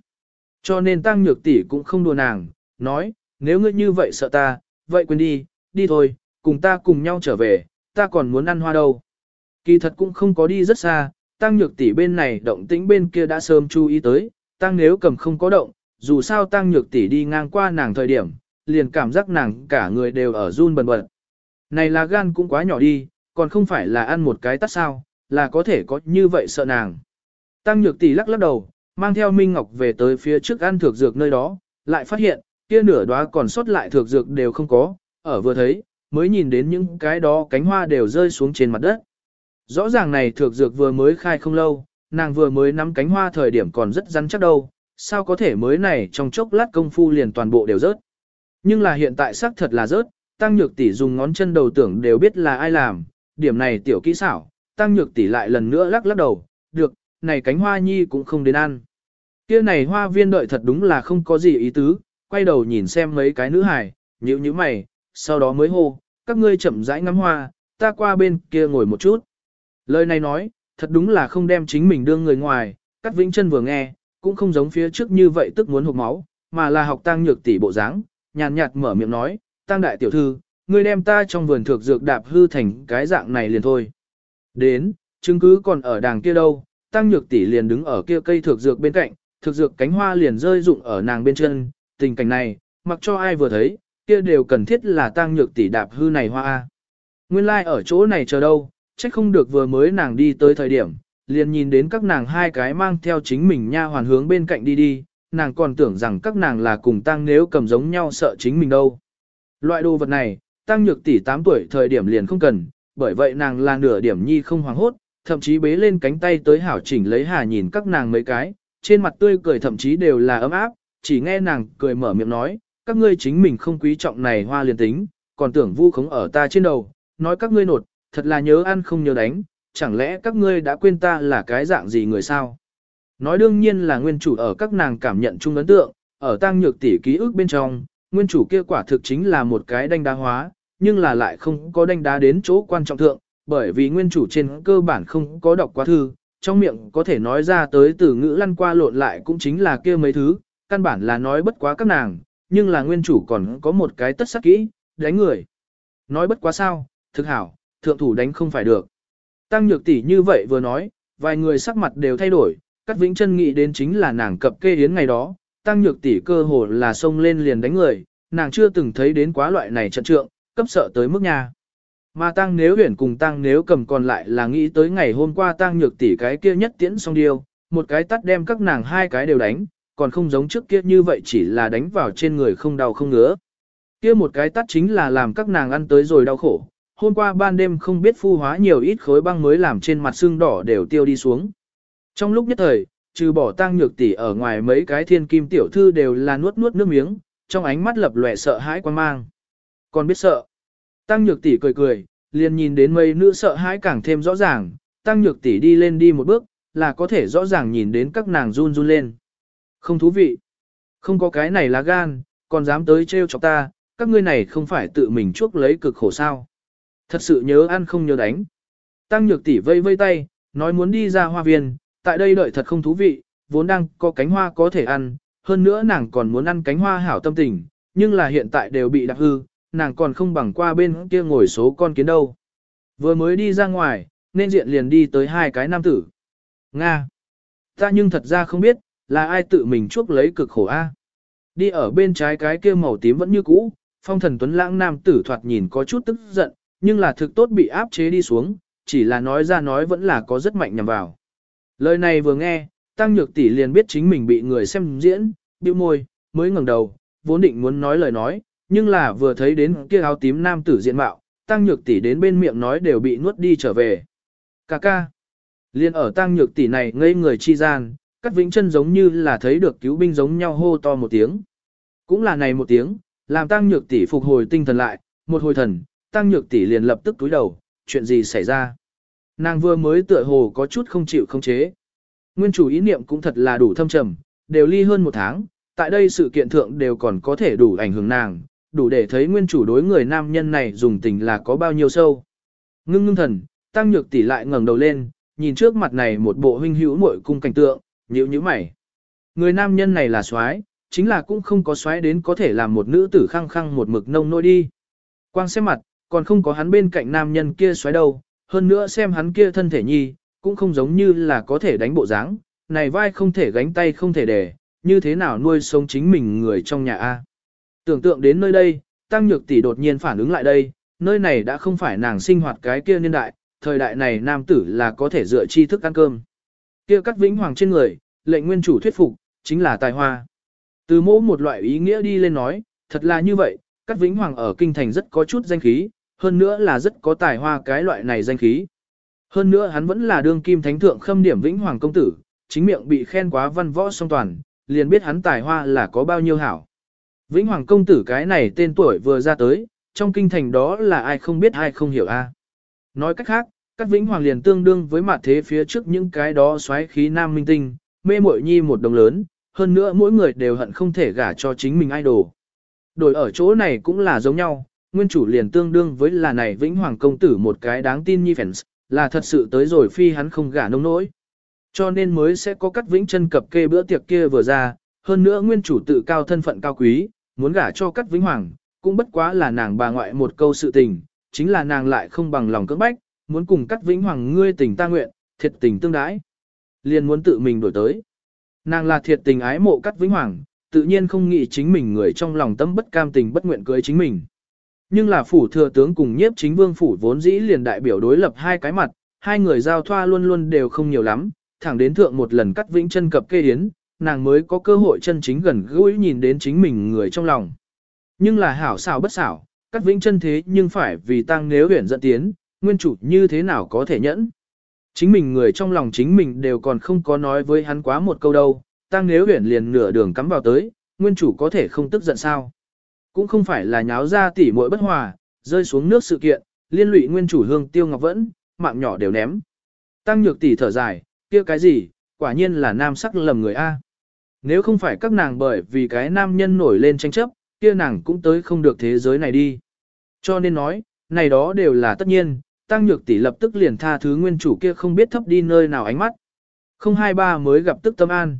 Cho nên tăng nhược tỷ cũng không đùa nàng, nói, nếu ngươi như vậy sợ ta, vậy quên đi, đi thôi, cùng ta cùng nhau trở về, ta còn muốn ăn hoa đâu. Kỳ thật cũng không có đi rất xa, tăng nhược tỷ bên này động tĩnh bên kia đã sớm chú ý tới, tăng nếu cầm không có động, dù sao tăng nhược tỷ đi ngang qua nàng thời điểm, liền cảm giác nàng cả người đều ở run bần bật. Này là gan cũng quá nhỏ đi, còn không phải là ăn một cái tắt sao, là có thể có như vậy sợ nàng. Tăng nhược tỷ lắc lắc đầu, mang theo Minh Ngọc về tới phía trước ăn thược dược nơi đó, lại phát hiện, kia nửa đóa còn sót lại thược dược đều không có, ở vừa thấy, mới nhìn đến những cái đó cánh hoa đều rơi xuống trên mặt đất. Rõ ràng này thược dược vừa mới khai không lâu, nàng vừa mới nắm cánh hoa thời điểm còn rất rắn chắc đâu, sao có thể mới này trong chốc lát công phu liền toàn bộ đều rớt. Nhưng là hiện tại xác thật là rớt, tăng nhược tỷ dùng ngón chân đầu tưởng đều biết là ai làm, điểm này tiểu kỹ xảo, tăng nhược tỷ lại lần nữa lắc lắc đầu, được, này cánh hoa nhi cũng không đến ăn. Kia này hoa viên đợi thật đúng là không có gì ý tứ, quay đầu nhìn xem mấy cái nữ hài, nhíu nhíu mày, sau đó mới hô, các ngươi chậm rãi ngắm hoa, ta qua bên kia ngồi một chút. Lời này nói, thật đúng là không đem chính mình đương người ngoài, Cát Vĩnh Chân vừa nghe, cũng không giống phía trước như vậy tức muốn hộc máu, mà là học tăng nhược tỷ bộ dáng, nhàn nhạt mở miệng nói, tăng đại tiểu thư, ngươi đem ta trong vườn thược dược đạp hư thành cái dạng này liền thôi. Đến, chứng cứ còn ở đàng kia đâu, tăng nhược tỷ liền đứng ở kia cây thược dược bên cạnh, thược dược cánh hoa liền rơi rụng ở nàng bên chân, tình cảnh này, mặc cho ai vừa thấy, kia đều cần thiết là tăng nhược tỷ đạp hư này hoa. Nguyên lai like ở chỗ này chờ đâu, Chắc không được vừa mới nàng đi tới thời điểm, liền nhìn đến các nàng hai cái mang theo chính mình nha hoàn hướng bên cạnh đi đi, nàng còn tưởng rằng các nàng là cùng tăng nếu cầm giống nhau sợ chính mình đâu. Loại đồ vật này, tăng nhược tỷ 8 tuổi thời điểm liền không cần, bởi vậy nàng là nửa điểm nhi không hoàng hốt, thậm chí bế lên cánh tay tới hảo chỉnh lấy hà nhìn các nàng mấy cái, trên mặt tươi cười thậm chí đều là ấm áp, chỉ nghe nàng cười mở miệng nói, các ngươi chính mình không quý trọng này hoa liền tính, còn tưởng vu khống ở ta trên đầu, nói các ngươi nột, thật là nhớ ăn không nhớ đánh, chẳng lẽ các ngươi đã quên ta là cái dạng gì người sao? Nói đương nhiên là nguyên chủ ở các nàng cảm nhận chung ấn tượng, ở tăng nhược tỷ ký ức bên trong, nguyên chủ kia quả thực chính là một cái đanh đá hóa, nhưng là lại không có đanh đá đến chỗ quan trọng thượng, bởi vì nguyên chủ trên cơ bản không có đọc quá thư, trong miệng có thể nói ra tới từ ngữ lăn qua lộn lại cũng chính là kia mấy thứ, căn bản là nói bất quá các nàng, nhưng là nguyên chủ còn có một cái tất sắc kỹ, đánh người. Nói bất quá sao, thực hảo, thượng thủ đánh không phải được. Tăng nhược tỷ như vậy vừa nói, vài người sắc mặt đều thay đổi, Cát Vĩnh Chân nghĩ đến chính là nàng cập kê yến ngày đó, Tăng nhược tỷ cơ hồ là xông lên liền đánh người, nàng chưa từng thấy đến quá loại này trận trượng, cấp sợ tới mức nhà. Mà Tăng nếu huyền cùng Tăng nếu cầm còn lại là nghĩ tới ngày hôm qua Tăng nhược tỷ cái kia nhất tiễn xong điều, một cái tắt đem các nàng hai cái đều đánh, còn không giống trước kia như vậy chỉ là đánh vào trên người không đau không ngứa. Kia một cái tắt chính là làm các nàng ăn tới rồi đau khổ, hôm qua ban đêm không biết phu hóa nhiều ít khối băng mới làm trên mặt xương đỏ đều tiêu đi xuống. Trong lúc nhất thời, trừ bỏ tăng nhược tỷ ở ngoài mấy cái thiên kim tiểu thư đều là nuốt nuốt nước miếng, trong ánh mắt lập lòe sợ hãi quan mang. Còn biết sợ. Tăng nhược tỷ cười cười, liền nhìn đến mấy nữ sợ hãi càng thêm rõ ràng, tăng nhược tỷ đi lên đi một bước, là có thể rõ ràng nhìn đến các nàng run run lên. Không thú vị. Không có cái này là gan, còn dám tới trêu chọc ta, các ngươi này không phải tự mình chuốc lấy cực khổ sao. Thật sự nhớ ăn không nhớ đánh. Tăng nhược tỷ vây vây tay, nói muốn đi ra hoa viên, tại đây đợi thật không thú vị, vốn đang có cánh hoa có thể ăn, hơn nữa nàng còn muốn ăn cánh hoa hảo tâm tình, nhưng là hiện tại đều bị đặc hư, nàng còn không bằng qua bên kia ngồi số con kiến đâu. Vừa mới đi ra ngoài, nên diện liền đi tới hai cái nam tử. Nga! Ta nhưng thật ra không biết, là ai tự mình chuốc lấy cực khổ a. Đi ở bên trái cái kia màu tím vẫn như cũ, phong thần tuấn lãng nam tử thoạt nhìn có chút tức giận, nhưng là thực tốt bị áp chế đi xuống, chỉ là nói ra nói vẫn là có rất mạnh nhằm vào. Lời này vừa nghe, Tăng Nhược Tỷ liền biết chính mình bị người xem diễn, bĩu môi, mới ngẩng đầu, vốn định muốn nói lời nói, nhưng là vừa thấy đến kia áo tím nam tử diện mạo, Tăng Nhược Tỷ đến bên miệng nói đều bị nuốt đi trở về. Cà ca. Liên ở Tăng Nhược Tỷ này ngây người chi gian, cắt vĩnh chân giống như là thấy được cứu binh giống nhau hô to một tiếng. Cũng là này một tiếng, làm Tăng Nhược Tỷ phục hồi tinh thần lại, một hồi thần, tăng nhược tỷ liền lập tức túi đầu, chuyện gì xảy ra. Nàng vừa mới tựa hồ có chút không chịu không chế. Nguyên chủ ý niệm cũng thật là đủ thâm trầm, đều ly hơn một tháng, tại đây sự kiện thượng đều còn có thể đủ ảnh hưởng nàng, đủ để thấy nguyên chủ đối người nam nhân này dùng tình là có bao nhiêu sâu. Ngưng ngưng thần, tăng nhược tỷ lại ngẩng đầu lên, nhìn trước mặt này một bộ huynh hữu muội cung cảnh tượng, nhíu nhíu mày. Người nam nhân này là soái, chính là cũng không có soái đến có thể làm một nữ tử khăng khăng một mực nông nỗi đi. Quang xem mặt, còn không có hắn bên cạnh nam nhân kia soái đâu, hơn nữa xem hắn kia thân thể nhi, cũng không giống như là có thể đánh bộ dáng, này vai không thể gánh tay không thể để, như thế nào nuôi sống chính mình người trong nhà A. Tưởng tượng đến nơi đây, Tăng Nhược Tỷ đột nhiên phản ứng lại đây, nơi này đã không phải nàng sinh hoạt cái kia niên đại, thời đại này nam tử là có thể dựa tri thức ăn cơm. Kia cắt vĩnh hoàng trên người, lệnh nguyên chủ thuyết phục, chính là tài hoa. Từ mỗ một loại ý nghĩa đi lên nói, thật là như vậy, Cát vĩnh hoàng ở kinh thành rất có chút danh khí, hơn nữa là rất có tài hoa cái loại này danh khí. Hơn nữa hắn vẫn là đương kim thánh thượng khâm điểm vĩnh hoàng công tử, chính miệng bị khen quá văn võ song toàn, liền biết hắn tài hoa là có bao nhiêu hảo. Vĩnh hoàng công tử cái này tên tuổi vừa ra tới, trong kinh thành đó là ai không biết ai không hiểu a. Nói cách khác, các vĩnh hoàng liền tương đương với mặt thế phía trước những cái đó xoáy khí nam minh tinh, mê muội nhi một đồng lớn, hơn nữa mỗi người đều hận không thể gả cho chính mình idol. Đổi ở chỗ này cũng là giống nhau, nguyên chủ liền tương đương với là này vĩnh hoàng công tử một cái đáng tin nhi fans, là thật sự tới rồi phi hắn không gả nông nỗi. Cho nên mới sẽ có cắt vĩnh chân cập kê bữa tiệc kia vừa ra, hơn nữa nguyên chủ tự cao thân phận cao quý, muốn gả cho cắt vĩnh hoàng, cũng bất quá là nàng bà ngoại một câu sự tình, chính là nàng lại không bằng lòng cưỡng bách, muốn cùng cắt vĩnh hoàng ngươi tình ta nguyện, thiệt tình tương đãi. Liền muốn tự mình đổi tới. Nàng là thiệt tình ái mộ cắt vĩnh hoàng, tự nhiên không nghĩ chính mình người trong lòng tâm bất cam tình bất nguyện cưới chính mình. Nhưng là phủ thừa tướng cùng nhiếp chính vương phủ vốn dĩ liền đại biểu đối lập hai cái mặt, hai người giao thoa luôn luôn đều không nhiều lắm, thẳng đến thượng một lần cắt vĩnh chân cập kê yến, nàng mới có cơ hội chân chính gần gũi nhìn đến chính mình người trong lòng. Nhưng là hảo xảo bất xảo, cắt vĩnh chân thế nhưng phải vì tăng nếu huyển dẫn tiến, nguyên chủ như thế nào có thể nhẫn. Chính mình người trong lòng chính mình đều còn không có nói với hắn quá một câu đâu, tăng nếu huyển liền nửa đường cắm vào tới, nguyên chủ có thể không tức giận sao. Cũng không phải là nháo ra tỉ muội bất hòa, rơi xuống nước sự kiện, liên lụy nguyên chủ hương tiêu ngọc vẫn, mạng nhỏ đều ném. Tăng nhược tỷ thở dài, kia cái gì, quả nhiên là nam sắc lầm người A. Nếu không phải các nàng bởi vì cái nam nhân nổi lên tranh chấp, kia nàng cũng tới không được thế giới này đi. Cho nên nói, này đó đều là tất nhiên, tăng nhược tỷ lập tức liền tha thứ nguyên chủ kia không biết thấp đi nơi nào ánh mắt. Không hai ba mới gặp tức tâm an.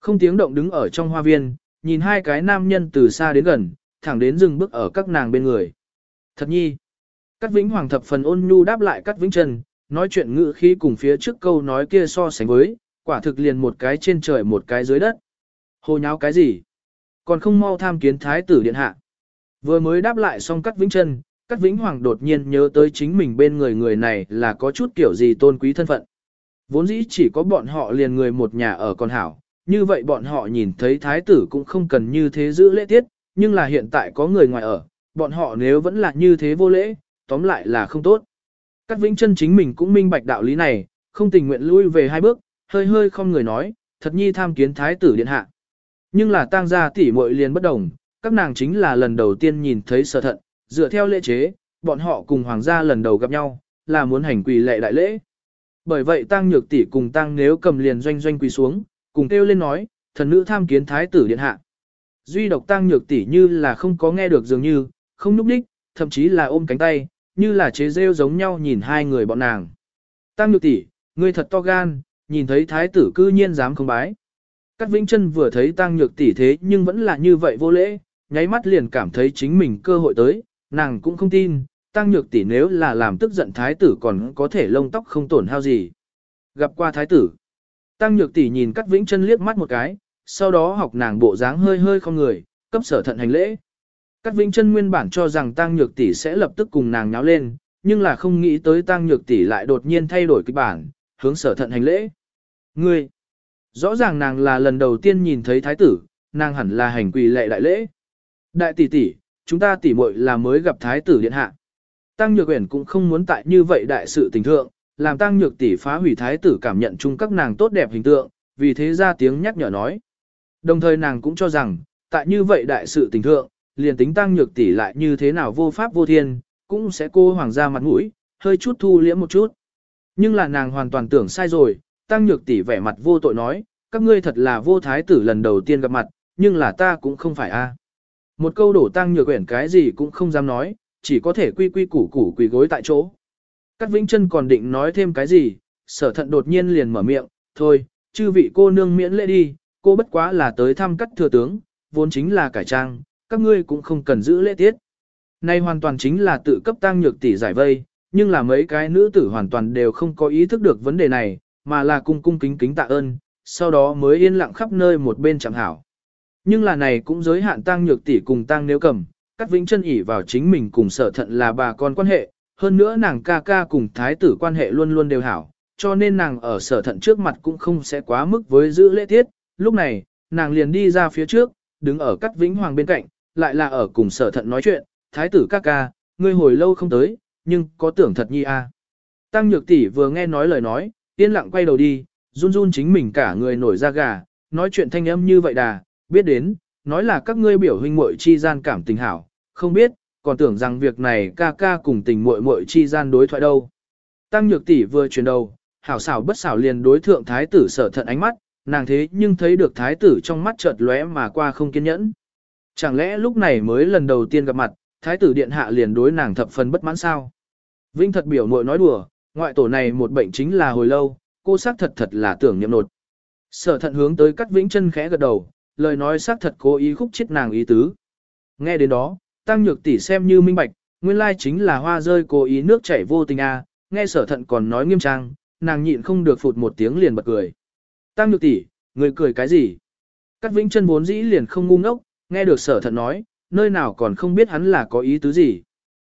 Không tiếng động đứng ở trong hoa viên, nhìn hai cái nam nhân từ xa đến gần, thẳng đến dừng bước ở các nàng bên người. Thật nhi. Cát Vĩnh Hoàng thập phần ôn nhu đáp lại Cát Vĩnh Trần, nói chuyện ngữ khí cùng phía trước câu nói kia so sánh với, quả thực liền một cái trên trời một cái dưới đất. Hồ nháo cái gì? Còn không mau tham kiến thái tử điện hạ. Vừa mới đáp lại xong Cát Vĩnh Trần, Cát Vĩnh Hoàng đột nhiên nhớ tới chính mình bên người người này là có chút kiểu gì tôn quý thân phận. Vốn dĩ chỉ có bọn họ liền người một nhà ở con hảo, như vậy bọn họ nhìn thấy thái tử cũng không cần như thế giữ lễ tiết, nhưng là hiện tại có người ngoài ở, bọn họ nếu vẫn là như thế vô lễ, tóm lại là không tốt. Cát Vĩnh chân chính mình cũng minh bạch đạo lý này, không tình nguyện lui về hai bước, hơi hơi không người nói, thật nhi tham kiến thái tử điện hạ. Nhưng là tang gia tỷ muội liền bất đồng, các nàng chính là lần đầu tiên nhìn thấy sở thận, dựa theo lễ chế, bọn họ cùng hoàng gia lần đầu gặp nhau, là muốn hành quỳ lệ đại lễ. Bởi vậy tăng nhược tỷ cùng tăng nếu cầm liền doanh doanh quỳ xuống, cùng kêu lên nói, thần nữ tham kiến thái tử điện hạ. Duy độc tăng nhược tỷ như là không có nghe được dường như, không núp đích, thậm chí là ôm cánh tay, như là chế rêu giống nhau nhìn hai người bọn nàng. Tăng nhược tỷ, ngươi thật to gan, nhìn thấy thái tử cư nhiên dám không bái. Cát Vĩnh Chân vừa thấy tăng nhược tỷ thế nhưng vẫn là như vậy vô lễ, nháy mắt liền cảm thấy chính mình cơ hội tới, nàng cũng không tin, tăng nhược tỷ nếu là làm tức giận thái tử còn có thể lông tóc không tổn hao gì. Gặp qua thái tử, tăng nhược tỷ nhìn Cát Vĩnh Chân liếc mắt một cái, sau đó học nàng bộ dáng hơi hơi không người, cấp sở thận hành lễ. Cát Vĩnh Chân nguyên bản cho rằng Tăng Nhược tỷ sẽ lập tức cùng nàng nháo lên, nhưng là không nghĩ tới Tăng Nhược tỷ lại đột nhiên thay đổi kịch bản, hướng sở thận hành lễ. Ngươi, rõ ràng nàng là lần đầu tiên nhìn thấy thái tử, nàng hẳn là hành quỳ lệ đại lễ. Đại tỷ tỷ, chúng ta tỉ muội là mới gặp thái tử điện hạ. Tăng Nhược Uyển cũng không muốn tại như vậy đại sự tình thượng, làm Tăng Nhược tỷ phá hủy thái tử cảm nhận chung các nàng tốt đẹp hình tượng, vì thế ra tiếng nhắc nhở nói. Đồng thời nàng cũng cho rằng, tại như vậy đại sự tình thượng, liền tính tăng nhược tỷ lại như thế nào vô pháp vô thiên, cũng sẽ cô hoàng gia mặt mũi, hơi chút thu liễm một chút. Nhưng là nàng hoàn toàn tưởng sai rồi, tăng nhược tỷ vẻ mặt vô tội nói, các ngươi thật là vô thái tử lần đầu tiên gặp mặt, nhưng là ta cũng không phải a. Một câu đổ tăng nhược quyển cái gì cũng không dám nói, chỉ có thể quy quy củ củ quỳ gối tại chỗ. Cát Vĩnh Trân còn định nói thêm cái gì, sở thận đột nhiên liền mở miệng, thôi, chư vị cô nương miễn lễ đi, cô bất quá là tới thăm cắt thừa tướng, vốn chính là cải trang, các ngươi cũng không cần giữ lễ tiết. Nay hoàn toàn chính là tự cấp tăng nhược tỷ giải vây, nhưng là mấy cái nữ tử hoàn toàn đều không có ý thức được vấn đề này, mà là cung cung kính kính tạ ơn, sau đó mới yên lặng khắp nơi một bên chẳng hảo. Nhưng là này cũng giới hạn tăng nhược tỷ cùng tăng nếu cầm, cắt vĩnh chân ỉ vào chính mình cùng sở thận là bà con quan hệ, hơn nữa nàng ca ca cùng thái tử quan hệ luôn luôn đều hảo, cho nên nàng ở sở thận trước mặt cũng không sẽ quá mức với giữ lễ tiết, lúc này, nàng liền đi ra phía trước, đứng ở cắt vĩnh hoàng bên cạnh, lại là ở cùng sở thận nói chuyện, thái tử ca ca, ngươi hồi lâu không tới, nhưng có tưởng thật nhi a. À. Tăng nhược tỷ vừa nghe nói lời nói, yên lặng quay đầu đi, run run chính mình cả người nổi da gà, nói chuyện thanh âm như vậy đà, biết đến, nói là các ngươi biểu huynh muội chi gian cảm tình hảo, không biết, còn tưởng rằng việc này ca ca cùng tình muội muội chi gian đối thoại đâu. Tăng nhược tỷ vừa chuyển đầu, hảo xảo bất xảo liền đối thượng thái tử sở thận ánh mắt, nàng thế nhưng thấy được thái tử trong mắt chợt lóe mà qua không kiên nhẫn. Chẳng lẽ lúc này mới lần đầu tiên gặp mặt, thái tử điện hạ liền đối nàng thập phần bất mãn sao? Vinh thật biểu muội nói đùa, ngoại tổ này một bệnh chính là hồi lâu, cô xác thật thật là tưởng niệm nột. Sở thận hướng tới cắt vĩnh chân khẽ gật đầu, lời nói xác thật cố ý khúc chết nàng ý tứ. Nghe đến đó, tăng nhược tỷ xem như minh bạch, nguyên lai chính là hoa rơi cố ý nước chảy vô tình a. À, nghe sở thận còn nói nghiêm trang, nàng nhịn không được phụt một tiếng liền bật cười. Tăng nhược tỷ, người cười cái gì? Cát Vĩnh Chân vốn dĩ liền không ngu ngốc, nghe được sở thận nói, nơi nào còn không biết hắn là có ý tứ gì.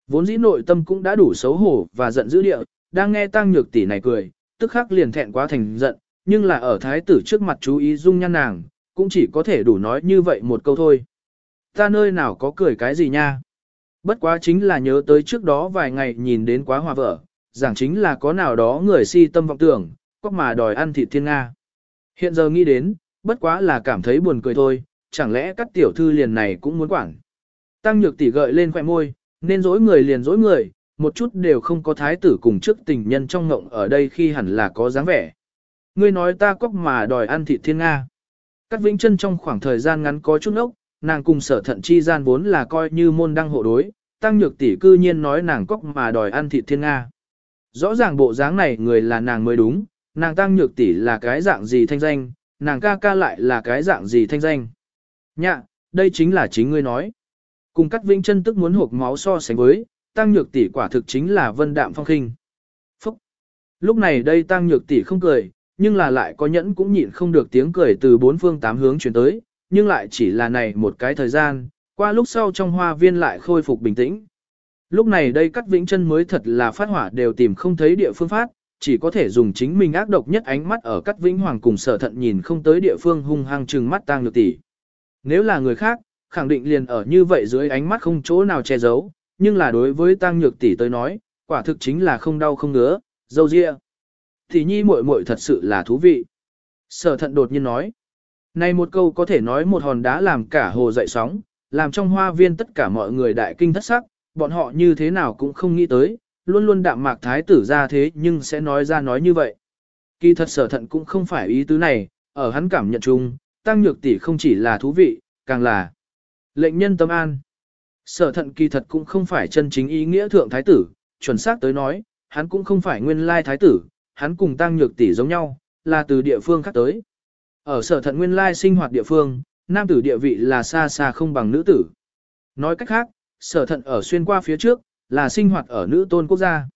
Vốn dĩ nội tâm cũng đã đủ xấu hổ và giận dữ địa, đang nghe tăng nhược tỷ này cười, tức khắc liền thẹn quá thành giận, nhưng là ở thái tử trước mặt chú ý dung nhan nàng, cũng chỉ có thể đủ nói như vậy một câu thôi. Ta nơi nào có cười cái gì nha? Bất quá chính là nhớ tới trước đó vài ngày nhìn đến quá hòa vợ, giảng chính là có nào đó người si tâm vọng tưởng, có mà đòi ăn thịt thiên Nga. Hiện giờ nghĩ đến, bất quá là cảm thấy buồn cười thôi, chẳng lẽ các tiểu thư liền này cũng muốn quản. Tăng nhược tỷ gợi lên khỏe môi, nên dối người liền dối người, một chút đều không có thái tử cùng trước tình nhân trong ngộng ở đây khi hẳn là có dáng vẻ. Ngươi nói ta cóc mà đòi ăn thịt thiên Nga. Cát Vĩnh chân trong khoảng thời gian ngắn có chút ốc, nàng cùng sở thận chi gian vốn là coi như môn đăng hộ đối, tăng nhược tỷ cư nhiên nói nàng cóc mà đòi ăn thịt thiên Nga. Rõ ràng bộ dáng này người là nàng mới đúng, nàng tăng nhược tỷ là cái dạng gì thanh danh, nàng ca ca lại là cái dạng gì thanh danh. Nhạ, đây chính là chính ngươi nói. Cùng cắt vĩnh chân tức muốn hộp máu so sánh với, tăng nhược tỷ quả thực chính là vân đạm phong khinh. Phúc! Lúc này đây tăng nhược tỷ không cười, nhưng là lại có nhẫn cũng nhịn không được tiếng cười từ bốn phương tám hướng chuyển tới, nhưng lại chỉ là này một cái thời gian, qua lúc sau trong hoa viên lại khôi phục bình tĩnh. Lúc này đây cắt vĩnh chân mới thật là phát hỏa đều tìm không thấy địa phương phát, chỉ có thể dùng chính mình ác độc nhất ánh mắt ở cắt vĩnh hoàng cùng sở thận nhìn không tới địa phương hung hăng trừng mắt tang nhược tỷ. Nếu là người khác, khẳng định liền ở như vậy dưới ánh mắt không chỗ nào che giấu, nhưng là đối với tang nhược tỷ tới nói, quả thực chính là không đau không ngứa, dâu ria. Thì nhi muội muội thật sự là thú vị. Sở thận đột nhiên nói. Này một câu có thể nói một hòn đá làm cả hồ dậy sóng, làm trong hoa viên tất cả mọi người đại kinh thất sắc, bọn họ như thế nào cũng không nghĩ tới, luôn luôn đạm mạc thái tử ra thế nhưng sẽ nói ra nói như vậy. Kỳ thật sở thận cũng không phải ý tứ này, ở hắn cảm nhận chung, tăng nhược tỷ không chỉ là thú vị, càng là lệnh nhân tâm an. Sở thận kỳ thật cũng không phải chân chính ý nghĩa thượng thái tử, chuẩn xác tới nói, hắn cũng không phải nguyên lai thái tử, hắn cùng tăng nhược tỷ giống nhau, là từ địa phương khác tới. Ở sở thận nguyên lai sinh hoạt địa phương, nam tử địa vị là xa xa không bằng nữ tử. Nói cách khác, sở thận ở xuyên qua phía trước, là sinh hoạt ở nữ tôn quốc gia.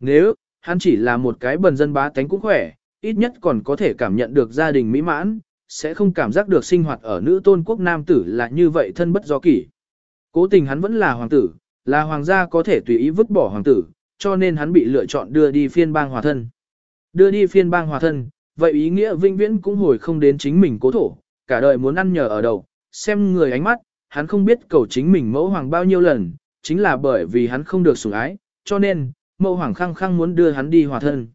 Nếu, hắn chỉ là một cái bần dân bá tánh cũng khỏe, ít nhất còn có thể cảm nhận được gia đình mỹ mãn, sẽ không cảm giác được sinh hoạt ở nữ tôn quốc nam tử là như vậy thân bất do kỷ. Cố tình hắn vẫn là hoàng tử, là hoàng gia có thể tùy ý vứt bỏ hoàng tử, cho nên hắn bị lựa chọn đưa đi phiên bang hòa thân. Đưa đi phiên bang hòa thân, vậy ý nghĩa vinh viễn cũng hồi không đến chính mình cố thổ, cả đời muốn ăn nhờ ở đầu, xem người ánh mắt, hắn không biết cầu chính mình mẫu hoàng bao nhiêu lần, chính là bởi vì hắn không được sủng ái, cho nên, mẫu hoàng khăng khăng muốn đưa hắn đi hòa thân.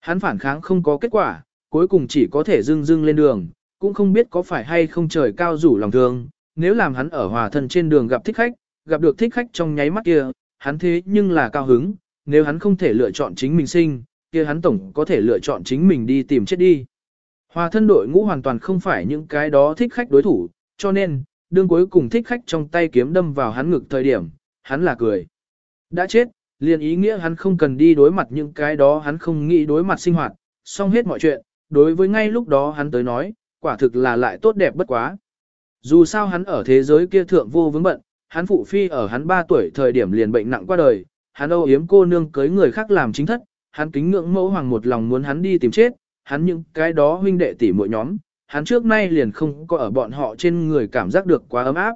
Hắn phản kháng không có kết quả, cuối cùng chỉ có thể dưng dưng lên đường, cũng không biết có phải hay không trời cao rủ lòng thương, nếu làm hắn ở hòa thân trên đường gặp thích khách, gặp được thích khách trong nháy mắt kia, hắn thế nhưng là cao hứng, nếu hắn không thể lựa chọn chính mình sinh, kia hắn tổng có thể lựa chọn chính mình đi tìm chết đi. Hòa thân đội ngũ hoàn toàn không phải những cái đó thích khách đối thủ, cho nên, đương cuối cùng thích khách trong tay kiếm đâm vào hắn ngực thời điểm, hắn là cười. Đã chết, liền ý nghĩa hắn không cần đi đối mặt những cái đó hắn không nghĩ đối mặt sinh hoạt, xong hết mọi chuyện, đối với ngay lúc đó hắn tới nói, quả thực là lại tốt đẹp bất quá. Dù sao hắn ở thế giới kia thượng vô vướng bận, hắn phụ phi ở hắn 3 tuổi thời điểm liền bệnh nặng qua đời, hắn âu yếm cô nương cưới người khác làm chính thất, hắn kính ngưỡng mẫu hoàng một lòng muốn hắn đi tìm chết, hắn những cái đó huynh đệ tỷ muội nhóm, hắn trước nay liền không có ở bọn họ trên người cảm giác được quá ấm áp.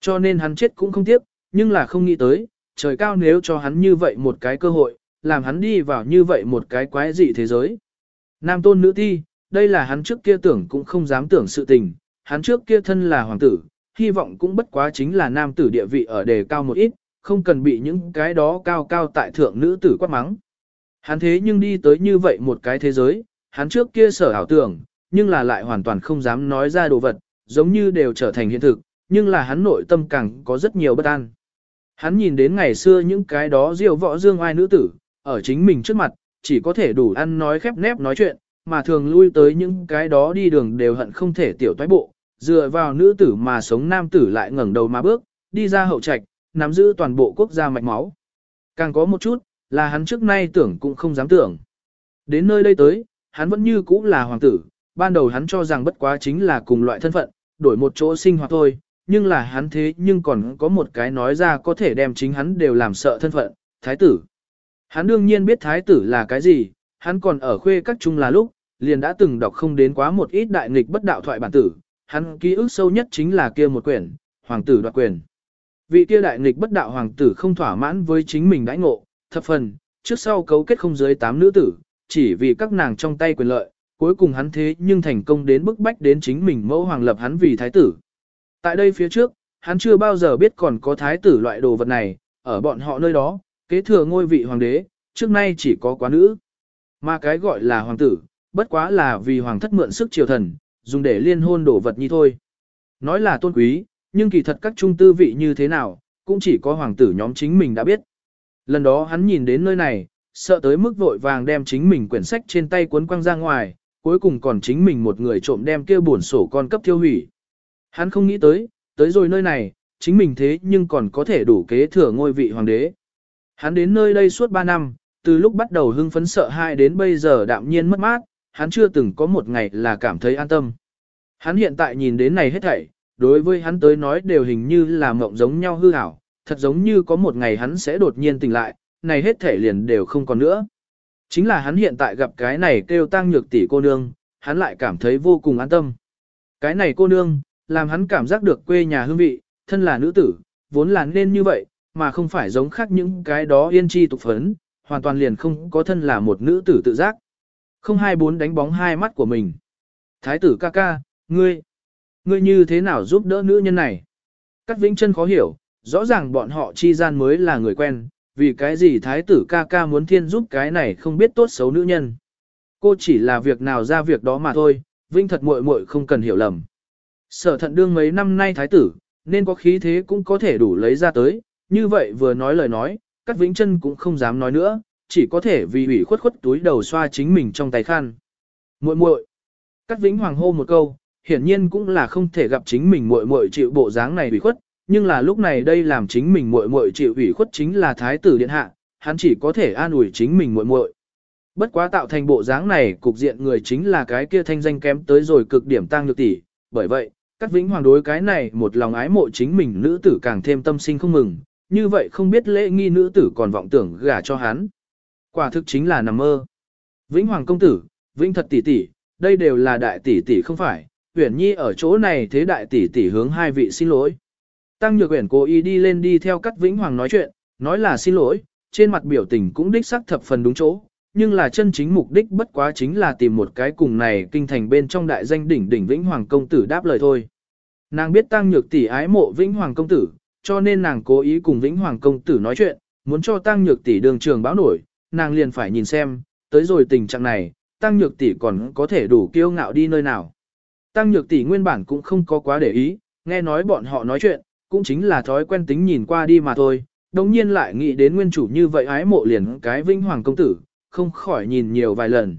Cho nên hắn chết cũng không tiếc, nhưng là không nghĩ tới, trời cao nếu cho hắn như vậy một cái cơ hội, làm hắn đi vào như vậy một cái quái dị thế giới. Nam tôn nữ thi, đây là hắn trước kia tưởng cũng không dám tưởng sự tình, hắn trước kia thân là hoàng tử, hy vọng cũng bất quá chính là nam tử địa vị ở đề cao một ít, không cần bị những cái đó cao cao tại thượng nữ tử quát mắng. Hắn thế nhưng đi tới như vậy một cái thế giới, hắn trước kia sở ảo tưởng, nhưng là lại hoàn toàn không dám nói ra đồ vật, giống như đều trở thành hiện thực, nhưng là hắn nội tâm càng có rất nhiều bất an. Hắn nhìn đến ngày xưa những cái đó diều võ dương ai nữ tử, ở chính mình trước mặt, chỉ có thể đủ ăn nói khép nép nói chuyện, mà thường lui tới những cái đó đi đường đều hận không thể tiểu toái bộ, dựa vào nữ tử mà sống nam tử lại ngẩng đầu mà bước, đi ra hậu trạch, nắm giữ toàn bộ quốc gia mạch máu. Càng có một chút, là hắn trước nay tưởng cũng không dám tưởng. Đến nơi đây tới, hắn vẫn như cũ là hoàng tử, ban đầu hắn cho rằng bất quá chính là cùng loại thân phận, đổi một chỗ sinh hoạt thôi, nhưng là hắn thế nhưng còn có một cái nói ra có thể đem chính hắn đều làm sợ thân phận, thái tử. Hắn đương nhiên biết thái tử là cái gì, hắn còn ở khuê các chung là lúc, liền đã từng đọc không đến quá một ít đại nghịch bất đạo thoại bản tử, hắn ký ức sâu nhất chính là kia một quyển, hoàng tử đoạt quyền. Vị kia đại nghịch bất đạo hoàng tử không thỏa mãn với chính mình đãi ngộ, thập phần, trước sau cấu kết không dưới tám nữ tử, chỉ vì các nàng trong tay quyền lợi, cuối cùng hắn thế nhưng thành công đến bức bách đến chính mình mẫu hoàng lập hắn vì thái tử. Tại đây phía trước, hắn chưa bao giờ biết còn có thái tử loại đồ vật này, ở bọn họ nơi đó, kế thừa ngôi vị hoàng đế, trước nay chỉ có quá nữ. Mà cái gọi là hoàng tử, bất quá là vì hoàng thất mượn sức triều thần, dùng để liên hôn đổ vật như thôi. Nói là tôn quý, nhưng kỳ thật các trung tư vị như thế nào, cũng chỉ có hoàng tử nhóm chính mình đã biết. Lần đó hắn nhìn đến nơi này, sợ tới mức vội vàng đem chính mình quyển sách trên tay cuốn quăng ra ngoài, cuối cùng còn chính mình một người trộm đem kia buồn sổ con cấp thiêu hủy. Hắn không nghĩ tới, tới rồi nơi này, chính mình thế nhưng còn có thể đủ kế thừa ngôi vị hoàng đế. Hắn đến nơi đây suốt 3 năm, từ lúc bắt đầu hưng phấn sợ hai đến bây giờ đạm nhiên mất mát, hắn chưa từng có một ngày là cảm thấy an tâm. Hắn hiện tại nhìn đến này hết thảy, đối với hắn tới nói đều hình như là mộng giống nhau hư ảo, thật giống như có một ngày hắn sẽ đột nhiên tỉnh lại, này hết thể liền đều không còn nữa. Chính là hắn hiện tại gặp cái này kêu tăng nhược tỷ cô nương, hắn lại cảm thấy vô cùng an tâm. Cái này cô nương, làm hắn cảm giác được quê nhà hương vị, thân là nữ tử, vốn là nên như vậy, mà không phải giống khác những cái đó yên chi tục phấn, hoàn toàn liền không có thân là một nữ tử tự giác. Không hai bốn đánh bóng hai mắt của mình. Thái tử ca ca, ngươi, ngươi như thế nào giúp đỡ nữ nhân này? Cát Vĩnh chân khó hiểu, rõ ràng bọn họ chi gian mới là người quen, vì cái gì thái tử ca ca muốn thiên giúp cái này không biết tốt xấu nữ nhân. Cô chỉ là việc nào ra việc đó mà thôi, Vinh thật muội muội không cần hiểu lầm. Sở thận đương mấy năm nay thái tử, nên có khí thế cũng có thể đủ lấy ra tới, như vậy vừa nói lời nói, các Vĩnh chân cũng không dám nói nữa, chỉ có thể vì ủy khuất khuất túi đầu xoa chính mình trong tay khăn. Muội muội. Cát Vĩnh Hoàng hô một câu, hiển nhiên cũng là không thể gặp chính mình muội muội chịu bộ dáng này ủy khuất, nhưng là lúc này đây làm chính mình muội muội chịu ủy khuất chính là thái tử điện hạ, hắn chỉ có thể an ủi chính mình muội muội. Bất quá tạo thành bộ dáng này, cục diện người chính là cái kia thanh danh kém tới rồi cực điểm tăng nhược tỷ, bởi vậy, Cát Vĩnh Hoàng đối cái này một lòng ái mộ chính mình nữ tử càng thêm tâm sinh không mừng, như vậy không biết lễ nghi nữ tử còn vọng tưởng gả cho hắn. Quả thực chính là nằm mơ. Vĩnh Hoàng công tử, Vĩnh thật tỷ tỷ, đây đều là đại tỷ tỷ không phải, Uyển Nhi ở chỗ này thế đại tỷ tỷ hướng hai vị xin lỗi. Tăng Nhược Uyển cố ý đi lên đi theo Cát Vĩnh Hoàng nói chuyện, nói là xin lỗi, trên mặt biểu tình cũng đích xác thập phần đúng chỗ, nhưng là chân chính mục đích bất quá chính là tìm một cái cùng này kinh thành bên trong đại danh đỉnh đỉnh Vĩnh Hoàng công tử đáp lời thôi. Nàng biết Tăng Nhược tỷ ái mộ Vĩnh Hoàng công tử, cho nên nàng cố ý cùng Vĩnh Hoàng công tử nói chuyện, muốn cho Tăng Nhược tỷ đường trường báo nổi, nàng liền phải nhìn xem, tới rồi tình trạng này, Tăng Nhược tỷ còn có thể đủ kiêu ngạo đi nơi nào. Tăng Nhược tỷ nguyên bản cũng không có quá để ý, nghe nói bọn họ nói chuyện, cũng chính là thói quen tính nhìn qua đi mà thôi, đồng nhiên lại nghĩ đến nguyên chủ như vậy ái mộ liền cái Vĩnh Hoàng công tử, không khỏi nhìn nhiều vài lần.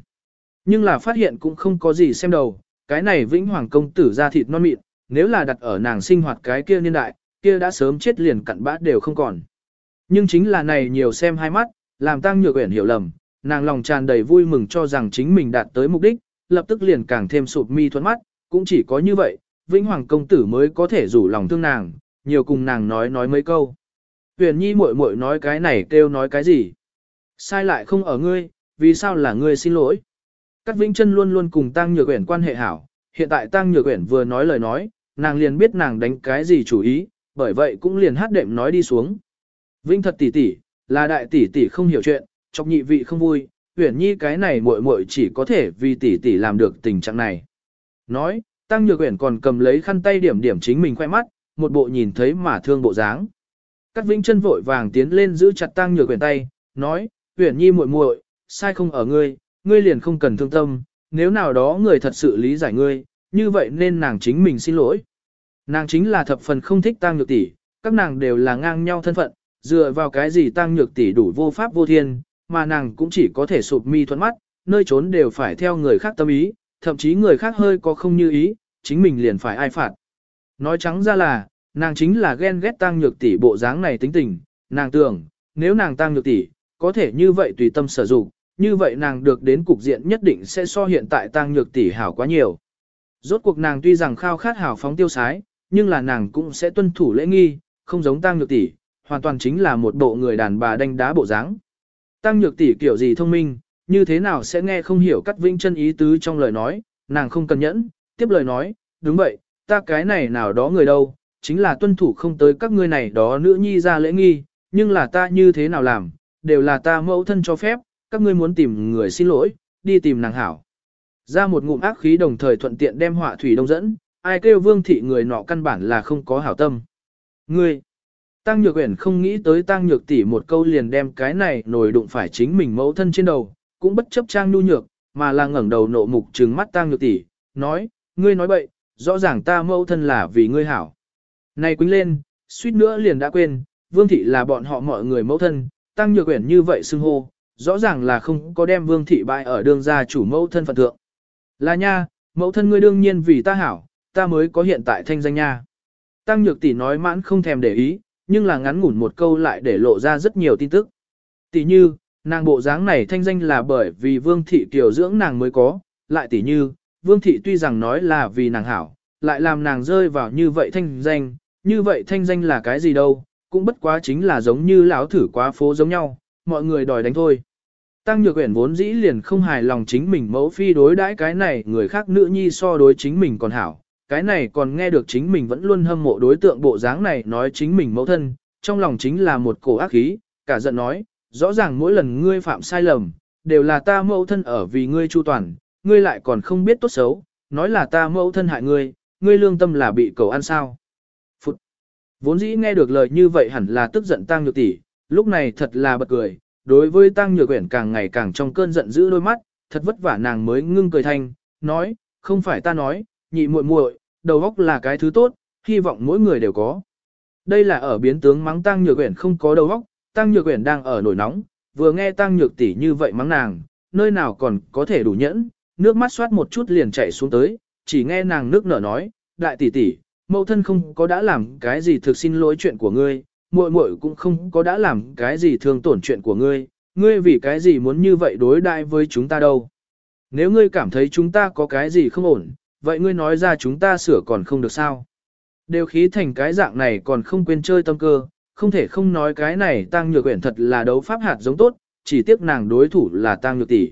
Nhưng là phát hiện cũng không có gì xem đầu, cái này Vĩnh Hoàng công tử ra thịt non mịn, nếu là đặt ở nàng sinh hoạt cái kia niên đại, kia đã sớm chết liền cặn bã đều không còn. Nhưng chính là này nhiều xem hai mắt, làm tăng nhược uyển hiểu lầm, nàng lòng tràn đầy vui mừng cho rằng chính mình đạt tới mục đích, lập tức liền càng thêm sụp mi thuẫn mắt, cũng chỉ có như vậy, Vĩnh Hoàng công tử mới có thể rủ lòng thương nàng, nhiều cùng nàng nói nói mấy câu. Huyền Nhi muội muội nói cái này kêu nói cái gì? Sai lại không ở ngươi, vì sao là ngươi xin lỗi? Cát Vĩnh Chân luôn luôn cùng Tăng Nhược Uyển quan hệ hảo, hiện tại Tăng Nhược Uyển vừa nói lời nói, nàng liền biết nàng đánh cái gì chủ ý, bởi vậy cũng liền hát đệm nói đi xuống. Vĩnh thật tỷ tỷ, là đại tỷ tỷ không hiểu chuyện, chọc nhị vị không vui, Uyển Nhi cái này muội muội chỉ có thể vì tỷ tỷ làm được tình trạng này. Nói, Tăng Nhược Uyển còn cầm lấy khăn tay điểm điểm chính mình khoe mắt, một bộ nhìn thấy mà thương bộ dáng. Cát Vĩnh Chân vội vàng tiến lên giữ chặt Tăng Nhược Uyển tay, nói, "Uyển Nhi muội muội, sai không ở ngươi, ngươi liền không cần thương tâm, nếu nào đó người thật sự lý giải ngươi, như vậy nên nàng chính mình xin lỗi." Nàng chính là thập phần không thích Tăng Nhược tỷ, các nàng đều là ngang nhau thân phận, dựa vào cái gì Tăng Nhược tỷ đủ vô pháp vô thiên, mà nàng cũng chỉ có thể sụp mi thuận mắt, nơi trốn đều phải theo người khác tâm ý, thậm chí người khác hơi có không như ý, chính mình liền phải ai phạt. Nói trắng ra là, nàng chính là ghen ghét tăng nhược tỷ bộ dáng này tính tình, nàng tưởng, nếu nàng tăng nhược tỷ, có thể như vậy tùy tâm sử dụng, như vậy nàng được đến cục diện nhất định sẽ so hiện tại tăng nhược tỷ hảo quá nhiều. Rốt cuộc nàng tuy rằng khao khát hảo phóng tiêu sái, nhưng là nàng cũng sẽ tuân thủ lễ nghi, không giống tăng nhược tỷ, hoàn toàn chính là một bộ người đàn bà đánh đá bộ dáng. Tăng nhược tỷ kiểu gì thông minh, như thế nào sẽ nghe không hiểu cắt vĩnh chân ý tứ trong lời nói, nàng không cần nhẫn, tiếp lời nói, đúng vậy, ta cái này nào đó người đâu, chính là tuân thủ không tới các ngươi này đó nữ nhi ra lễ nghi, nhưng là ta như thế nào làm, đều là ta mẫu thân cho phép, các ngươi muốn tìm người xin lỗi, đi tìm nàng hảo. Ra một ngụm ác khí đồng thời thuận tiện đem họa thủy đông dẫn, ai kêu vương thị người nọ căn bản là không có hảo tâm. Ngươi, Tăng Nhược Uyển không nghĩ tới Tăng Nhược tỷ một câu liền đem cái này nổi đụng phải chính mình mẫu thân trên đầu, cũng bất chấp trang nhu nhược, mà là ngẩng đầu nộ mục trừng mắt Tăng Nhược tỷ, nói, ngươi nói bậy, rõ ràng ta mẫu thân là vì ngươi hảo. Này quýnh lên, suýt nữa liền đã quên, Vương thị là bọn họ mọi người mẫu thân, Tăng Nhược Uyển như vậy xưng hô, rõ ràng là không có đem Vương thị bại ở đường gia chủ mẫu thân phận thượng. Là nha, mẫu thân ngươi đương nhiên vì ta hảo, ta mới có hiện tại thanh danh nha. Tăng Nhược tỷ nói mãn không thèm để ý, nhưng là ngắn ngủn một câu lại để lộ ra rất nhiều tin tức. Tỷ như, nàng bộ dáng này thanh danh là bởi vì Vương thị tiểu dưỡng nàng mới có, lại tỷ như, Vương thị tuy rằng nói là vì nàng hảo, lại làm nàng rơi vào như vậy thanh danh, như vậy thanh danh là cái gì đâu, cũng bất quá chính là giống như lão thử quá phố giống nhau, mọi người đòi đánh thôi. Tăng Nhược Uyển vốn dĩ liền không hài lòng chính mình mẫu phi đối đãi cái này, người khác nữ nhi so đối chính mình còn hảo, cái này còn nghe được chính mình vẫn luôn hâm mộ đối tượng bộ dáng này nói chính mình mẫu thân, trong lòng chính là một cổ ác khí, cả giận nói, rõ ràng mỗi lần ngươi phạm sai lầm, đều là ta mẫu thân ở vì ngươi chu toàn, ngươi lại còn không biết tốt xấu, nói là ta mẫu thân hại ngươi, ngươi lương tâm là bị cầu ăn sao. Phụt! Vốn dĩ nghe được lời như vậy hẳn là tức giận tăng nhược tỷ, lúc này thật là bật cười, đối với tăng nhược quyển càng ngày càng trong cơn giận giữ đôi mắt, thật vất vả nàng mới ngưng cười thanh, nói, không phải ta nói, nhị muội muội, đầu óc là cái thứ tốt, hy vọng mỗi người đều có. Đây là ở biến tướng mắng tăng nhược quyển không có đầu óc, tăng nhược quyển đang ở nổi nóng, vừa nghe tăng nhược tỷ như vậy mắng nàng, nơi nào còn có thể đủ nhẫn, nước mắt xoát một chút liền chảy xuống tới, chỉ nghe nàng nước nở nói, đại tỷ tỷ, mẫu thân không có đã làm cái gì thực xin lỗi chuyện của ngươi, muội muội cũng không có đã làm cái gì thương tổn chuyện của ngươi, ngươi vì cái gì muốn như vậy đối đại với chúng ta đâu. Nếu ngươi cảm thấy chúng ta có cái gì không ổn, vậy ngươi nói ra chúng ta sửa còn không được sao. Đều khí thành cái dạng này còn không quên chơi tâm cơ, không thể không nói cái này tăng nhược quyển thật là đấu pháp hạt giống tốt, chỉ tiếc nàng đối thủ là tăng nhược tỷ.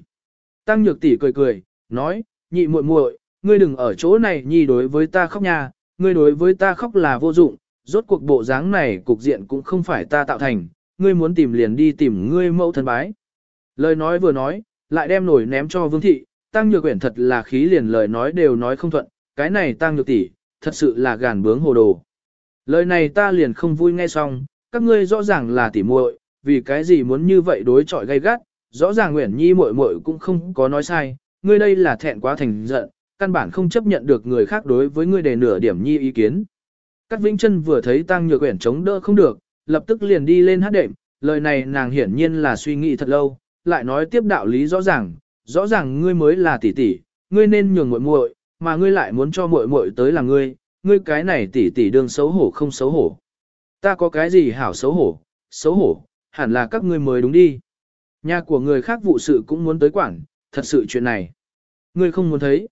Tăng nhược tỷ cười cười, nói, nhị muội muội, ngươi đừng ở chỗ này nhi đối với ta khóc nha, ngươi đối với ta khóc là vô dụng, rốt cuộc bộ dáng này cục diện cũng không phải ta tạo thành, ngươi muốn tìm liền đi tìm ngươi mẫu thân bái. Lời nói vừa nói, lại đem nổi ném cho vương thị, tăng nhược quyển thật là khí liền lời nói đều nói không thuận, cái này tăng nhược tỷ, thật sự là gàn bướng hồ đồ. Lời này ta liền không vui nghe xong, các ngươi rõ ràng là tỉ muội, vì cái gì muốn như vậy đối chọi gay gắt, rõ ràng Nguyễn Nhi muội muội cũng không có nói sai, ngươi đây là thẹn quá thành giận, căn bản không chấp nhận được người khác đối với ngươi đề nửa điểm nhi ý kiến. Cát Vĩnh Trân vừa thấy Tăng Nhược Uyển chống đỡ không được, lập tức liền đi lên hát đệm, lời này nàng hiển nhiên là suy nghĩ thật lâu, lại nói tiếp đạo lý rõ ràng, rõ ràng ngươi mới là tỷ tỷ, ngươi nên nhường muội muội, mà ngươi lại muốn cho muội muội tới là ngươi, ngươi cái này tỷ tỷ đương xấu hổ không xấu hổ. Ta có cái gì hảo xấu hổ, xấu hổ, hẳn là các ngươi mới đúng đi. Nhà của người khác vụ sự cũng muốn tới quản, thật sự chuyện này. Ngươi không muốn thấy,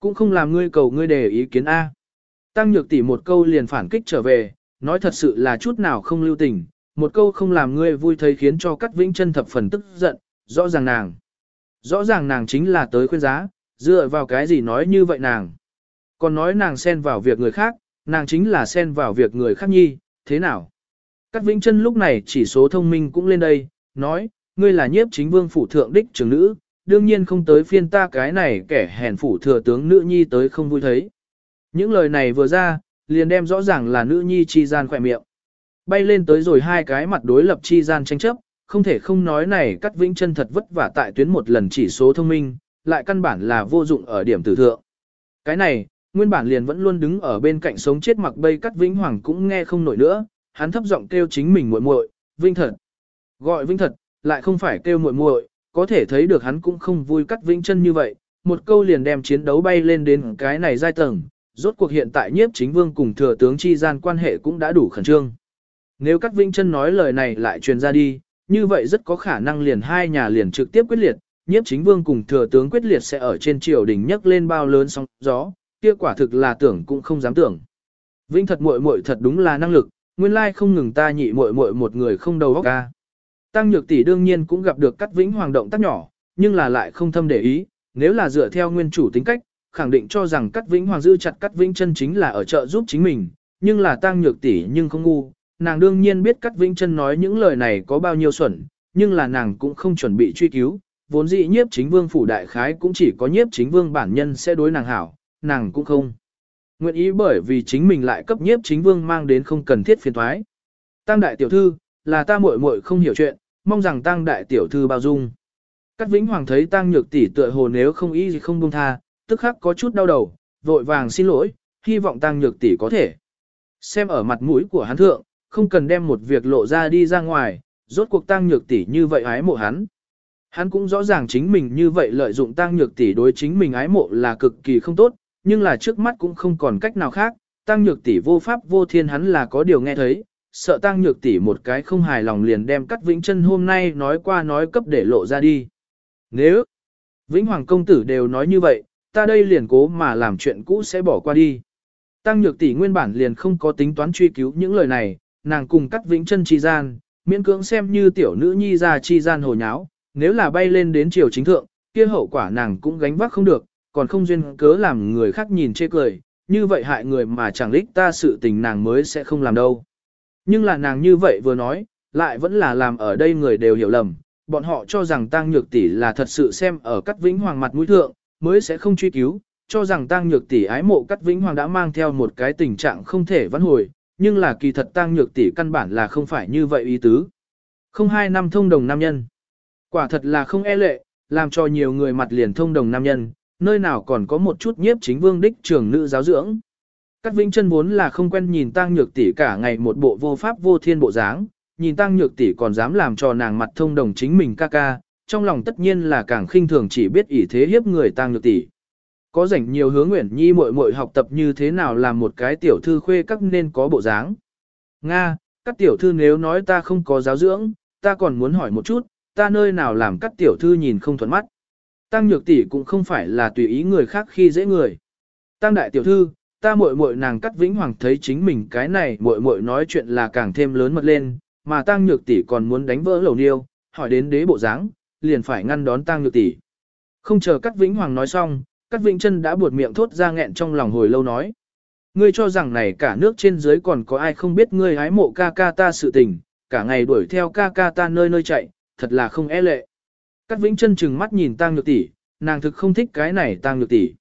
cũng không làm ngươi cầu ngươi đề ý kiến A. Tăng nhược tỷ một câu liền phản kích trở về, nói thật sự là chút nào không lưu tình, một câu không làm ngươi vui thấy khiến cho Cát Vĩnh chân thập phần tức giận, rõ ràng nàng. Rõ ràng nàng chính là tới khuyên giá, dựa vào cái gì nói như vậy nàng. Còn nói nàng xen vào việc người khác, nàng chính là xen vào việc người khác nhi, thế nào? Cát Vĩnh chân lúc này chỉ số thông minh cũng lên đây, nói, ngươi là nhiếp chính vương phủ thượng đích trưởng nữ, đương nhiên không tới phiên ta cái này kẻ hèn phủ thừa tướng nữ nhi tới không vui thấy. Những lời này vừa ra, liền đem rõ ràng là nữ nhi chi gian khỏe miệng. Bay lên tới rồi hai cái mặt đối lập chi gian tranh chấp, không thể không nói này cắt vĩnh chân thật vất vả tại tuyến một lần chỉ số thông minh, lại căn bản là vô dụng ở điểm tử thượng. Cái này, nguyên bản liền vẫn luôn đứng ở bên cạnh sống chết mặc bay cắt vĩnh hoàng cũng nghe không nổi nữa, hắn thấp giọng kêu chính mình muội muội, vinh thật. Gọi vinh thật, lại không phải kêu muội muội, có thể thấy được hắn cũng không vui cắt vĩnh chân như vậy, một câu liền đem chiến đấu bay lên đến cái này giai tầng, rốt cuộc hiện tại nhiếp chính vương cùng thừa tướng chi gian quan hệ cũng đã đủ khẩn trương. Nếu cắt Vĩnh Chân nói lời này lại truyền ra đi, như vậy rất có khả năng liền hai nhà liền trực tiếp quyết liệt, nhiếp chính vương cùng thừa tướng quyết liệt sẽ ở trên triều đình nhấc lên bao lớn sóng gió, kia quả thực là tưởng cũng không dám tưởng. Vĩnh thật muội muội thật đúng là năng lực, nguyên lai không ngừng ta nhị muội muội một người không đầu óc ca. Tăng Nhược tỷ đương nhiên cũng gặp được Cát Vĩnh Hoàng động tác nhỏ, nhưng là lại không thâm để ý, nếu là dựa theo nguyên chủ tính cách, khẳng định cho rằng Cát Vĩnh Hoàng giữ chặt Cát Vĩnh chân chính là ở trợ giúp chính mình, nhưng là Tăng Nhược tỷ nhưng không ngu, nàng đương nhiên biết Cát Vĩnh chân nói những lời này có bao nhiêu xuẩn, nhưng là nàng cũng không chuẩn bị truy cứu, vốn dĩ nhiếp chính vương phủ đại khái cũng chỉ có nhiếp chính vương bản nhân sẽ đối nàng hảo, nàng cũng không. Nguyện ý bởi vì chính mình lại cấp nhiếp chính vương mang đến không cần thiết phiền thoái. Tăng đại tiểu thư, là ta muội muội không hiểu chuyện, mong rằng tăng đại tiểu thư bao dung. Cát Vĩnh Hoàng thấy tăng nhược tỷ tựa hồ nếu không ý gì không buông tha, tức khắc có chút đau đầu, vội vàng xin lỗi, hy vọng tăng nhược tỷ có thể. Xem ở mặt mũi của hắn thượng, không cần đem một việc lộ ra đi ra ngoài, rốt cuộc tăng nhược tỷ như vậy ái mộ hắn. Hắn cũng rõ ràng chính mình như vậy lợi dụng tăng nhược tỷ đối chính mình ái mộ là cực kỳ không tốt, nhưng là trước mắt cũng không còn cách nào khác, tăng nhược tỷ vô pháp vô thiên hắn là có điều nghe thấy, sợ tăng nhược tỷ một cái không hài lòng liền đem cắt vĩnh chân hôm nay nói qua nói cấp để lộ ra đi. Nếu Vĩnh Hoàng công tử đều nói như vậy, ta đây liền cố mà làm chuyện cũ sẽ bỏ qua đi. Tăng nhược tỷ nguyên bản liền không có tính toán truy cứu những lời này, nàng cùng cắt vĩnh chân chi gian, miễn cưỡng xem như tiểu nữ nhi ra chi gian hồ nháo, nếu là bay lên đến triều chính thượng, kia hậu quả nàng cũng gánh vác không được, còn không duyên cớ làm người khác nhìn chê cười, như vậy hại người mà chẳng lích ta sự tình nàng mới sẽ không làm đâu. Nhưng là nàng như vậy vừa nói, lại vẫn là làm ở đây người đều hiểu lầm, bọn họ cho rằng Tăng Nhược Tỷ là thật sự xem ở Cát Vĩnh Hoàng mặt mũi thượng, mới sẽ không truy cứu, cho rằng Tăng Nhược Tỷ ái mộ Cát Vĩnh Hoàng đã mang theo một cái tình trạng không thể vãn hồi, nhưng là kỳ thật Tăng Nhược Tỷ căn bản là không phải như vậy ý tứ. Không hai năm thông đồng nam nhân. Quả thật là không e lệ, làm cho nhiều người mặt liền thông đồng nam nhân, nơi nào còn có một chút nhiếp chính vương đích trưởng nữ giáo dưỡng. Cát Vĩnh chân vốn là không quen nhìn Tăng Nhược Tỷ cả ngày một bộ vô pháp vô thiên bộ dáng, nhìn Tăng Nhược Tỷ còn dám làm cho nàng mặt thông đồng chính mình ca ca, trong lòng tất nhiên là càng khinh thường chỉ biết ỷ thế hiếp người Tăng Nhược Tỷ. Có rảnh nhiều hướng Nguyễn Nhi muội muội học tập như thế nào làm một cái tiểu thư khuê các nên có bộ dáng. Nga, các tiểu thư nếu nói ta không có giáo dưỡng, ta còn muốn hỏi một chút, ta nơi nào làm các tiểu thư nhìn không thuận mắt. Tăng Nhược Tỷ cũng không phải là tùy ý người khác khi dễ người. Tăng đại tiểu thư, ta muội muội nàng cắt vĩnh hoàng thấy chính mình cái này muội muội nói chuyện là càng thêm lớn mật lên, mà tăng nhược tỷ còn muốn đánh vỡ lầu niêu, hỏi đến đế bộ dáng, liền phải ngăn đón tăng nhược tỷ. Không chờ cắt vĩnh hoàng nói xong, cắt vĩnh chân đã buột miệng thốt ra nghẹn trong lòng hồi lâu nói. Ngươi cho rằng này cả nước trên dưới còn có ai không biết ngươi hái mộ ca ca ta sự tình, cả ngày đuổi theo ca ca ta nơi nơi chạy, thật là không e lệ. Cát Vĩnh chân chừng mắt nhìn Tang Nhược tỷ, nàng thực không thích cái này Tang Nhược tỷ.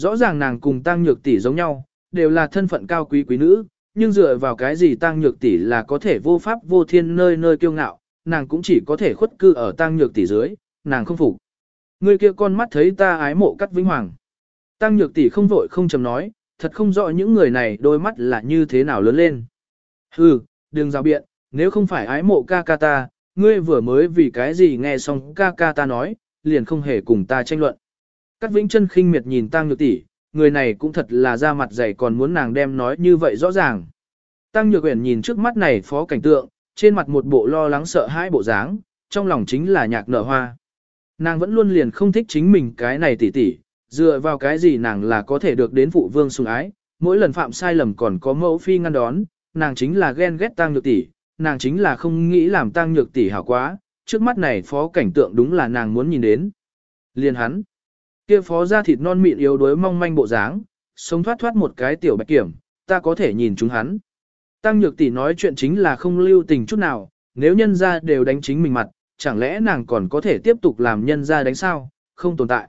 Rõ ràng nàng cùng Tăng Nhược tỷ giống nhau, đều là thân phận cao quý quý nữ, nhưng dựa vào cái gì Tăng Nhược tỷ là có thể vô pháp vô thiên nơi nơi kiêu ngạo, nàng cũng chỉ có thể khuất cư ở Tăng Nhược tỷ dưới, nàng không phục. Người kia con mắt thấy ta ái mộ cắt Vĩnh Hoàng. Tăng Nhược tỷ không vội không chầm nói, thật không rõ những người này đôi mắt là như thế nào lớn lên. Hừ, đừng giao biện, nếu không phải ái mộ ca ca ta, ngươi vừa mới vì cái gì nghe xong ca ca ta nói, liền không hề cùng ta tranh luận. Cát Vĩnh chân khinh miệt nhìn Tăng Nhược tỷ, người này cũng thật là ra mặt dày còn muốn nàng đem nói như vậy rõ ràng. Tăng Nhược Uyển nhìn trước mắt này phó cảnh tượng, trên mặt một bộ lo lắng sợ hãi bộ dáng, trong lòng chính là nhạc nở hoa. Nàng vẫn luôn liền không thích chính mình cái này tỷ tỷ dựa vào cái gì nàng là có thể được đến phụ vương sủng ái, mỗi lần phạm sai lầm còn có mẫu phi ngăn đón, nàng chính là ghen ghét tăng nhược tỷ, nàng chính là không nghĩ làm tăng nhược tỷ hảo quá, trước mắt này phó cảnh tượng đúng là nàng muốn nhìn đến. Liền hắn, kia phó da thịt non mịn yếu đuối mong manh bộ dáng, sống thoát thoát một cái tiểu bạch kiểm, ta có thể nhìn chúng hắn. Tăng nhược tỷ nói chuyện chính là không lưu tình chút nào, nếu nhân ra đều đánh chính mình mặt, chẳng lẽ nàng còn có thể tiếp tục làm nhân ra đánh sao, không tồn tại.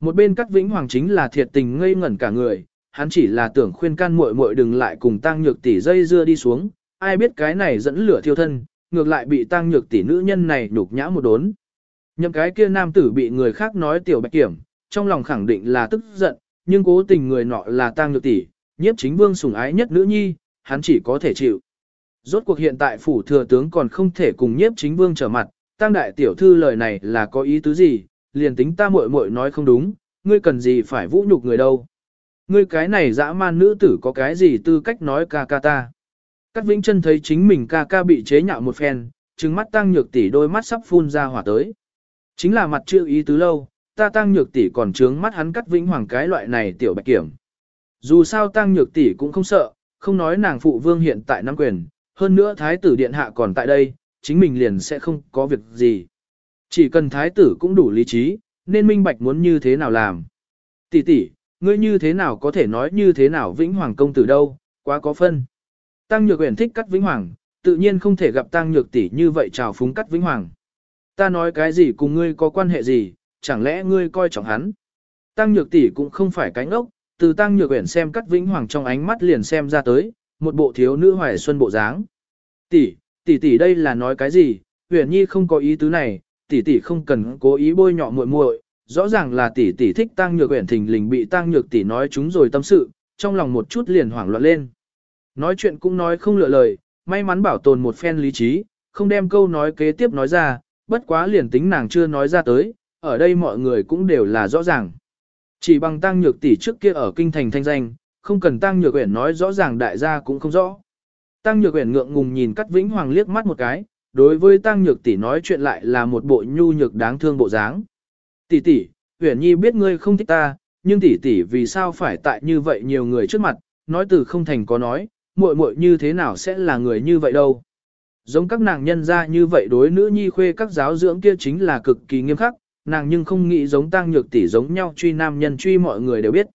Một bên cát vĩnh hoàng chính là thiệt tình ngây ngẩn cả người, hắn chỉ là tưởng khuyên can muội muội đừng lại cùng tăng nhược tỷ dây dưa đi xuống, ai biết cái này dẫn lửa thiêu thân, ngược lại bị tăng nhược tỷ nữ nhân này nhục nhã một đốn. Nhậm cái kia nam tử bị người khác nói tiểu bạch kiểm, trong lòng khẳng định là tức giận, nhưng cố tình người nọ là tăng nhược tỷ, nhiếp chính vương sủng ái nhất nữ nhi, hắn chỉ có thể chịu. Rốt cuộc hiện tại phủ thừa tướng còn không thể cùng nhiếp chính vương trở mặt, tăng đại tiểu thư lời này là có ý tứ gì, liền tính ta muội muội nói không đúng, ngươi cần gì phải vũ nhục người đâu. Ngươi cái này dã man nữ tử có cái gì tư cách nói ca ca ta. Cát Vĩnh Chân thấy chính mình ca ca bị chế nhạo một phen, trừng mắt tăng nhược tỷ đôi mắt sắp phun ra hỏa tới. Chính là mặt chưa ý tứ lâu, ta tăng nhược tỷ còn trướng mắt hắn cắt Vĩnh Hoàng cái loại này tiểu bạch kiểm. Dù sao tăng nhược tỷ cũng không sợ, không nói nàng phụ vương hiện tại nắm quyền, hơn nữa thái tử điện hạ còn tại đây, chính mình liền sẽ không có việc gì. Chỉ cần thái tử cũng đủ lý trí, nên minh bạch muốn như thế nào làm. Tỷ tỷ, ngươi như thế nào có thể nói như thế nào Vĩnh Hoàng công tử đâu, quá có phân. Tăng Nhược Uyển thích cắt Vĩnh Hoàng, tự nhiên không thể gặp Tăng Nhược tỷ như vậy chào phúng cắt Vĩnh Hoàng. Ta nói cái gì cùng ngươi có quan hệ gì, chẳng lẽ ngươi coi trọng hắn? Tăng Nhược tỷ cũng không phải cánh ốc, từ Tăng Nhược Uyển xem cắt Vĩnh Hoàng trong ánh mắt liền xem ra tới, một bộ thiếu nữ hoài xuân bộ dáng. Tỷ, tỷ tỷ đây là nói cái gì? Uyển Nhi không có ý tứ này, tỷ tỷ không cần cố ý bôi nhọ muội muội, rõ ràng là tỷ tỷ thích tăng nhược uyển thình lình bị tăng nhược tỷ nói chúng rồi tâm sự, trong lòng một chút liền hoảng loạn lên. Nói chuyện cũng nói không lựa lời, may mắn bảo tồn một phen lý trí, không đem câu nói kế tiếp nói ra, bất quá liền tính nàng chưa nói ra tới, ở đây mọi người cũng đều là rõ ràng. Chỉ bằng tăng nhược tỷ trước kia ở kinh thành thanh danh, không cần tăng nhược uyển nói rõ ràng đại gia cũng không rõ. Tăng nhược uyển ngượng ngùng nhìn Cát Vĩnh Hoàng liếc mắt một cái, đối với tăng nhược tỷ nói chuyện lại là một bộ nhu nhược đáng thương bộ dáng. Tỷ tỷ, Uyển Nhi biết ngươi không thích ta, nhưng tỷ tỷ vì sao phải tại như vậy nhiều người trước mặt, nói từ không thành có nói, muội muội như thế nào sẽ là người như vậy đâu. Giống các nàng nhân ra như vậy đối nữ nhi khuê các giáo dưỡng kia chính là cực kỳ nghiêm khắc, nàng nhưng không nghĩ giống tăng nhược tỷ giống nhau truy nam nhân truy mọi người đều biết.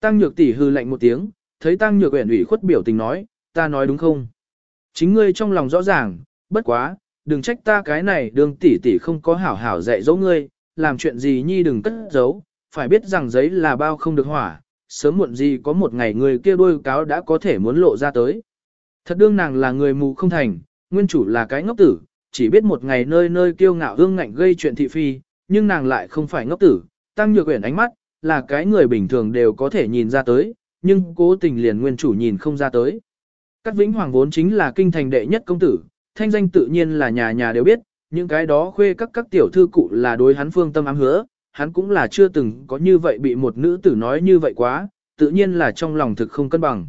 Tăng nhược tỷ hư lạnh một tiếng, thấy tăng nhược uyển ủy khuất biểu tình nói, ta nói đúng không? Chính ngươi trong lòng rõ ràng, bất quá, đừng trách ta cái này đường tỷ tỷ không có hảo hảo dạy dỗ ngươi, làm chuyện gì nhi đừng cất giấu, phải biết rằng giấy là bao không được hỏa, sớm muộn gì có một ngày người kia đôi cáo đã có thể muốn lộ ra tới. Thật đương nàng là người mù không thành, nguyên chủ là cái ngốc tử, chỉ biết một ngày nơi nơi kiêu ngạo hương ngạnh gây chuyện thị phi, nhưng nàng lại không phải ngốc tử, tăng nhược quyển ánh mắt, là cái người bình thường đều có thể nhìn ra tới, nhưng cố tình liền nguyên chủ nhìn không ra tới. Cát Vĩnh Hoàng vốn chính là kinh thành đệ nhất công tử, thanh danh tự nhiên là nhà nhà đều biết, những cái đó khuê các các tiểu thư cụ là đối hắn phương tâm ám hứa, hắn cũng là chưa từng có như vậy bị một nữ tử nói như vậy quá, tự nhiên là trong lòng thực không cân bằng.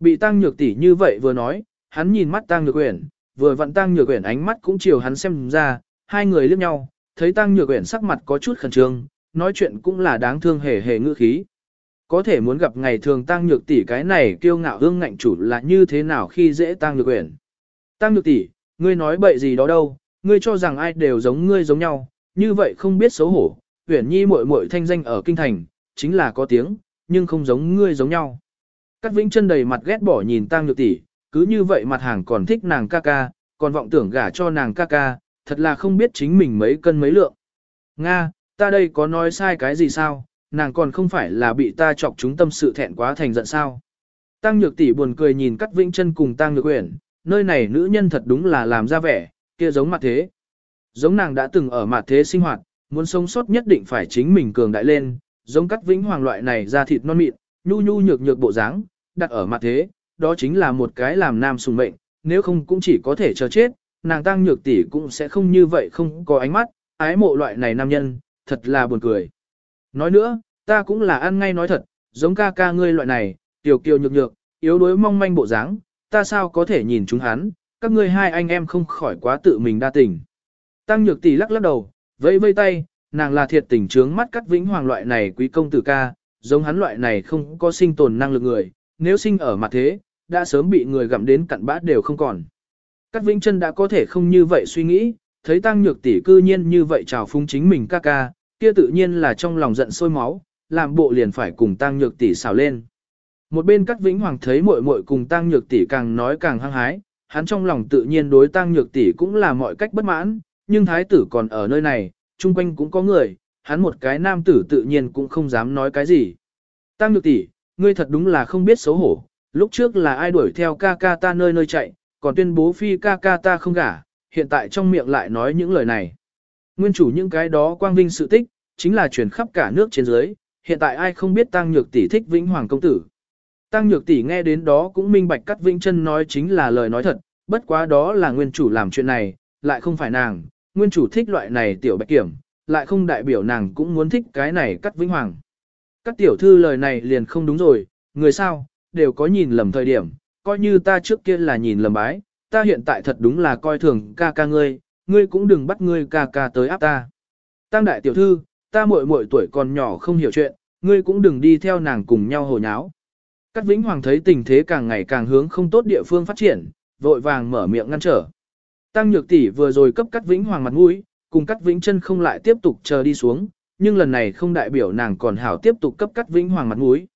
Bị tăng nhược tỷ như vậy vừa nói, hắn nhìn mắt tăng nhược uyển, vừa vặn tăng nhược uyển ánh mắt cũng chiều hắn xem ra, hai người liếc nhau, thấy tăng nhược uyển sắc mặt có chút khẩn trương, nói chuyện cũng là đáng thương hề hề ngữ khí. Có thể muốn gặp ngày thường tăng nhược tỷ cái này kiêu ngạo hương ngạnh chủ là như thế nào khi dễ tăng nhược uyển. Tăng nhược tỷ, ngươi nói bậy gì đó đâu, ngươi cho rằng ai đều giống ngươi giống nhau, như vậy không biết xấu hổ, Uyển Nhi muội muội thanh danh ở kinh thành, chính là có tiếng, nhưng không giống ngươi giống nhau. Cát Vĩnh chân đầy mặt ghét bỏ nhìn Tăng Nhược tỷ, cứ như vậy mặt hàng còn thích nàng ca ca, còn vọng tưởng gả cho nàng ca ca, thật là không biết chính mình mấy cân mấy lượng. Nga, ta đây có nói sai cái gì sao, nàng còn không phải là bị ta chọc chúng tâm sự thẹn quá thành giận sao. Tăng Nhược tỷ buồn cười nhìn Cát Vĩnh chân cùng Tăng Nhược Uyển, nơi này nữ nhân thật đúng là làm ra vẻ, kia giống mặt thế. Giống nàng đã từng ở mặt thế sinh hoạt, muốn sống sót nhất định phải chính mình cường đại lên, giống cắt vĩnh hoàng loại này da thịt non mịn, nhu nhu nhược nhược bộ dáng, đặt ở mặt thế, đó chính là một cái làm nam sùng mệnh, nếu không cũng chỉ có thể chờ chết, nàng tăng nhược tỷ cũng sẽ không như vậy không có ánh mắt, ái mộ loại này nam nhân, thật là buồn cười. Nói nữa, ta cũng là ăn ngay nói thật, giống ca ca ngươi loại này, tiểu kiều nhược nhược, yếu đuối mong manh bộ dáng, ta sao có thể nhìn chúng hắn, các ngươi hai anh em không khỏi quá tự mình đa tình. Tăng nhược tỷ lắc lắc đầu, vẫy vây tay, nàng là thiệt tình trướng mắt cắt vĩnh hoàng loại này quý công tử ca, giống hắn loại này không có sinh tồn năng lực người, nếu sinh ở mặt thế, đã sớm bị người gặm đến cặn bát đều không còn. Cát Vĩnh Chân đã có thể không như vậy suy nghĩ, thấy Tăng Nhược tỷ cư nhiên như vậy chào phúng chính mình ca ca, kia tự nhiên là trong lòng giận sôi máu, làm bộ liền phải cùng Tăng Nhược tỷ xào lên. Một bên Cát Vĩnh Hoàng thấy muội muội cùng Tăng Nhược tỷ càng nói càng hăng hái, hắn trong lòng tự nhiên đối Tăng Nhược tỷ cũng là mọi cách bất mãn, nhưng thái tử còn ở nơi này, chung quanh cũng có người, hắn một cái nam tử tự nhiên cũng không dám nói cái gì. Tăng Nhược tỷ, ngươi thật đúng là không biết xấu hổ, lúc trước là ai đuổi theo ca ca ta nơi nơi chạy, còn tuyên bố phi ca ca ta không gả, hiện tại trong miệng lại nói những lời này. Nguyên chủ những cái đó quang vinh sự tích, chính là truyền khắp cả nước trên dưới, hiện tại ai không biết Tăng Nhược tỷ thích Vĩnh Hoàng công tử. Tăng Nhược tỷ nghe đến đó cũng minh bạch cắt Vĩnh chân nói chính là lời nói thật, bất quá đó là nguyên chủ làm chuyện này, lại không phải nàng, nguyên chủ thích loại này tiểu bạch kiểm, lại không đại biểu nàng cũng muốn thích cái này cắt Vĩnh Hoàng. Các tiểu thư lời này liền không đúng rồi, người sao, đều có nhìn lầm thời điểm, coi như ta trước kia là nhìn lầm bái, ta hiện tại thật đúng là coi thường ca ca ngươi, ngươi cũng đừng bắt ngươi ca ca tới áp ta. Tăng đại tiểu thư, ta muội muội tuổi còn nhỏ không hiểu chuyện, ngươi cũng đừng đi theo nàng cùng nhau hồ nháo. Cát Vĩnh Hoàng thấy tình thế càng ngày càng hướng không tốt địa phương phát triển, vội vàng mở miệng ngăn trở. Tăng Nhược tỷ vừa rồi cấp Cát Vĩnh Hoàng mặt mũi, cùng Cát Vĩnh chân không lại tiếp tục chờ đi xuống, nhưng lần này không đại biểu nàng còn hảo tiếp tục cấp Cát Vĩnh Hoàng mặt mũi.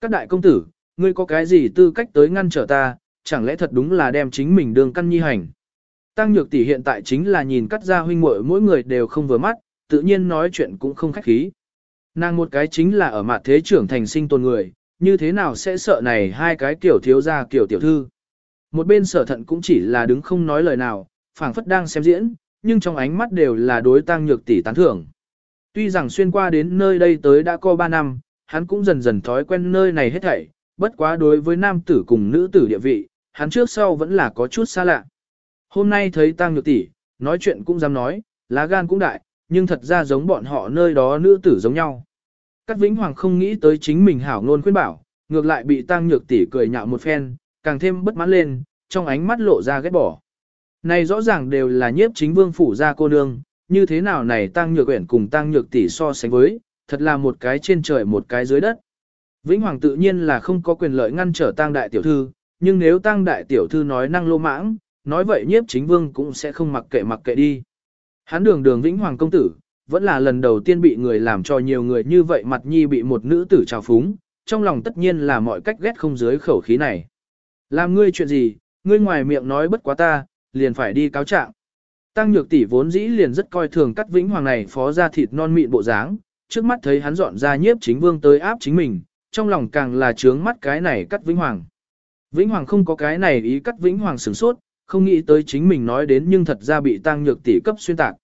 Các đại công tử, ngươi có cái gì tư cách tới ngăn trở ta, chẳng lẽ thật đúng là đem chính mình đường căn nhi hành. Tăng nhược tỷ hiện tại chính là nhìn cắt ra huynh muội mỗi người đều không vừa mắt, tự nhiên nói chuyện cũng không khách khí. Nàng một cái chính là ở mặt thế trưởng thành sinh tồn người, như thế nào sẽ sợ này hai cái tiểu thiếu gia kiểu tiểu thư. Một bên sở thận cũng chỉ là đứng không nói lời nào, phảng phất đang xem diễn, nhưng trong ánh mắt đều là đối tăng nhược tỷ tán thưởng. Tuy rằng xuyên qua đến nơi đây tới đã có 3 năm, hắn cũng dần dần thói quen nơi này hết thảy, bất quá đối với nam tử cùng nữ tử địa vị, hắn trước sau vẫn là có chút xa lạ. Hôm nay thấy Tăng Nhược tỷ, nói chuyện cũng dám nói, lá gan cũng đại, nhưng thật ra giống bọn họ nơi đó nữ tử giống nhau. Cát Vĩnh Hoàng không nghĩ tới chính mình hảo ngôn khuyên bảo, ngược lại bị Tăng Nhược tỷ cười nhạo một phen, càng thêm bất mãn lên, trong ánh mắt lộ ra ghét bỏ. Này rõ ràng đều là nhiếp chính vương phủ gia cô nương, như thế nào này Tăng Nhược Uyển cùng Tăng Nhược tỷ so sánh với, thật là một cái trên trời một cái dưới đất. Vĩnh Hoàng tự nhiên là không có quyền lợi ngăn trở Tang đại tiểu thư, nhưng nếu Tang đại tiểu thư nói năng lô mãng, nói vậy nhiếp chính vương cũng sẽ không mặc kệ mặc kệ đi. Hắn đường đường Vĩnh Hoàng công tử, vẫn là lần đầu tiên bị người làm cho nhiều người như vậy mặt nhi bị một nữ tử trào phúng, trong lòng tất nhiên là mọi cách ghét không dưới khẩu khí này. Làm ngươi chuyện gì, ngươi ngoài miệng nói bất quá ta, liền phải đi cáo trạng. Tăng nhược tỷ vốn dĩ liền rất coi thường cắt Vĩnh Hoàng này phó ra thịt non mịn bộ dáng, trước mắt thấy hắn dọn ra nhiếp chính vương tới áp chính mình, trong lòng càng là trướng mắt cái này cắt Vĩnh Hoàng. Vĩnh Hoàng không có cái này ý cắt Vĩnh Hoàng sửng sốt, không nghĩ tới chính mình nói đến nhưng thật ra bị Tăng Nhược tỷ cấp xuyên tạc.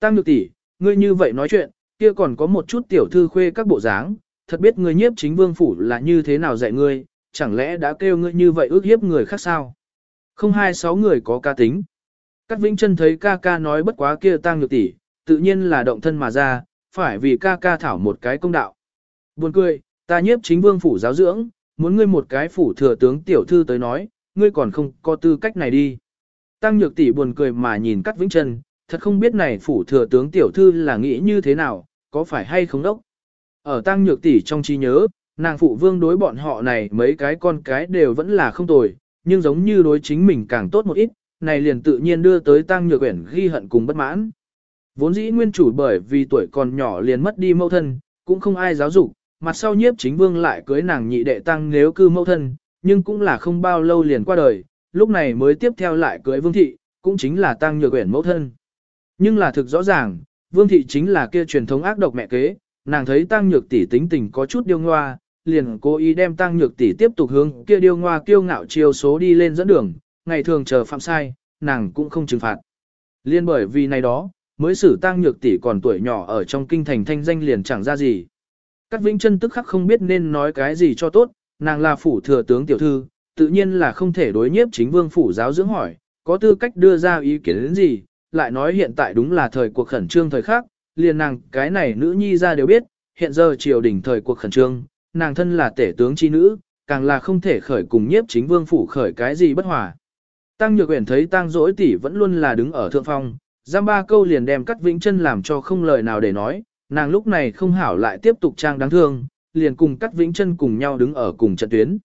Tăng Nhược tỷ, ngươi như vậy nói chuyện, kia còn có một chút tiểu thư khuê các bộ dáng, thật biết ngươi nhiếp chính vương phủ là như thế nào dạy ngươi, chẳng lẽ đã kêu ngươi như vậy ước hiếp người khác sao? Không hai sáu người có ca tính. Cát Vĩnh Chân thấy ca ca nói bất quá kia Tăng Nhược tỷ, tự nhiên là động thân mà ra, phải vì ca ca thảo một cái công đạo. Buồn cười, Ta nhiếp chính vương phủ giáo dưỡng, muốn ngươi một cái phủ thừa tướng tiểu thư tới nói, ngươi còn không có tư cách này đi. Tăng nhược tỷ buồn cười mà nhìn cắt vĩnh chân, thật không biết này phủ thừa tướng tiểu thư là nghĩ như thế nào, có phải hay không đốc. Ở tăng nhược tỷ trong trí nhớ, nàng phụ vương đối bọn họ này mấy cái con cái đều vẫn là không tồi, nhưng giống như đối chính mình càng tốt một ít, này liền tự nhiên đưa tới tăng nhược uyển ghi hận cùng bất mãn. Vốn dĩ nguyên chủ bởi vì tuổi còn nhỏ liền mất đi mẫu thân, cũng không ai giáo dục, mặt sau nhiếp chính vương lại cưới nàng nhị đệ tăng nếu cư mẫu thân, nhưng cũng là không bao lâu liền qua đời, lúc này mới tiếp theo lại cưới vương thị, cũng chính là tăng nhược quyển mẫu thân. Nhưng là thực rõ ràng, vương thị chính là kia truyền thống ác độc mẹ kế, nàng thấy tăng nhược tỷ tính tình có chút điêu ngoa, liền cố ý đem tăng nhược tỷ tiếp tục hướng kia điêu ngoa kiêu ngạo chiêu số đi lên dẫn đường, ngày thường chờ phạm sai, nàng cũng không trừng phạt. Liên bởi vì này đó, mới xử tăng nhược tỷ còn tuổi nhỏ ở trong kinh thành thanh danh liền chẳng ra gì. Cát Vĩnh Chân tức khắc không biết nên nói cái gì cho tốt, nàng là phủ thừa tướng tiểu thư, tự nhiên là không thể đối nhiếp chính vương phủ giáo dưỡng hỏi, có tư cách đưa ra ý kiến đến gì, lại nói hiện tại đúng là thời cuộc khẩn trương thời khắc, liền nàng cái này nữ nhi ra đều biết, hiện giờ triều đình thời cuộc khẩn trương, nàng thân là tể tướng chi nữ, càng là không thể khởi cùng nhiếp chính vương phủ khởi cái gì bất hòa. Tăng Nhược Uyển thấy Tăng Dỗi tỷ vẫn luôn là đứng ở thượng phong, giam ba câu liền đem Cát vĩnh chân làm cho không lời nào để nói, nàng lúc này không hảo lại tiếp tục trang đáng thương, liền cùng cắt vĩnh chân cùng nhau đứng ở cùng trận tuyến.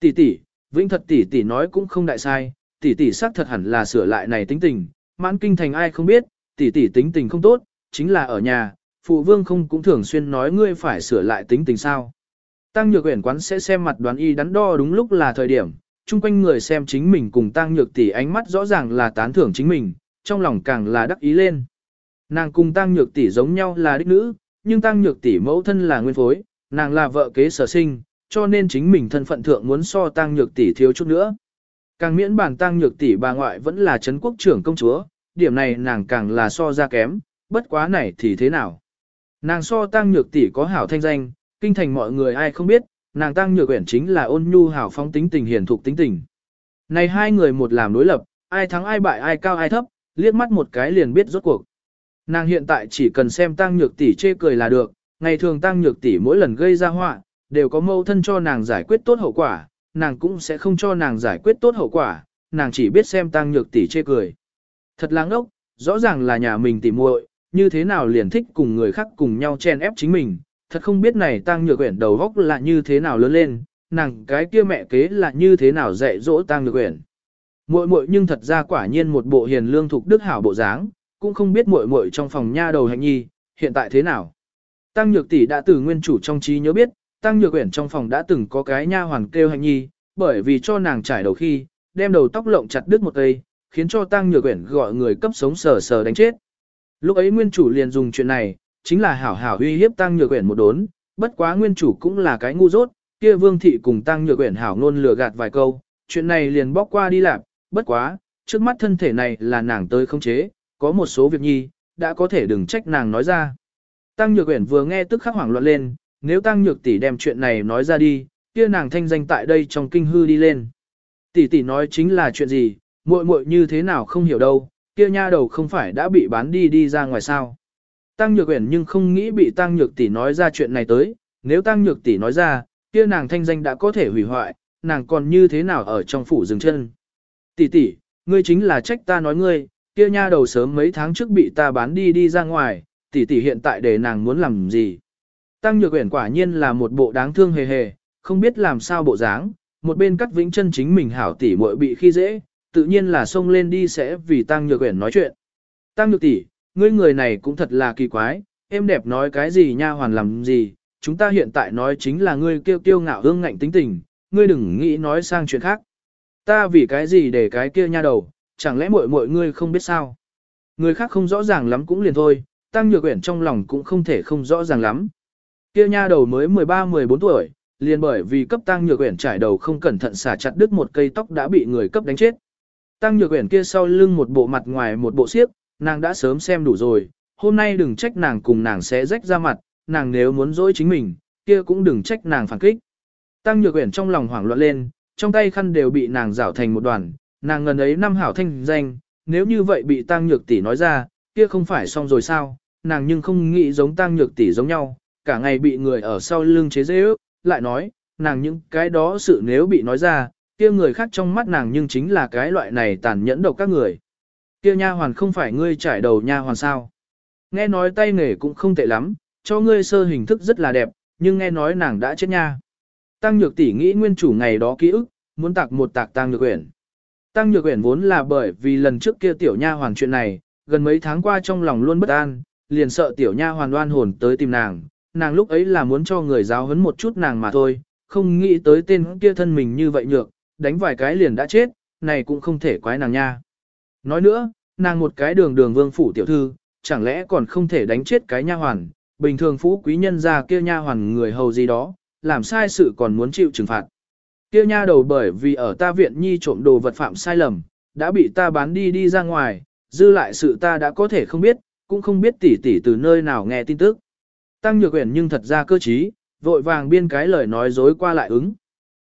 Tỷ tỷ, vĩnh thật tỷ tỷ nói cũng không đại sai, tỷ tỷ xác thật hẳn là sửa lại này tính tình, mãn kinh thành ai không biết, tỷ tỷ tính tình không tốt, chính là ở nhà, phụ vương không cũng thường xuyên nói ngươi phải sửa lại tính tình sao. Tăng nhược uyển quán sẽ xem mặt đoán y đắn đo đúng lúc là thời điểm, chung quanh người xem chính mình cùng tăng nhược tỷ ánh mắt rõ ràng là tán thưởng chính mình, trong lòng càng là đắc ý lên. Nàng cùng tăng nhược tỷ giống nhau là đích nữ, nhưng tăng nhược tỷ mẫu thân là nguyên phối, nàng là vợ kế sở sinh, cho nên chính mình thân phận thượng muốn so tăng nhược tỷ thiếu chút nữa. Càng miễn bản tăng nhược tỷ bà ngoại vẫn là chấn quốc trưởng công chúa, điểm này nàng càng là so ra kém, bất quá này thì thế nào. Nàng so tăng nhược tỷ có hảo thanh danh, kinh thành mọi người ai không biết, nàng tăng nhược uyển chính là ôn nhu hảo phong tính tình hiền thục tính tình. Này hai người một làm đối lập, ai thắng ai bại ai cao ai thấp, liếc mắt một cái liền biết rốt cuộc. Nàng hiện tại chỉ cần xem tăng nhược tỷ chê cười là được, ngày thường tăng nhược tỷ mỗi lần gây ra họa, đều có mâu thân cho nàng giải quyết tốt hậu quả, nàng cũng sẽ không cho nàng giải quyết tốt hậu quả, nàng chỉ biết xem tăng nhược tỷ chê cười. Thật lãng ốc, rõ ràng là nhà mình tỉ muội, như thế nào liền thích cùng người khác cùng nhau chen ép chính mình, thật không biết này tăng nhược quyển đầu góc là như thế nào lớn lên, nàng cái kia mẹ kế là như thế nào dạy dỗ tăng nhược quyển. Muội muội nhưng thật ra quả nhiên một bộ hiền lương thục đức hảo bộ dáng, cũng không biết muội muội trong phòng nha đầu hạnh nhi, hiện tại thế nào. Tăng nhược tỷ đã từ nguyên chủ trong trí nhớ biết, tăng nhược uyển trong phòng đã từng có cái nha hoàn kêu hạnh nhi, bởi vì cho nàng trải đầu khi, đem đầu tóc lộng chặt đứt một cây, khiến cho tăng nhược uyển gọi người cấp sống sờ sờ đánh chết. Lúc ấy nguyên chủ liền dùng chuyện này, chính là hảo hảo uy hiếp tăng nhược uyển một đốn, bất quá nguyên chủ cũng là cái ngu dốt, kia vương thị cùng tăng nhược uyển hảo ngôn lừa gạt vài câu, chuyện này liền bóc qua đi làm, bất quá, trước mắt thân thể này là nàng tới không chế, có một số việc nhi, đã có thể đừng trách nàng nói ra. Tăng nhược Uyển vừa nghe tức khắc hoảng loạn lên, nếu tăng nhược tỷ đem chuyện này nói ra đi, kia nàng thanh danh tại đây trong kinh hư đi lên. Tỷ tỷ nói chính là chuyện gì, muội muội như thế nào không hiểu đâu, kia nha đầu không phải đã bị bán đi đi ra ngoài sao. Tăng Nhược Uyển nhưng không nghĩ bị Tăng Nhược tỷ nói ra chuyện này tới, nếu Tăng Nhược tỷ nói ra, kia nàng thanh danh đã có thể hủy hoại, nàng còn như thế nào ở trong phủ dừng chân. Tỷ tỷ, ngươi chính là trách ta nói ngươi, kia nha đầu sớm mấy tháng trước bị ta bán đi đi ra ngoài, tỷ tỷ hiện tại để nàng muốn làm gì. Tăng Nhược Uyển quả nhiên là một bộ đáng thương hề hề, không biết làm sao bộ dáng, một bên cắt vĩnh chân chính mình hảo tỷ muội bị khi dễ, tự nhiên là xông lên đi sẽ vì Tăng Nhược Uyển nói chuyện. Tăng Nhược tỷ, ngươi người này cũng thật là kỳ quái, em đẹp nói cái gì nha hoàn làm gì, chúng ta hiện tại nói chính là ngươi kêu kiêu ngạo hương ngạnh tính tình, ngươi đừng nghĩ nói sang chuyện khác. Ta vì cái gì để cái kia nha đầu, chẳng lẽ muội muội ngươi không biết sao? Người khác không rõ ràng lắm cũng liền thôi, Tăng Nhược Uyển trong lòng cũng không thể không rõ ràng lắm. Kia nha đầu mới 13-14 tuổi, liền bởi vì cấp Tăng Nhược Uyển trải đầu không cẩn thận xả chặt đứt một cây tóc đã bị người cấp đánh chết. Tăng Nhược Uyển kia sau lưng một bộ mặt ngoài một bộ xiếc, nàng đã sớm xem đủ rồi, hôm nay đừng trách nàng cùng nàng sẽ rách ra mặt, nàng nếu muốn dỗi chính mình, kia cũng đừng trách nàng phản kích. Tăng Nhược Uyển trong lòng hoảng loạn lên, trong tay khăn đều bị nàng rảo thành một đoàn, nàng ngần ấy năm hảo thanh danh, nếu như vậy bị Tăng Nhược tỷ nói ra, kia không phải xong rồi sao? Nàng nhưng không nghĩ giống Tăng Nhược tỷ giống nhau, cả ngày bị người ở sau lưng chế giễu, lại nói, nàng những cái đó sự nếu bị nói ra, kia người khác trong mắt nàng nhưng chính là cái loại này tàn nhẫn độc các người. Kia nha hoàn không phải ngươi trải đầu nha hoàn sao? Nghe nói tay nghề cũng không tệ lắm, cho ngươi sơ hình thức rất là đẹp, nhưng nghe nói nàng đã chết nha. Tăng Nhược tỷ nghĩ nguyên chủ ngày đó ký ức, muốn tạc một tạc Tăng Nhược Uyển. Tăng Nhược Uyển vốn là bởi vì lần trước kia tiểu nha hoàn chuyện này, gần mấy tháng qua trong lòng luôn bất an, liền sợ tiểu nha hoàn đoan hồn tới tìm nàng, nàng lúc ấy là muốn cho người giáo huấn một chút nàng mà thôi, không nghĩ tới tên kia thân mình như vậy nhược, đánh vài cái liền đã chết, này cũng không thể quái nàng nha. Nói nữa, nàng một cái đường đường vương phủ tiểu thư, chẳng lẽ còn không thể đánh chết cái nha hoàn, bình thường phú quý nhân gia kia nha hoàn người hầu gì đó, làm sai sự còn muốn chịu trừng phạt. Kia nha đầu bởi vì ở ta viện nhi trộm đồ vật phạm sai lầm, đã bị ta bán đi đi ra ngoài, dư lại sự ta đã có thể không biết, cũng không biết tỉ tỉ từ nơi nào nghe tin tức. Tăng nhược quyển nhưng thật ra cơ trí, vội vàng biên cái lời nói dối qua lại ứng.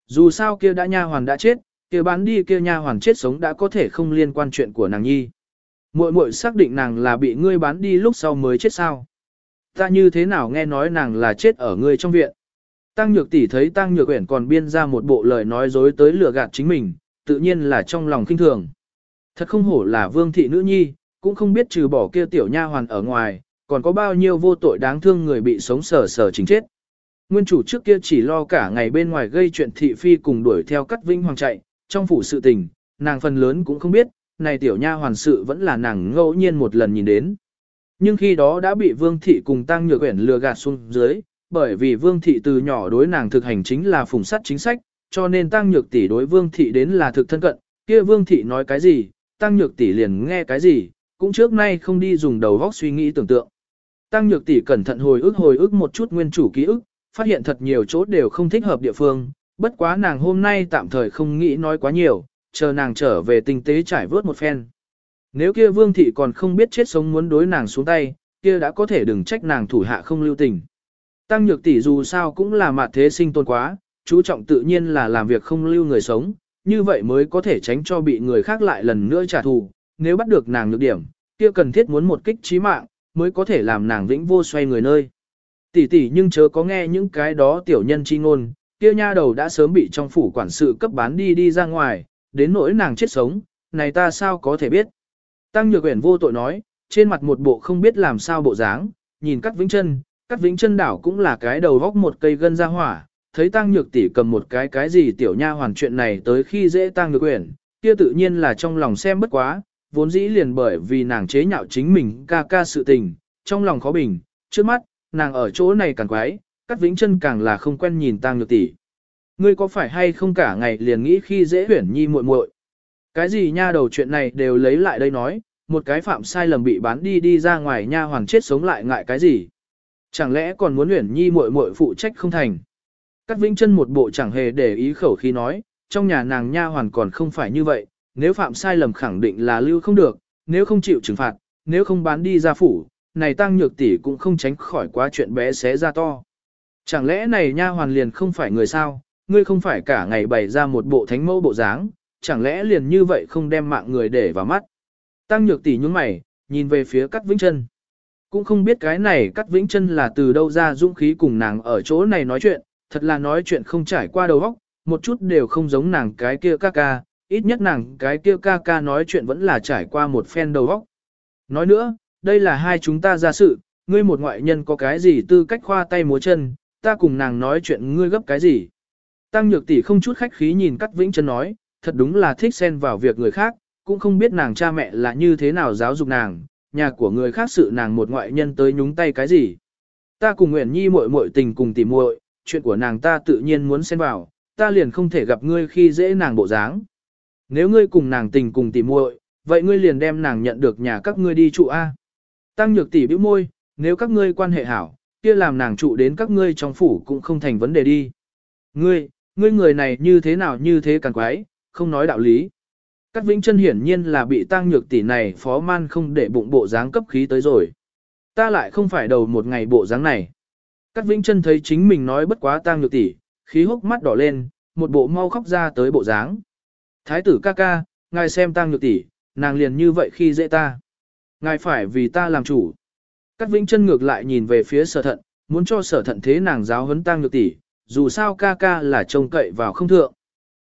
Dù sao kia đã nha hoàn đã chết, kia bán đi kia nha hoàn chết sống đã có thể không liên quan chuyện của nàng nhi. Muội muội xác định nàng là bị ngươi bán đi lúc sau mới chết sao? Ta như thế nào nghe nói nàng là chết ở ngươi trong viện? Tăng Nhược tỷ thấy Tăng Nhược Uyển còn biên ra một bộ lời nói dối tới lừa gạt chính mình, tự nhiên là trong lòng kinh thường. Thật không hổ là Vương thị nữ nhi, cũng không biết trừ bỏ kia tiểu nha hoàn ở ngoài, còn có bao nhiêu vô tội đáng thương người bị sống sờ sờ chính chết. Nguyên chủ trước kia chỉ lo cả ngày bên ngoài gây chuyện thị phi cùng đuổi theo cắt vinh hoàng chạy, trong phủ sự tình, nàng phần lớn cũng không biết, này tiểu nha hoàn sự vẫn là nàng ngẫu nhiên một lần nhìn đến. Nhưng khi đó đã bị Vương thị cùng Tăng Nhược Uyển lừa gạt xuống dưới, bởi vì Vương thị từ nhỏ đối nàng thực hành chính là phùng sắt chính sách, cho nên Tăng Nhược tỷ đối Vương thị đến là thực thân cận, kia Vương thị nói cái gì, Tăng Nhược tỷ liền nghe cái gì, cũng trước nay không đi dùng đầu óc suy nghĩ tưởng tượng. Tăng Nhược tỷ cẩn thận hồi ức hồi ức một chút nguyên chủ ký ức, phát hiện thật nhiều chỗ đều không thích hợp địa phương, bất quá nàng hôm nay tạm thời không nghĩ nói quá nhiều, chờ nàng trở về tinh tế trải vớt một phen. Nếu kia Vương thị còn không biết chết sống muốn đối nàng xuống tay, kia đã có thể đừng trách nàng thủ hạ không lưu tình. Tăng Nhược tỷ dù sao cũng là mặt thế sinh tồn quá, chú trọng tự nhiên là làm việc không lưu người sống, như vậy mới có thể tránh cho bị người khác lại lần nữa trả thù, nếu bắt được nàng nhược điểm, kia cần thiết muốn một kích trí mạng, mới có thể làm nàng vĩnh vô xoay người nơi. Tỷ tỷ nhưng chớ có nghe những cái đó tiểu nhân chi ngôn, kia nha đầu đã sớm bị trong phủ quản sự cấp bán đi đi ra ngoài, đến nỗi nàng chết sống, này ta sao có thể biết. Tăng Nhược Uyển vô tội nói, trên mặt một bộ không biết làm sao bộ dáng, nhìn Cát Vĩnh Chân, Cát Vĩnh Chân đảo cũng là cái đầu góc một cây gân ra hỏa, thấy Tăng Nhược tỷ cầm một cái cái gì tiểu nha hoàn chuyện này tới khi dễ Tăng Nhược Uyển, kia tự nhiên là trong lòng xem bất quá, vốn dĩ liền bởi vì nàng chế nhạo chính mình ca ca sự tình, trong lòng khó bình, trước mắt, nàng ở chỗ này càng quái, Cát Vĩnh Chân càng là không quen nhìn Tăng Nhược tỷ. Ngươi có phải hay không cả ngày liền nghĩ khi dễ Uyển nhi muội muội? Cái gì nha đầu chuyện này đều lấy lại đây nói, một cái phạm sai lầm bị bán đi đi ra ngoài nha hoàn chết sống lại ngại cái gì? Chẳng lẽ còn muốn luyện nhi muội muội phụ trách không thành? Cát Vĩnh Chân một bộ chẳng hề để ý khẩu khí nói, trong nhà nàng nha hoàn còn không phải như vậy, nếu phạm sai lầm khẳng định là lưu không được, nếu không chịu trừng phạt, nếu không bán đi ra phủ, này tăng nhược tỷ cũng không tránh khỏi quá chuyện bé xé ra to. Chẳng lẽ này nha hoàn liền không phải người sao, ngươi không phải cả ngày bày ra một bộ thánh mẫu bộ dáng, chẳng lẽ liền như vậy không đem mạng người để vào mắt. Tăng nhược tỷ nhướng mày, nhìn về phía Cát Vĩnh Chân. Cũng không biết cái này cắt Vĩnh Chân là từ đâu ra dũng khí cùng nàng ở chỗ này nói chuyện, thật là nói chuyện không trải qua đầu óc, một chút đều không giống nàng cái kia ca ca, ít nhất nàng cái kia ca ca nói chuyện vẫn là trải qua một phen đầu óc. Nói nữa, đây là hai chúng ta ra sự, ngươi một ngoại nhân có cái gì tư cách khoa tay múa chân, ta cùng nàng nói chuyện ngươi gấp cái gì. Tăng nhược tỷ không chút khách khí nhìn Cát Vĩnh Chân nói, thật đúng là thích xen vào việc người khác, cũng không biết nàng cha mẹ là như thế nào giáo dục nàng, nhà của người khác sự nàng một ngoại nhân tới nhúng tay cái gì. Ta cùng Nguyễn Nhi muội muội tình cùng tỉ muội, chuyện của nàng ta tự nhiên muốn xen vào, ta liền không thể gặp ngươi khi dễ nàng bộ dáng. Nếu ngươi cùng nàng tình cùng tỉ muội, vậy ngươi liền đem nàng nhận được nhà các ngươi đi trụ A. Tăng nhược tỷ bĩu môi, nếu các ngươi quan hệ hảo, kia làm nàng trụ đến các ngươi trong phủ cũng không thành vấn đề đi. Ngươi, ngươi người này như thế nào như thế càng quái, không nói đạo lý. Cát Vĩnh Chân hiển nhiên là bị tăng nhược tỷ này phó man không để bụng bộ dáng cấp khí tới rồi. Ta lại không phải đầu một ngày bộ dáng này. Cát Vĩnh Chân thấy chính mình nói bất quá tăng nhược tỷ, khí hốc mắt đỏ lên, một bộ mau khóc ra tới bộ dáng. Thái tử ca ca, ngài xem tăng nhược tỷ, nàng liền như vậy khi dễ ta. Ngài phải vì ta làm chủ. Cát Vĩnh Chân ngược lại nhìn về phía sở thận, muốn cho sở thận thế nàng giáo huấn tăng nhược tỷ, dù sao ca ca là trông cậy vào không thượng.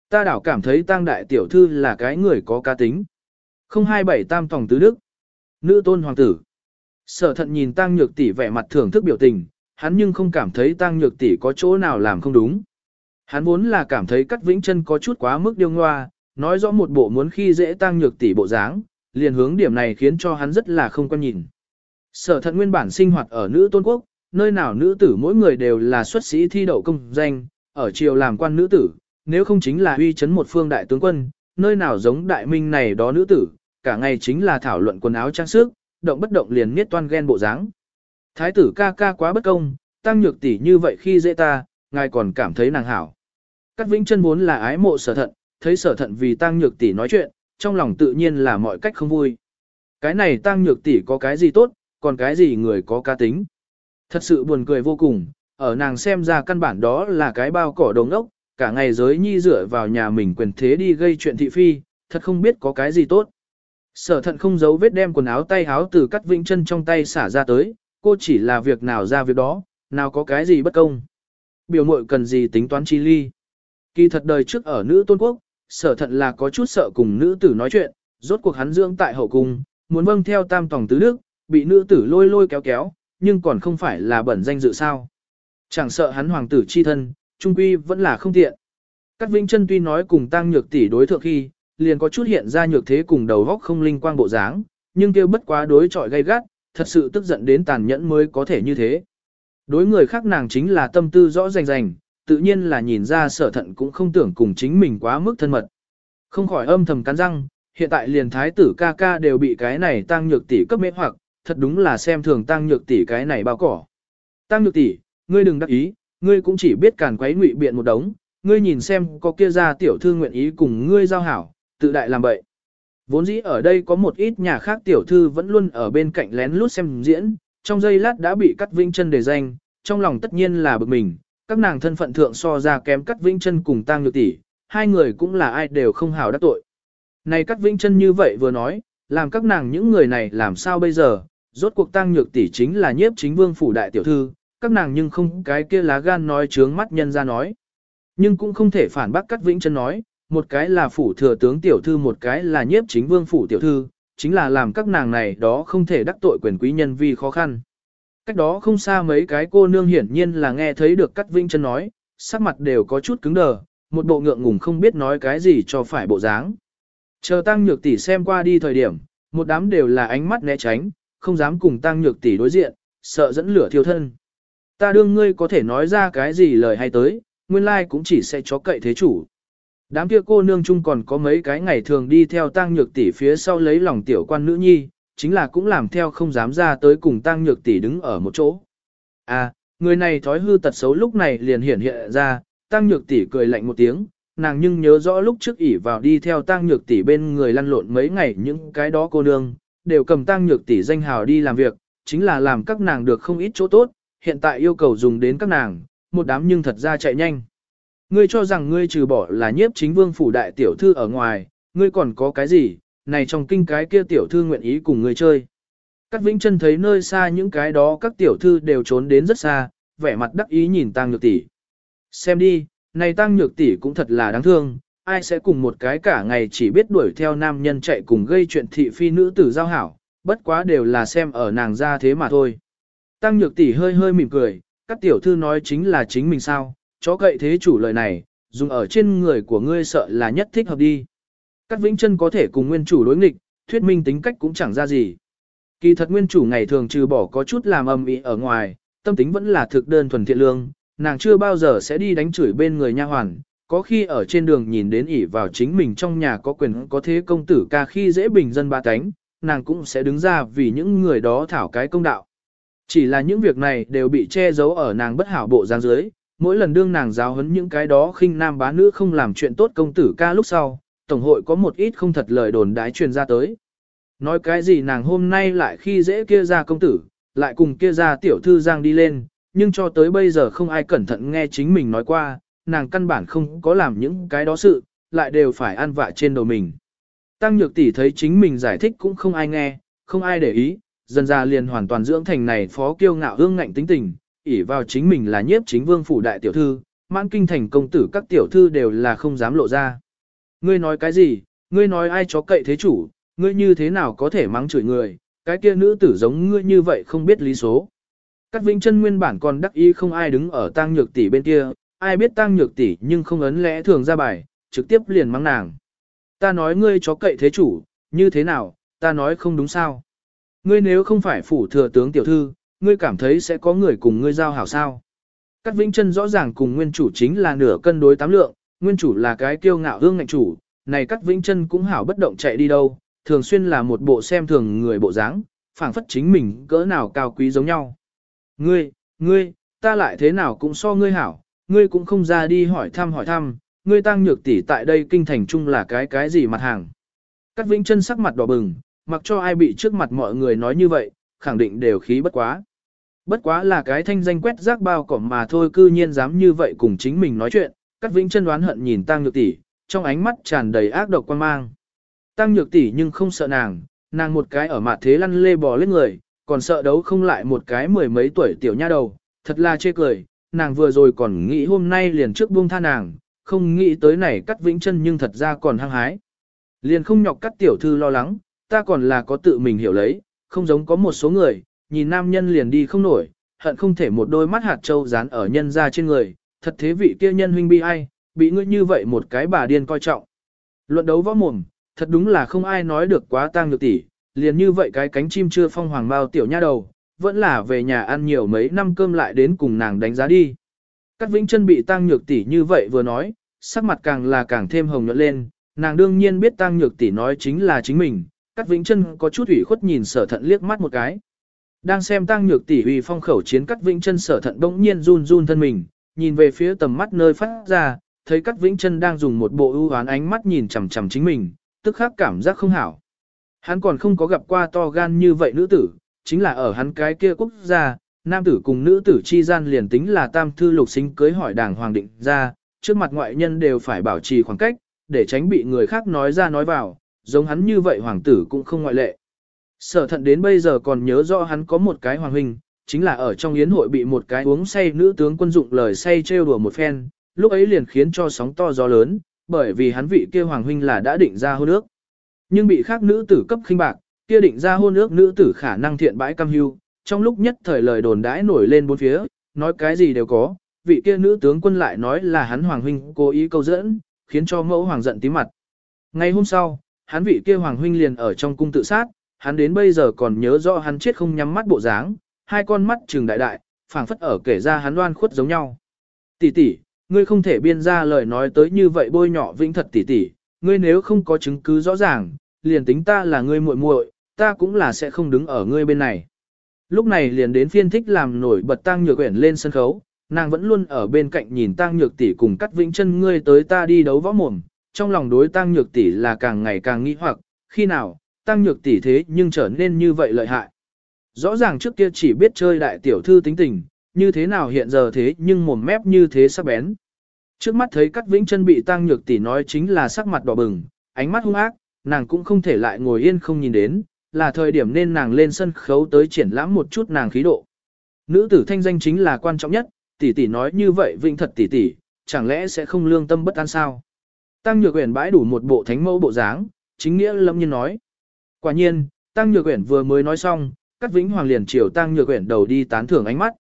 Ta đảo cảm thấy tang đại tiểu thư là cái người có ca tính. Không hai bảy tam phòng tứ đức. Nữ tôn hoàng tử. Sở thận nhìn tang nhược tỷ vẻ mặt thưởng thức biểu tình, hắn nhưng không cảm thấy tang nhược tỷ có chỗ nào làm không đúng. Hắn vốn là cảm thấy cắt vĩnh chân có chút quá mức điêu ngoa, nói rõ một bộ muốn khi dễ tang nhược tỷ bộ dáng, liền hướng điểm này khiến cho hắn rất là không quan nhìn. Sở thận nguyên bản sinh hoạt ở nữ tôn quốc, nơi nào nữ tử mỗi người đều là xuất sĩ thi đậu công danh, ở triều làm quan nữ tử, nếu không chính là uy chấn một phương đại tướng quân, nơi nào giống đại minh này đó nữ tử, cả ngày chính là thảo luận quần áo trang sức, động bất động liền miết toan ghen bộ dáng. Thái tử ca ca quá bất công, tăng nhược tỷ như vậy khi dễ ta, ngài còn cảm thấy nàng hảo. Cát Vĩnh chân vốn là ái mộ sở thận, thấy sở thận vì tăng nhược tỷ nói chuyện, trong lòng tự nhiên là mọi cách không vui. Cái này tăng nhược tỷ có cái gì tốt, còn cái gì người có ca tính. Thật sự buồn cười vô cùng, ở nàng xem ra căn bản đó là cái bao cỏ đồng ốc, cả ngày giới nhi dựa vào nhà mình quyền thế đi gây chuyện thị phi, thật không biết có cái gì tốt. Sở thận không giấu vết đem quần áo tay áo từ cắt vĩnh chân trong tay xả ra tới, cô chỉ là việc nào ra việc đó, nào có cái gì bất công. biểu muội cần gì tính toán chi ly. Kỳ thật đời trước ở nữ tôn quốc, sở thận là có chút sợ cùng nữ tử nói chuyện, rốt cuộc hắn dưỡng tại hậu cung, muốn vâng theo tam tòng tứ đức, bị nữ tử lôi lôi kéo kéo, nhưng còn không phải là bẩn danh dự sao. Chẳng sợ hắn hoàng tử chi thân, trung quy vẫn là không tiện. Cát Vĩnh Chân tuy nói cùng tăng nhược tỷ đối thượng khi, liền có chút hiện ra nhược thế cùng đầu góc không linh quang bộ dáng, nhưng kêu bất quá đối chọi gay gắt, thật sự tức giận đến tàn nhẫn mới có thể như thế. Đối người khác nàng chính là tâm tư rõ rành rành, tự nhiên là nhìn ra sở thận cũng không tưởng cùng chính mình quá mức thân mật. Không khỏi âm thầm cắn răng, hiện tại liền thái tử ca ca đều bị cái này tăng nhược tỷ cấp mê hoặc, thật đúng là xem thường tăng nhược tỷ cái này bao cỏ. Tăng nhược tỷ, ngươi đừng đắc ý, ngươi cũng chỉ biết càn quấy ngụy biện một đống, ngươi nhìn xem có kia ra tiểu thư nguyện ý cùng ngươi giao hảo, tự đại làm bậy. Vốn dĩ ở đây có một ít nhà khác tiểu thư vẫn luôn ở bên cạnh lén lút xem diễn, trong giây lát đã bị cắt vĩnh chân để danh, trong lòng tất nhiên là bực mình, các nàng thân phận thượng so ra kém cắt vĩnh chân cùng tang nhược tỷ, hai người cũng là ai đều không hảo đắc tội. Này cắt vĩnh chân như vậy vừa nói, làm các nàng những người này làm sao bây giờ, rốt cuộc tang nhược tỷ chính là nhiếp chính vương phủ đại tiểu thư, các nàng nhưng không cái kia lá gan nói trướng mắt nhân ra nói. Nhưng cũng không thể phản bác cát vĩnh chân nói, một cái là phủ thừa tướng tiểu thư một cái là nhiếp chính vương phủ tiểu thư, chính là làm các nàng này đó không thể đắc tội quyền quý nhân vì khó khăn. Cách đó không xa mấy cái cô nương hiển nhiên là nghe thấy được cát vĩnh chân nói, sắc mặt đều có chút cứng đờ, một bộ ngượng ngùng không biết nói cái gì cho phải bộ dáng. Chờ tăng nhược tỷ xem qua đi thời điểm, một đám đều là ánh mắt né tránh, không dám cùng tăng nhược tỷ đối diện, sợ dẫn lửa thiêu thân. Ta đương ngươi có thể nói ra cái gì lời hay tới, nguyên lai like cũng chỉ sẽ chó cậy thế chủ. Đám kia cô nương chung còn có mấy cái ngày thường đi theo tang nhược tỷ phía sau lấy lòng tiểu quan nữ nhi, chính là cũng làm theo không dám ra tới cùng tang nhược tỷ đứng ở một chỗ. À, người này thói hư tật xấu lúc này liền hiển hiện ra, tang nhược tỷ cười lạnh một tiếng, nàng nhưng nhớ rõ lúc trước ỉ vào đi theo tang nhược tỷ bên người lăn lộn mấy ngày những cái đó cô nương, đều cầm tang nhược tỷ danh hào đi làm việc, chính là làm các nàng được không ít chỗ tốt, hiện tại yêu cầu dùng đến các nàng, một đám nhưng thật ra chạy nhanh. Ngươi cho rằng ngươi trừ bỏ là nhiếp chính vương phủ đại tiểu thư ở ngoài, ngươi còn có cái gì, này trong kinh cái kia tiểu thư nguyện ý cùng ngươi chơi. Cát Vĩnh Chân thấy nơi xa những cái đó các tiểu thư đều trốn đến rất xa, vẻ mặt đắc ý nhìn Tăng Nhược tỷ. Xem đi, này Tăng Nhược tỷ cũng thật là đáng thương, ai sẽ cùng một cái cả ngày chỉ biết đuổi theo nam nhân chạy cùng gây chuyện thị phi nữ tử giao hảo, bất quá đều là xem ở nàng ra thế mà thôi. Tăng Nhược tỷ hơi hơi mỉm cười, các tiểu thư nói chính là chính mình sao, chó cậy thế chủ lời này, dùng ở trên người của ngươi sợ là nhất thích hợp đi. Các Vĩnh Chân có thể cùng nguyên chủ đối nghịch, thuyết minh tính cách cũng chẳng ra gì. Kỳ thật nguyên chủ ngày thường trừ bỏ có chút làm âm ĩ ở ngoài, tâm tính vẫn là thực đơn thuần thiện lương, nàng chưa bao giờ sẽ đi đánh chửi bên người nha hoàn, có khi ở trên đường nhìn đến ỉ vào chính mình trong nhà có quyền có thế công tử ca khi dễ bình dân ba cánh, nàng cũng sẽ đứng ra vì những người đó thảo cái công đạo. Chỉ là những việc này đều bị che giấu ở nàng bất hảo bộ dáng dưới, mỗi lần đương nàng giáo huấn những cái đó khinh nam bá nữ không làm chuyện tốt công tử ca lúc sau, tổng hội có một ít không thật lời đồn đái truyền ra tới. Nói cái gì nàng hôm nay lại khi dễ kia ra công tử, lại cùng kia ra tiểu thư giang đi lên, nhưng cho tới bây giờ không ai cẩn thận nghe chính mình nói qua, nàng căn bản không có làm những cái đó sự, lại đều phải ăn vạ trên đầu mình. Tăng nhược tỷ thấy chính mình giải thích cũng không ai nghe, không ai để ý, dần ra liền hoàn toàn dưỡng thành này phó kiêu ngạo hương ngạnh tính tình, ỷ vào chính mình là nhiếp chính vương phủ đại tiểu thư, mãn kinh thành công tử các tiểu thư đều là không dám lộ ra. Ngươi nói cái gì, ngươi nói ai chó cậy thế chủ, ngươi như thế nào có thể mắng chửi người, cái kia nữ tử giống ngươi như vậy không biết lý số. Cát Vĩnh Chân nguyên bản còn đắc ý không ai đứng ở tang nhược tỷ bên kia, ai biết tang nhược tỷ nhưng không ấn lẽ thường ra bài, trực tiếp liền mắng nàng. Ta nói ngươi chó cậy thế chủ, như thế nào, ta nói không đúng sao. Ngươi nếu không phải phủ thừa tướng tiểu thư, ngươi cảm thấy sẽ có người cùng ngươi giao hảo sao. Cát Vĩnh Trân rõ ràng cùng nguyên chủ chính là nửa cân đối tám lượng, nguyên chủ là cái kiêu ngạo hương ngạnh chủ, này Cát Vĩnh Trân cũng hảo bất động chạy đi đâu, thường xuyên là một bộ xem thường người bộ dáng, phảng phất chính mình cỡ nào cao quý giống nhau. Ngươi, ngươi, ta lại thế nào cũng so ngươi hảo, ngươi cũng không ra đi hỏi thăm hỏi thăm, ngươi tăng nhược tỷ tại đây kinh thành chung là cái cái gì mặt hàng. Cát Vĩnh Trân sắc mặt đỏ bừng, mặc cho ai bị trước mặt mọi người nói như vậy, khẳng định đều khí bất quá. Bất quá là cái thanh danh quét rác bao cỏ mà thôi cư nhiên dám như vậy cùng chính mình nói chuyện, Cát Vĩnh chân đoán hận nhìn Tăng Nhược tỷ, trong ánh mắt tràn đầy ác độc quan mang. Tăng Nhược tỷ nhưng không sợ nàng, nàng một cái ở mặt thế lăn lê bò lên người, còn sợ đấu không lại một cái mười mấy tuổi tiểu nha đầu, thật là chê cười, nàng vừa rồi còn nghĩ hôm nay liền trước buông tha nàng, không nghĩ tới này cắt vĩnh chân nhưng thật ra còn hăng hái. Liền không nhọc cắt tiểu thư lo lắng, ta còn là có tự mình hiểu lấy, không giống có một số người, nhìn nam nhân liền đi không nổi, hận không thể một đôi mắt hạt trâu dán ở nhân ra trên người, thật thế vị kia nhân huynh bi ai, bị ngươi như vậy một cái bà điên coi trọng. Luận đấu võ mồm, thật đúng là không ai nói được quá tang nhược tỷ, liền như vậy cái cánh chim chưa phong hoàng bao tiểu nha đầu, vẫn là về nhà ăn nhiều mấy năm cơm lại đến cùng nàng đánh giá đi. Cát Vĩnh Chân bị tang nhược tỷ như vậy vừa nói, sắc mặt càng là càng thêm hồng nhuận lên, nàng đương nhiên biết tang nhược tỷ nói chính là chính mình, Cát Vĩnh Chân có chút ủy khuất nhìn Sở Thận liếc mắt một cái. Đang xem tăng nhược tỷ uy phong khẩu chiến Cát Vĩnh Chân Sở Thận bỗng nhiên run run thân mình, nhìn về phía tầm mắt nơi phát ra, thấy Cát Vĩnh Chân đang dùng một bộ ưu hoán ánh mắt nhìn chằm chằm chính mình, tức khắc cảm giác không hảo. Hắn còn không có gặp qua to gan như vậy nữ tử, chính là ở hắn cái kia quốc gia, nam tử cùng nữ tử chi gian liền tính là tam thư lục sinh cưới hỏi đảng hoàng định ra, trước mặt ngoại nhân đều phải bảo trì khoảng cách, để tránh bị người khác nói ra nói vào, giống hắn như vậy hoàng tử cũng không ngoại lệ. Sở thận đến bây giờ còn nhớ rõ hắn có một cái hoàng huynh, chính là ở trong yến hội bị một cái uống say nữ tướng quân dụng lời say trêu đùa một phen, lúc ấy liền khiến cho sóng to gió lớn, bởi vì hắn vị kia hoàng huynh là đã định ra hôn ước. Nhưng bị khác nữ tử cấp khinh bạc, kia định ra hôn ước nữ tử khả năng thiện bãi cam hưu, trong lúc nhất thời lời đồn đãi nổi lên bốn phía, nói cái gì đều có, vị kia nữ tướng quân lại nói là hắn hoàng huynh cố ý câu dẫn, khiến cho mẫu hoàng giận tí mặt. Ngay hôm sau, hắn vị kia hoàng huynh liền ở trong cung tự sát, hắn đến bây giờ còn nhớ rõ hắn chết không nhắm mắt bộ dáng, hai con mắt trừng đại đại, phảng phất ở kể ra hắn đoan khuất giống nhau. Tỷ tỷ, ngươi không thể biên ra lời nói tới như vậy bôi nhọ vĩnh thật tỷ tỷ, ngươi nếu không có chứng cứ rõ ràng, liền tính ta là ngươi muội muội, ta cũng là sẽ không đứng ở ngươi bên này. Lúc này liền đến phiên thích làm nổi bật tang nhược quyển lên sân khấu, nàng vẫn luôn ở bên cạnh nhìn tang nhược tỷ cùng cắt vĩnh chân ngươi tới ta đi đấu võ mồm, trong lòng đối tăng nhược tỷ là càng ngày càng nghi hoặc, khi nào, tăng nhược tỷ thế nhưng trở nên như vậy lợi hại. Rõ ràng trước kia chỉ biết chơi đại tiểu thư tính tình, như thế nào hiện giờ thế nhưng mồm mép như thế sắc bén. Trước mắt thấy các vĩnh chân bị tăng nhược tỷ nói chính là sắc mặt đỏ bừng, ánh mắt hung ác, nàng cũng không thể lại ngồi yên không nhìn đến, là thời điểm nên nàng lên sân khấu tới triển lãm một chút nàng khí độ. Nữ tử thanh danh chính là quan trọng nhất, tỷ tỷ nói như vậy vĩnh thật tỷ tỷ, chẳng lẽ sẽ không lương tâm bất an sao? Tăng Nhược Uyển bãi đủ một bộ thánh mẫu bộ dáng, chính nghĩa lâm nhiên nói. Quả nhiên, Tăng Nhược Uyển vừa mới nói xong, Cát Vĩnh Hoàng liền chiều Tăng Nhược Uyển đầu đi tán thưởng ánh mắt.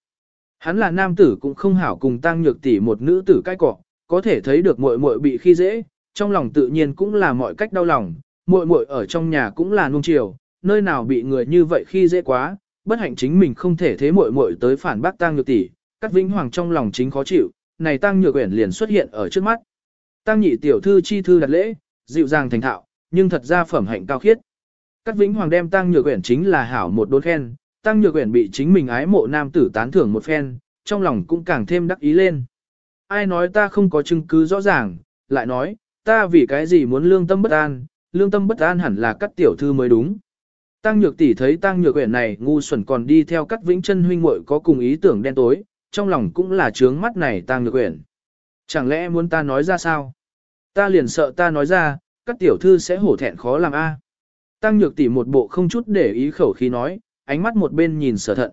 Hắn là nam tử cũng không hảo cùng Tăng Nhược tỷ một nữ tử cái cọ, có thể thấy được muội muội bị khi dễ, trong lòng tự nhiên cũng là mọi cách đau lòng, muội muội ở trong nhà cũng là nuông chiều, nơi nào bị người như vậy khi dễ quá, bất hạnh chính mình không thể thế muội muội tới phản bác Tăng Nhược tỷ, Cát Vĩnh Hoàng trong lòng chính khó chịu, này Tăng Nhược Uyển liền xuất hiện ở trước mắt. Tăng nhị tiểu thư chi thư đặt lễ, dịu dàng thành thạo, nhưng thật ra phẩm hạnh cao khiết. Cát Vĩnh Hoàng đem Tăng Nhược Uyển chính là hảo một đốn khen, Tăng Nhược Uyển bị chính mình ái mộ nam tử tán thưởng một phen, trong lòng cũng càng thêm đắc ý lên. Ai nói ta không có chứng cứ rõ ràng, lại nói, ta vì cái gì muốn lương tâm bất an, lương tâm bất an hẳn là Cát tiểu thư mới đúng. Tăng Nhược tỷ thấy Tăng Nhược Uyển này ngu xuẩn còn đi theo Cát Vĩnh Chân huynh muội có cùng ý tưởng đen tối, trong lòng cũng là trướng mắt này Tăng Nhược Uyển. Chẳng lẽ muốn ta nói ra sao? Ta liền sợ ta nói ra, các tiểu thư sẽ hổ thẹn khó làm a. Tăng nhược tỷ một bộ không chút để ý khẩu khí nói, ánh mắt một bên nhìn sở thận.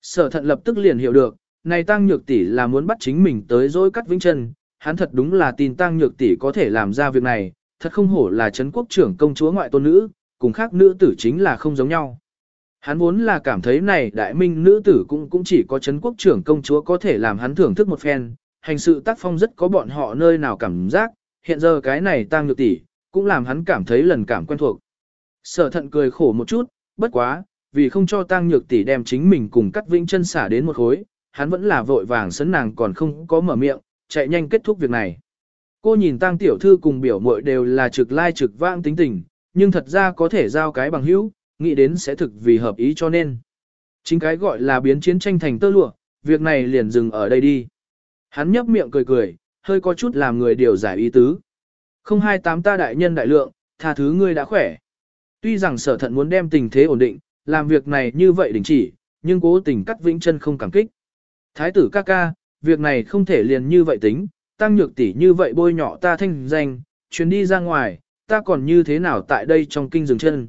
Sở thận lập tức liền hiểu được, này tăng nhược tỷ là muốn bắt chính mình tới dối cắt vĩnh chân, hắn thật đúng là tin tăng nhược tỷ có thể làm ra việc này, thật không hổ là chấn quốc trưởng công chúa ngoại tôn nữ, cùng khác nữ tử chính là không giống nhau. Hắn vốn là cảm thấy này đại minh nữ tử cũng cũng chỉ có chấn quốc trưởng công chúa có thể làm hắn thưởng thức một phen, hành sự tác phong rất có bọn họ nơi nào cảm giác, hiện giờ cái này tăng nhược tỷ, cũng làm hắn cảm thấy lần cảm quen thuộc. Sở thận cười khổ một chút, bất quá, vì không cho tăng nhược tỷ đem chính mình cùng cắt vĩnh chân xả đến một khối, hắn vẫn là vội vàng sấn nàng còn không có mở miệng, chạy nhanh kết thúc việc này. Cô nhìn tăng tiểu thư cùng biểu muội đều là trực lai trực vãng tính tình, nhưng thật ra có thể giao cái bằng hữu, nghĩ đến sẽ thực vì hợp ý cho nên. Chính cái gọi là biến chiến tranh thành tơ lụa, việc này liền dừng ở đây đi. Hắn nhấp miệng cười cười, hơi có chút làm người điều giải ý tứ. Không hai tám ta đại nhân đại lượng, tha thứ ngươi đã khỏe. Tuy rằng sở thận muốn đem tình thế ổn định, làm việc này như vậy đình chỉ, nhưng cố tình cắt vĩnh chân không cảm kích. Thái tử ca ca, việc này không thể liền như vậy tính, tăng nhược tỷ như vậy bôi nhọ ta thanh danh, chuyến đi ra ngoài, ta còn như thế nào tại đây trong kinh dừng chân.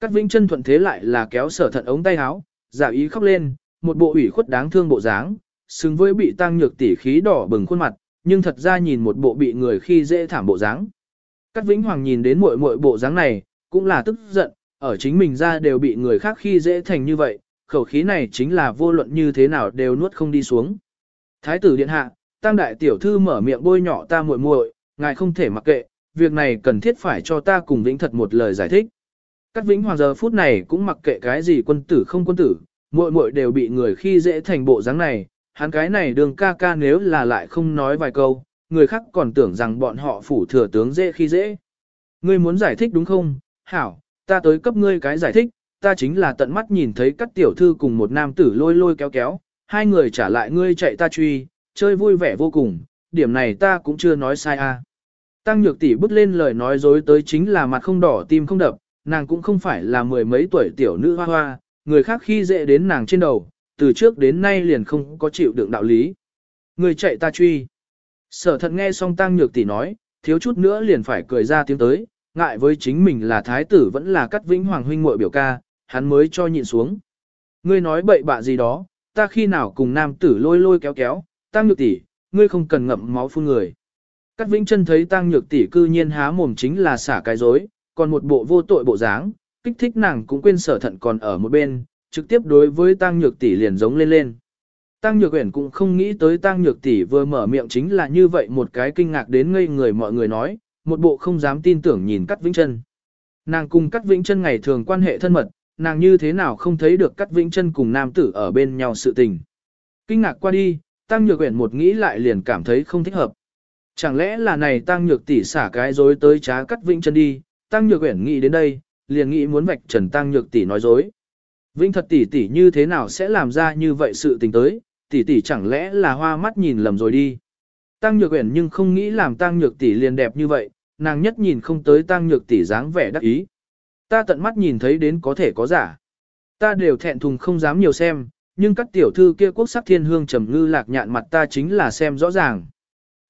Cắt vĩnh chân thuận thế lại là kéo sở thận ống tay áo, giả ý khóc lên, một bộ ủy khuất đáng thương bộ dáng, xứng với bị tăng nhược tỷ khí đỏ bừng khuôn mặt, nhưng thật ra nhìn một bộ bị người khi dễ thảm bộ dáng. Cát Vĩnh Hoàng nhìn đến muội muội bộ dáng này, cũng là tức giận, ở chính mình ra đều bị người khác khi dễ thành như vậy, khẩu khí này chính là vô luận như thế nào đều nuốt không đi xuống. Thái tử điện hạ, tăng đại tiểu thư mở miệng bôi nhỏ ta muội muội, ngài không thể mặc kệ, việc này cần thiết phải cho ta cùng Vĩnh thật một lời giải thích. Cát Vĩnh Hoàng giờ phút này cũng mặc kệ cái gì quân tử không quân tử, muội muội đều bị người khi dễ thành bộ dáng này, hắn cái này đường ca ca nếu là lại không nói vài câu, người khác còn tưởng rằng bọn họ phủ thừa tướng dễ khi dễ. Ngươi muốn giải thích đúng không? Hảo, ta tới cấp ngươi cái giải thích, ta chính là tận mắt nhìn thấy các tiểu thư cùng một nam tử lôi lôi kéo kéo, hai người trả lại ngươi chạy ta truy, chơi vui vẻ vô cùng, điểm này ta cũng chưa nói sai a. À. Tăng nhược tỷ bước lên lời nói dối tới chính là mặt không đỏ tim không đập, nàng cũng không phải là mười mấy tuổi tiểu nữ hoa hoa, người khác khi dễ đến nàng trên đầu, từ trước đến nay liền không có chịu đựng đạo lý. Người chạy ta truy. Sở thật nghe xong tăng nhược tỷ nói, thiếu chút nữa liền phải cười ra tiếng tới, ngại với chính mình là thái tử vẫn là cắt vĩnh hoàng huynh muội biểu ca, hắn mới cho nhịn xuống. Ngươi nói bậy bạ gì đó, ta khi nào cùng nam tử lôi lôi kéo kéo, tăng nhược tỷ, ngươi không cần ngậm máu phun người. Cát Vĩnh Chân thấy Tăng Nhược tỷ cư nhiên há mồm chính là xả cái dối, còn một bộ vô tội bộ dáng, kích thích nàng cũng quên sở thận còn ở một bên, trực tiếp đối với Tăng Nhược tỷ liền giống lên lên. Tăng Nhược Uyển cũng không nghĩ tới Tăng Nhược tỷ vừa mở miệng chính là như vậy một cái kinh ngạc đến ngây người mọi người nói, một bộ không dám tin tưởng nhìn Cát Vĩnh Chân. Nàng cùng Cát Vĩnh Chân ngày thường quan hệ thân mật, nàng như thế nào không thấy được Cát Vĩnh Chân cùng nam tử ở bên nhau sự tình. Kinh ngạc qua đi, Tăng Nhược Uyển một nghĩ lại liền cảm thấy không thích hợp. Chẳng lẽ là này Tăng Nhược tỷ xả cái dối tới trá Cát Vĩnh Chân đi, Tăng Nhược Uyển nghĩ đến đây, liền nghĩ muốn vạch trần Tăng Nhược tỷ nói dối. Vinh thật tỷ tỷ như thế nào sẽ làm ra như vậy sự tình tới, tỷ tỷ chẳng lẽ là hoa mắt nhìn lầm rồi đi. Tăng Nhược Uyển nhưng không nghĩ làm Tăng Nhược tỷ liền đẹp như vậy, nàng nhất nhìn không tới Tăng Nhược tỷ dáng vẻ đắc ý. Ta tận mắt nhìn thấy đến có thể có giả. Ta đều thẹn thùng không dám nhiều xem, nhưng các tiểu thư kia quốc sắc thiên hương trầm ngư lạc nhạn mặt ta chính là xem rõ ràng.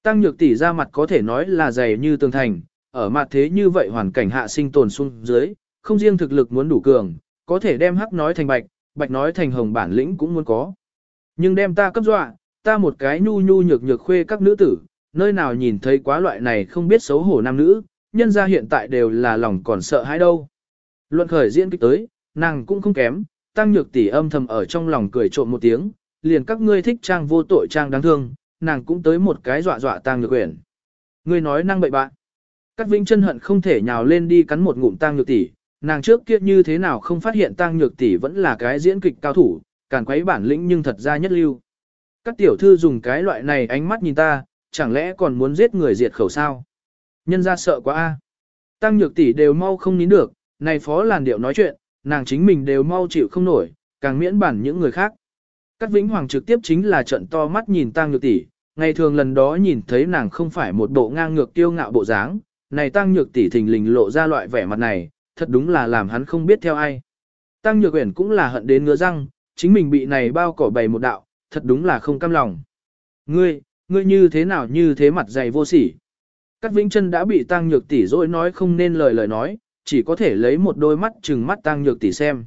Tăng Nhược tỷ ra mặt có thể nói là dày như tường thành, ở mặt thế như vậy hoàn cảnh hạ sinh tồn xuống dưới, không riêng thực lực muốn đủ cường, có thể đem hắc nói thành bạch, bạch nói thành hồng bản lĩnh cũng muốn có. Nhưng đem ta cấp dọa, ta một cái nhu nhu nhược nhược khuê các nữ tử, nơi nào nhìn thấy quá loại này không biết xấu hổ nam nữ, nhân ra hiện tại đều là lòng còn sợ hãi đâu. Luận khởi diễn kịch tới, nàng cũng không kém, tăng nhược tỷ âm thầm ở trong lòng cười trộm một tiếng, liền các ngươi thích trang vô tội trang đáng thương, nàng cũng tới một cái dọa dọa tăng nhược quyển. Ngươi nói năng bậy bạn. Cát Vĩnh chân hận không thể nhào lên đi cắn một ngụm tăng nhược tỷ, nàng trước kia như thế nào không phát hiện tăng nhược tỷ vẫn là cái diễn kịch cao thủ, càn quấy bản lĩnh nhưng thật ra nhất lưu. Các tiểu thư dùng cái loại này ánh mắt nhìn ta, chẳng lẽ còn muốn giết người diệt khẩu sao? Nhân ra sợ quá a. Tăng nhược tỷ đều mau không nín được, này phó làn điệu nói chuyện, nàng chính mình đều mau chịu không nổi, càng miễn bản những người khác. Cát Vĩnh Hoàng trực tiếp chính là trận to mắt nhìn Tăng Nhược tỷ, ngày thường lần đó nhìn thấy nàng không phải một bộ ngang ngược tiêu ngạo bộ dáng, này Tăng Nhược tỷ thình lình lộ ra loại vẻ mặt này, thật đúng là làm hắn không biết theo ai. Tăng Nhược Uyển cũng là hận đến ngứa răng, chính mình bị này bao cỏ bày một đạo, thật đúng là không cam lòng. Ngươi, ngươi như thế nào như thế mặt dày vô sỉ. Cát Vĩnh Chân đã bị Tăng Nhược tỷ dỗi nói không nên lời lời nói, chỉ có thể lấy một đôi mắt chừng mắt Tăng Nhược tỷ xem.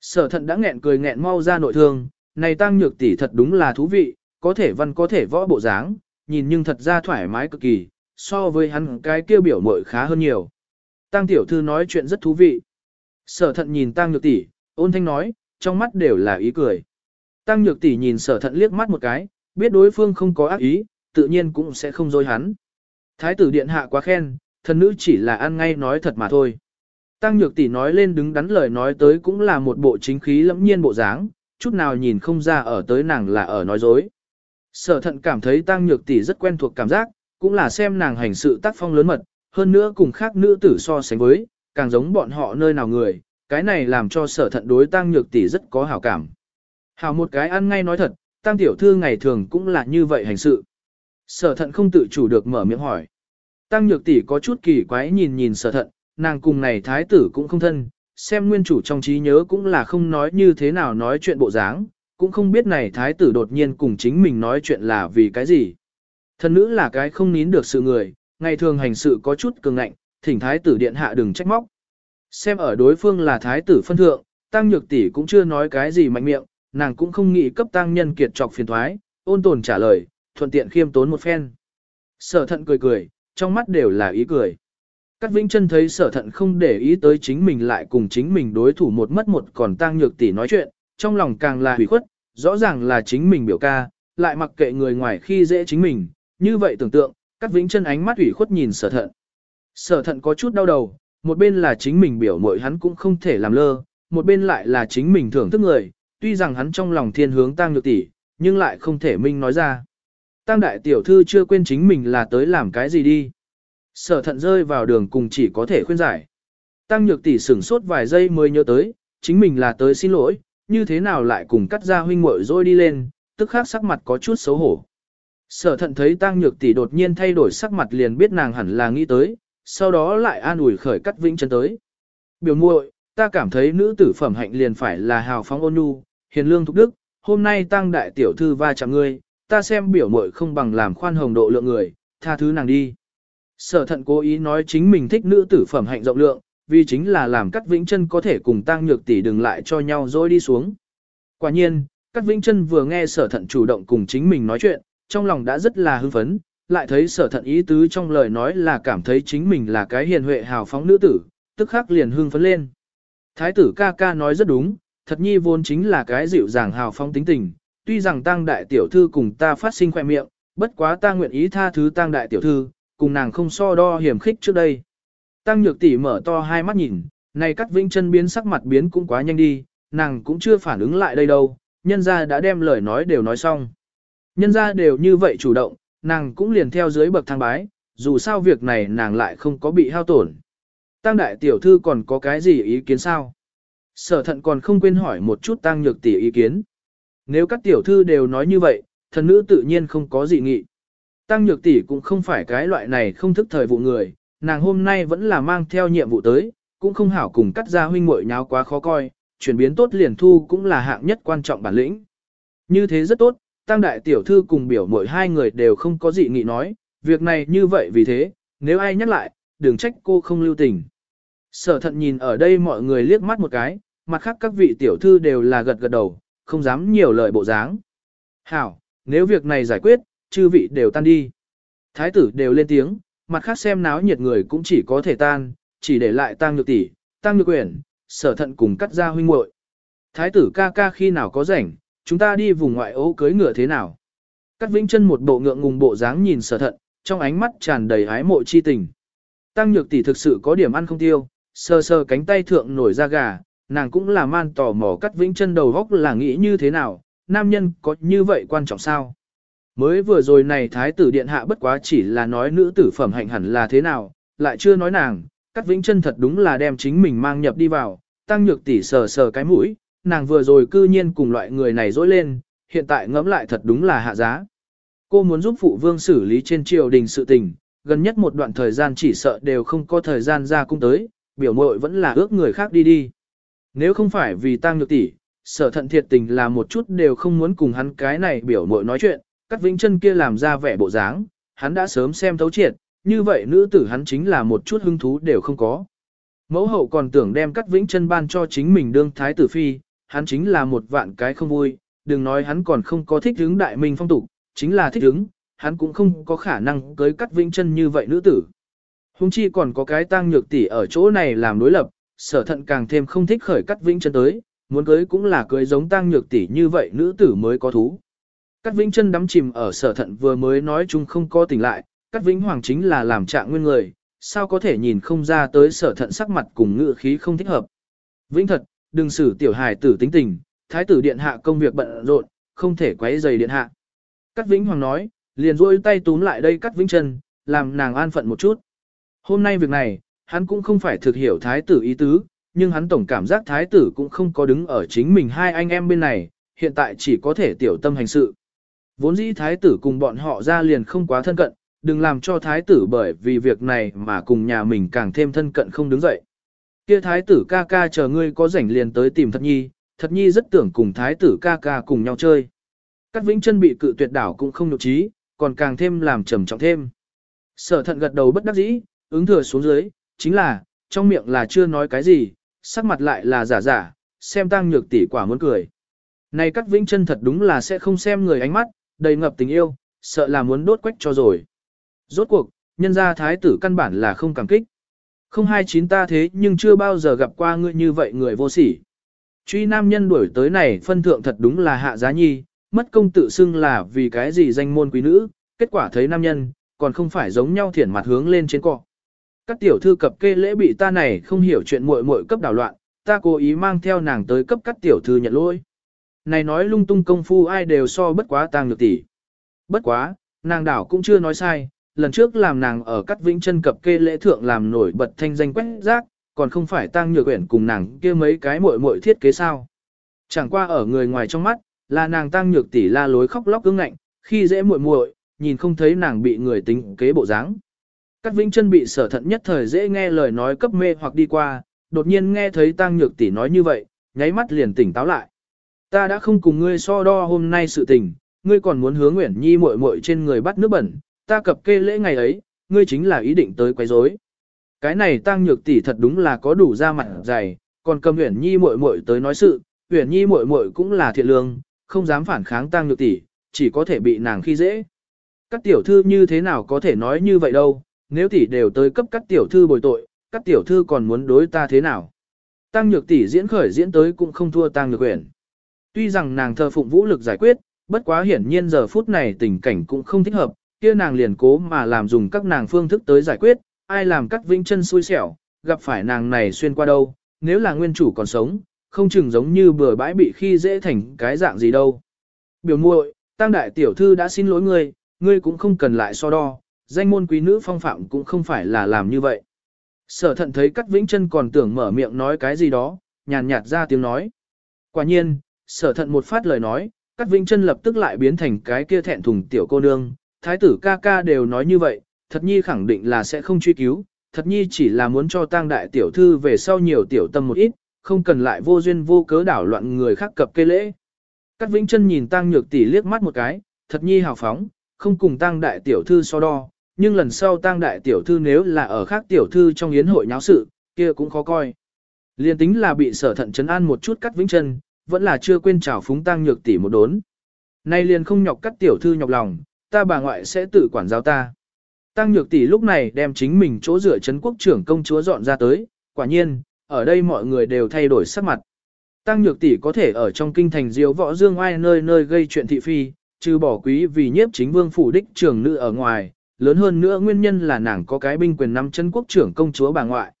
Sở Thận đã nghẹn cười nghẹn mau ra nội thương, này Tăng Nhược tỷ thật đúng là thú vị, có thể văn có thể võ bộ dáng, nhìn nhưng thật ra thoải mái cực kỳ, so với hắn cái kia biểu muội khá hơn nhiều. Tăng tiểu thư nói chuyện rất thú vị. Sở Thận nhìn Tăng Nhược tỷ, ôn thanh nói, trong mắt đều là ý cười. Tăng Nhược tỷ nhìn Sở Thận liếc mắt một cái, biết đối phương không có ác ý, tự nhiên cũng sẽ không dối hắn. Thái tử điện hạ quá khen, thần nữ chỉ là ăn ngay nói thật mà thôi. Tăng nhược tỷ nói lên đứng đắn lời nói tới cũng là một bộ chính khí lẫm nhiên bộ dáng, chút nào nhìn không ra ở tới nàng là ở nói dối. Sở thận cảm thấy tăng nhược tỷ rất quen thuộc cảm giác, cũng là xem nàng hành sự tác phong lớn mật, hơn nữa cùng khác nữ tử so sánh với, càng giống bọn họ nơi nào người, cái này làm cho sở thận đối tăng nhược tỷ rất có hảo cảm. Hảo một cái ăn ngay nói thật, tăng tiểu thư ngày thường cũng là như vậy hành sự. Sở thận không tự chủ được mở miệng hỏi. Tăng nhược tỷ có chút kỳ quái nhìn nhìn sở thận, nàng cùng này thái tử cũng không thân, xem nguyên chủ trong trí nhớ cũng là không nói như thế nào nói chuyện bộ dáng, cũng không biết này thái tử đột nhiên cùng chính mình nói chuyện là vì cái gì. Thần nữ là cái không nín được sự người, ngày thường hành sự có chút cường ngạnh, thỉnh thái tử điện hạ đừng trách móc. Xem ở đối phương là thái tử phân thượng, tăng nhược tỷ cũng chưa nói cái gì mạnh miệng, nàng cũng không nghĩ cấp tăng nhân kiệt trọc phiền thoái, ôn tồn trả lời, thuận tiện khiêm tốn một phen. Sở thận cười cười, trong mắt đều là ý cười. Cát Vĩnh Chân thấy sở thận không để ý tới chính mình lại cùng chính mình đối thủ một mất một còn tăng nhược tỷ nói chuyện, trong lòng càng là hủy khuất, rõ ràng là chính mình biểu ca, lại mặc kệ người ngoài khi dễ chính mình, như vậy tưởng tượng, Cát Vĩnh Chân ánh mắt ủy khuất nhìn sở thận. Sở thận có chút đau đầu, một bên là chính mình biểu mội hắn cũng không thể làm lơ, một bên lại là chính mình thưởng thức người, tuy rằng hắn trong lòng thiên hướng tăng nhược tỷ, nhưng lại không thể minh nói ra. Tăng đại tiểu thư chưa quên chính mình là tới làm cái gì đi. Sở thận rơi vào đường cùng chỉ có thể khuyên giải. Tăng nhược tỷ sửng sốt vài giây mới nhớ tới, chính mình là tới xin lỗi, như thế nào lại cùng cắt ra huynh muội rồi đi lên, tức khắc sắc mặt có chút xấu hổ. Sở thận thấy tăng nhược tỷ đột nhiên thay đổi sắc mặt liền biết nàng hẳn là nghĩ tới, sau đó lại an ủi khởi cắt vĩnh chân tới. Biểu muội, ta cảm thấy nữ tử phẩm hạnh liền phải là hào phóng ôn nhu, hiền lương thục đức, hôm nay tăng đại tiểu thư va chạm ngươi, ta xem biểu muội không bằng làm khoan hồng độ lượng người, tha thứ nàng đi. Sở thận cố ý nói chính mình thích nữ tử phẩm hạnh rộng lượng, vì chính là làm cắt vĩnh chân có thể cùng tăng nhược tỷ đừng lại cho nhau rồi đi xuống. Quả nhiên, cắt vĩnh chân vừa nghe sở thận chủ động cùng chính mình nói chuyện, trong lòng đã rất là hưng phấn, lại thấy sở thận ý tứ trong lời nói là cảm thấy chính mình là cái hiền huệ hào phóng nữ tử, tức khắc liền hưng phấn lên. Thái tử ca ca nói rất đúng, thật nhi vốn chính là cái dịu dàng hào phóng tính tình, tuy rằng tăng đại tiểu thư cùng ta phát sinh khoe miệng, bất quá ta nguyện ý tha thứ tăng đại tiểu thư, cùng nàng không so đo hiểm khích trước đây. Tăng nhược tỷ mở to hai mắt nhìn, này cắt vĩnh chân biến sắc mặt biến cũng quá nhanh đi, nàng cũng chưa phản ứng lại đây đâu, nhân gia đã đem lời nói đều nói xong. Nhân gia đều như vậy chủ động, nàng cũng liền theo dưới bậc thang bái, dù sao việc này nàng lại không có bị hao tổn. Tăng đại tiểu thư còn có cái gì ý kiến sao? Sở thận còn không quên hỏi một chút tăng nhược tỷ ý kiến. Nếu các tiểu thư đều nói như vậy, thần nữ tự nhiên không có gì nghị. Tăng nhược tỷ cũng không phải cái loại này không thức thời vụ người, nàng hôm nay vẫn là mang theo nhiệm vụ tới, cũng không hảo cùng cắt ra huynh muội nháo quá khó coi, chuyển biến tốt liền thu cũng là hạng nhất quan trọng bản lĩnh. Như thế rất tốt, tăng đại tiểu thư cùng biểu muội hai người đều không có gì nghị nói, việc này như vậy vì thế, nếu ai nhắc lại, đừng trách cô không lưu tình. Sở thận nhìn ở đây mọi người liếc mắt một cái, mặt khác các vị tiểu thư đều là gật gật đầu, không dám nhiều lời bộ dáng. Hảo, nếu việc này giải quyết, chư vị đều tan đi. Thái tử đều lên tiếng, mặt khác xem náo nhiệt người cũng chỉ có thể tan, chỉ để lại tăng nhược tỷ, tăng nhược quyển, sở thận cùng cắt ra huynh muội. Thái tử ca ca khi nào có rảnh, chúng ta đi vùng ngoại ô cưới ngựa thế nào. Cát vĩnh chân một bộ ngượng ngùng bộ dáng nhìn sở thận, trong ánh mắt tràn đầy ái mộ chi tình. Tăng nhược tỷ thực sự có điểm ăn không tiêu, sờ sờ cánh tay thượng nổi ra gà, nàng cũng là man tò mò Cát vĩnh chân đầu góc là nghĩ như thế nào, nam nhân có như vậy quan trọng sao? Mới vừa rồi này thái tử điện hạ bất quá chỉ là nói nữ tử phẩm hạnh hẳn là thế nào, lại chưa nói nàng, Cát vĩnh chân thật đúng là đem chính mình mang nhập đi vào, tăng nhược tỷ sờ sờ cái mũi, nàng vừa rồi cư nhiên cùng loại người này dối lên, hiện tại ngẫm lại thật đúng là hạ giá. Cô muốn giúp phụ vương xử lý trên triều đình sự tình, gần nhất một đoạn thời gian chỉ sợ đều không có thời gian ra cung tới, biểu mội vẫn là ước người khác đi đi. Nếu không phải vì tang nhược tỷ, sở thận thiệt tình là một chút đều không muốn cùng hắn cái này biểu mội nói chuyện, cắt vĩnh chân kia làm ra vẻ bộ dáng, hắn đã sớm xem thấu triệt, như vậy nữ tử hắn chính là một chút hứng thú đều không có. Mẫu hậu còn tưởng đem cắt vĩnh chân ban cho chính mình đương thái tử phi, hắn chính là một vạn cái không vui, đừng nói hắn còn không có thích hứng đại minh phong tục, chính là thích hứng, hắn cũng không có khả năng cưới cắt vĩnh chân như vậy nữ tử. Hùng chi còn có cái tăng nhược tỷ ở chỗ này làm đối lập, sở thận càng thêm không thích khởi cắt vĩnh chân tới, muốn cưới cũng là cưới giống tăng nhược tỷ như vậy nữ tử mới có thú. Cắt Vĩnh chân đắm chìm ở sở thận vừa mới nói chung không có tỉnh lại, cắt Vĩnh Hoàng chính là làm trạng nguyên người, sao có thể nhìn không ra tới sở thận sắc mặt cùng ngựa khí không thích hợp. Vĩnh thật, đừng xử tiểu hài tử tính tình, thái tử điện hạ công việc bận rộn, không thể quấy rầy điện hạ. Cát Vĩnh Hoàng nói, liền duỗi tay túm lại đây Cát Vĩnh trần làm nàng an phận một chút. Hôm nay việc này, hắn cũng không phải thực hiểu thái tử ý tứ, nhưng hắn tổng cảm giác thái tử cũng không có đứng ở chính mình hai anh em bên này, hiện tại chỉ có thể tiểu tâm hành sự. Vốn dĩ thái tử cùng bọn họ ra liền không quá thân cận, đừng làm cho thái tử bởi vì việc này mà cùng nhà mình càng thêm thân cận không đứng dậy. Kia thái tử ca ca chờ ngươi có rảnh liền tới tìm thật nhi, thật nhi rất tưởng cùng thái tử ca ca cùng nhau chơi. Cát vĩnh chân bị cự tuyệt đảo cũng không nhục trí, còn càng thêm làm trầm trọng thêm. Sở thận gật đầu bất đắc dĩ, ứng thừa xuống dưới, chính là, trong miệng là chưa nói cái gì, sắc mặt lại là giả giả, xem tăng nhược tỷ quả muốn cười. Này Cát vĩnh chân thật đúng là sẽ không xem người ánh mắt, đầy ngập tình yêu, sợ là muốn đốt quách cho rồi. Rốt cuộc, nhân gia thái tử căn bản là không cảm kích. Không hai chín ta thế nhưng chưa bao giờ gặp qua ngươi như vậy người vô sỉ. Truy nam nhân đuổi tới này phân thượng thật đúng là hạ giá nhi, mất công tự xưng là vì cái gì danh môn quý nữ, kết quả thấy nam nhân, còn không phải giống nhau thiển mặt hướng lên trên cọ. Các tiểu thư cập kê lễ bị ta này không hiểu chuyện muội muội cấp đảo loạn, ta cố ý mang theo nàng tới cấp các tiểu thư nhận lỗi. Này nói lung tung công phu ai đều so bất quá tang nhược tỷ. Bất quá, nàng đảo cũng chưa nói sai, lần trước làm nàng ở cắt vĩnh chân cập kê lễ thượng làm nổi bật thanh danh quét rác, còn không phải tang nhược quyển cùng nàng kia mấy cái muội muội thiết kế sao. Chẳng qua ở người ngoài trong mắt, là nàng tang nhược tỷ la lối khóc lóc cứng ngạnh, khi dễ muội muội, nhìn không thấy nàng bị người tính kế bộ dáng. Cát Vĩnh Chân bị sở thận nhất thời dễ nghe lời nói cấp mê hoặc đi qua, đột nhiên nghe thấy Tăng Nhược tỷ nói như vậy, nháy mắt liền tỉnh táo lại. Ta đã không cùng ngươi so đo hôm nay sự tình, ngươi còn muốn hướng Nguyễn Nhi muội muội trên người bắt nước bẩn, ta cập kê lễ ngày ấy, ngươi chính là ý định tới quấy rối. Cái này Tăng Nhược tỷ thật đúng là có đủ da mặt dày, còn cầm uyển Nhi muội muội tới nói sự, uyển Nhi muội muội cũng là thiện lương, không dám phản kháng Tăng Nhược tỷ, chỉ có thể bị nàng khi dễ. Các tiểu thư như thế nào có thể nói như vậy đâu, nếu tỷ đều tới cấp các tiểu thư bồi tội, các tiểu thư còn muốn đối ta thế nào? Tăng nhược tỷ diễn khởi diễn tới cũng không thua tăng nhược uyển. Tuy rằng nàng thờ phụng vũ lực giải quyết, bất quá hiển nhiên giờ phút này tình cảnh cũng không thích hợp, kia nàng liền cố mà làm dùng các nàng phương thức tới giải quyết, ai làm các vĩnh chân xui xẻo, gặp phải nàng này xuyên qua đâu, nếu là nguyên chủ còn sống, không chừng giống như bừa bãi bị khi dễ thành cái dạng gì đâu. Biểu muội, tăng đại tiểu thư đã xin lỗi ngươi, ngươi cũng không cần lại so đo, danh môn quý nữ phong phạm cũng không phải là làm như vậy. Sở thận thấy Cát Vĩnh chân còn tưởng mở miệng nói cái gì đó, nhàn nhạt ra tiếng nói. Quả nhiên, sở thận một phát lời nói, Cát Vĩnh chân lập tức lại biến thành cái kia thẹn thùng tiểu cô nương, thái tử ca ca đều nói như vậy, thật nhi khẳng định là sẽ không truy cứu, thật nhi chỉ là muốn cho tang đại tiểu thư về sau nhiều tiểu tâm một ít, không cần lại vô duyên vô cớ đảo loạn người khác cập cây lễ. Cát Vĩnh chân nhìn tang nhược tỷ liếc mắt một cái, thật nhi hào phóng, không cùng tang đại tiểu thư so đo, nhưng lần sau tang đại tiểu thư nếu là ở khác tiểu thư trong yến hội nháo sự, kia cũng khó coi. Liên tính là bị sở thận chấn an một chút Cát vĩnh chân, vẫn là chưa quên chào phúng tang nhược tỷ một đốn. Nay liền không nhọc cắt tiểu thư nhọc lòng, ta bà ngoại sẽ tự quản giáo ta. Tăng nhược tỷ lúc này đem chính mình chỗ rửa trấn quốc trưởng công chúa dọn ra tới, quả nhiên, ở đây mọi người đều thay đổi sắc mặt. Tăng nhược tỷ có thể ở trong kinh thành diếu võ dương oai nơi nơi gây chuyện thị phi, trừ bỏ quý vì nhiếp chính vương phủ đích trưởng nữ ở ngoài, lớn hơn nữa nguyên nhân là nàng có cái binh quyền nắm chân quốc trưởng công chúa bà ngoại.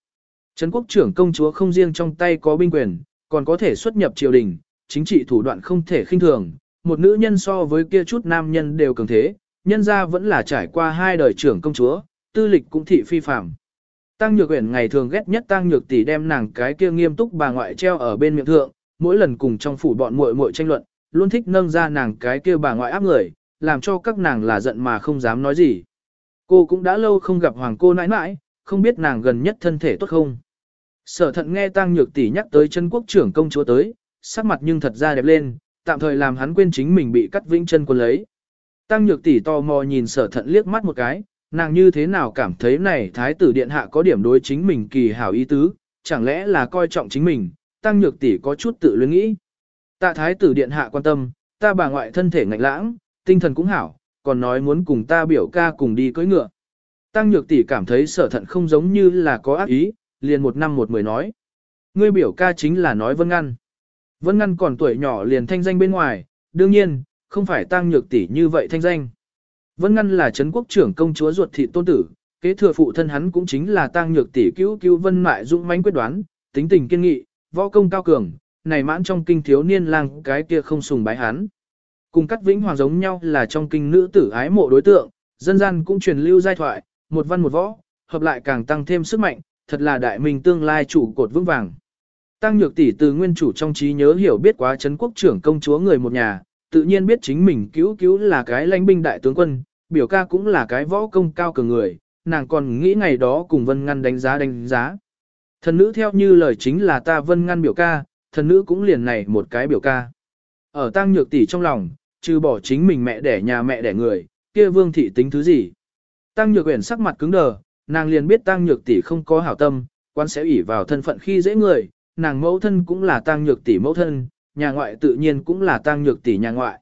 Trấn quốc trưởng công chúa không riêng trong tay có binh quyền, còn có thể xuất nhập triều đình, chính trị thủ đoạn không thể khinh thường, một nữ nhân so với kia chút nam nhân đều cường thế, nhân gia vẫn là trải qua hai đời trưởng công chúa, tư lịch cũng thị phi phàm. Tăng Nhược Uyển ngày thường ghét nhất Tăng Nhược tỷ đem nàng cái kia nghiêm túc bà ngoại treo ở bên miệng thượng, mỗi lần cùng trong phủ bọn muội muội tranh luận, luôn thích nâng ra nàng cái kia bà ngoại áp người, làm cho các nàng là giận mà không dám nói gì. Cô cũng đã lâu không gặp hoàng cô nãi nãi, không biết nàng gần nhất thân thể tốt không. Sở thận nghe Tăng Nhược tỷ nhắc tới chân quốc trưởng công chúa tới, sắc mặt nhưng thật ra đẹp lên, tạm thời làm hắn quên chính mình bị cắt vĩnh chân quân lấy. Tăng Nhược tỷ tò mò nhìn sở thận liếc mắt một cái, nàng như thế nào cảm thấy này thái tử điện hạ có điểm đối chính mình kỳ hảo ý tứ, chẳng lẽ là coi trọng chính mình, Tăng Nhược tỷ có chút tự luyến nghĩ. Tạ thái tử điện hạ quan tâm, ta bà ngoại thân thể ngạnh lãng, tinh thần cũng hảo, còn nói muốn cùng ta biểu ca cùng đi cưỡi ngựa. Tăng nhược tỷ cảm thấy sở thận không giống như là có ác ý, liền một năm một mười nói. Ngươi biểu ca chính là nói Vân Ngăn. Vân Ngăn còn tuổi nhỏ liền thanh danh bên ngoài, đương nhiên, không phải tăng nhược tỷ như vậy thanh danh. Vân Ngăn là Trấn quốc trưởng công chúa ruột thị tôn tử, kế thừa phụ thân hắn cũng chính là tăng nhược tỷ cứu cứu Vân Mại dũng mãnh quyết đoán, tính tình kiên nghị, võ công cao cường, này mãn trong kinh thiếu niên lang cái kia không sùng bái hắn. Cùng cát vĩnh hoàng giống nhau là trong kinh nữ tử ái mộ đối tượng, dân gian cũng truyền lưu giai thoại, một văn một võ, hợp lại càng tăng thêm sức mạnh, thật là đại minh tương lai chủ cột vững vàng. Tăng nhược tỷ từ nguyên chủ trong trí nhớ hiểu biết quá chấn quốc trưởng công chúa người một nhà, tự nhiên biết chính mình cứu cứu là cái lãnh binh đại tướng quân, biểu ca cũng là cái võ công cao cường người, nàng còn nghĩ ngày đó cùng Vân Ngăn đánh giá đánh giá. Thần nữ theo như lời chính là ta Vân Ngăn biểu ca, thần nữ cũng liền này một cái biểu ca. Ở tăng nhược tỷ trong lòng, trừ bỏ chính mình mẹ đẻ nhà mẹ đẻ người, kia vương thị tính thứ gì. Tăng nhược uyển sắc mặt cứng đờ, nàng liền biết tăng nhược tỷ không có hảo tâm, quan sẽ ủy vào thân phận khi dễ người, nàng mẫu thân cũng là tăng nhược tỷ mẫu thân, nhà ngoại tự nhiên cũng là tăng nhược tỷ nhà ngoại.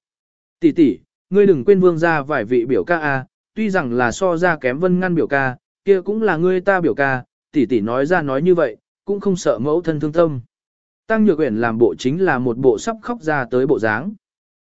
Tỷ tỷ, ngươi đừng quên vương gia vài vị biểu ca a, tuy rằng là so ra kém vân ngăn biểu ca, kia cũng là ngươi ta biểu ca, tỷ tỷ nói ra nói như vậy, cũng không sợ mẫu thân thương tâm. Tăng Nhược Uyển làm bộ chính là một bộ sắp khóc ra tới bộ dáng.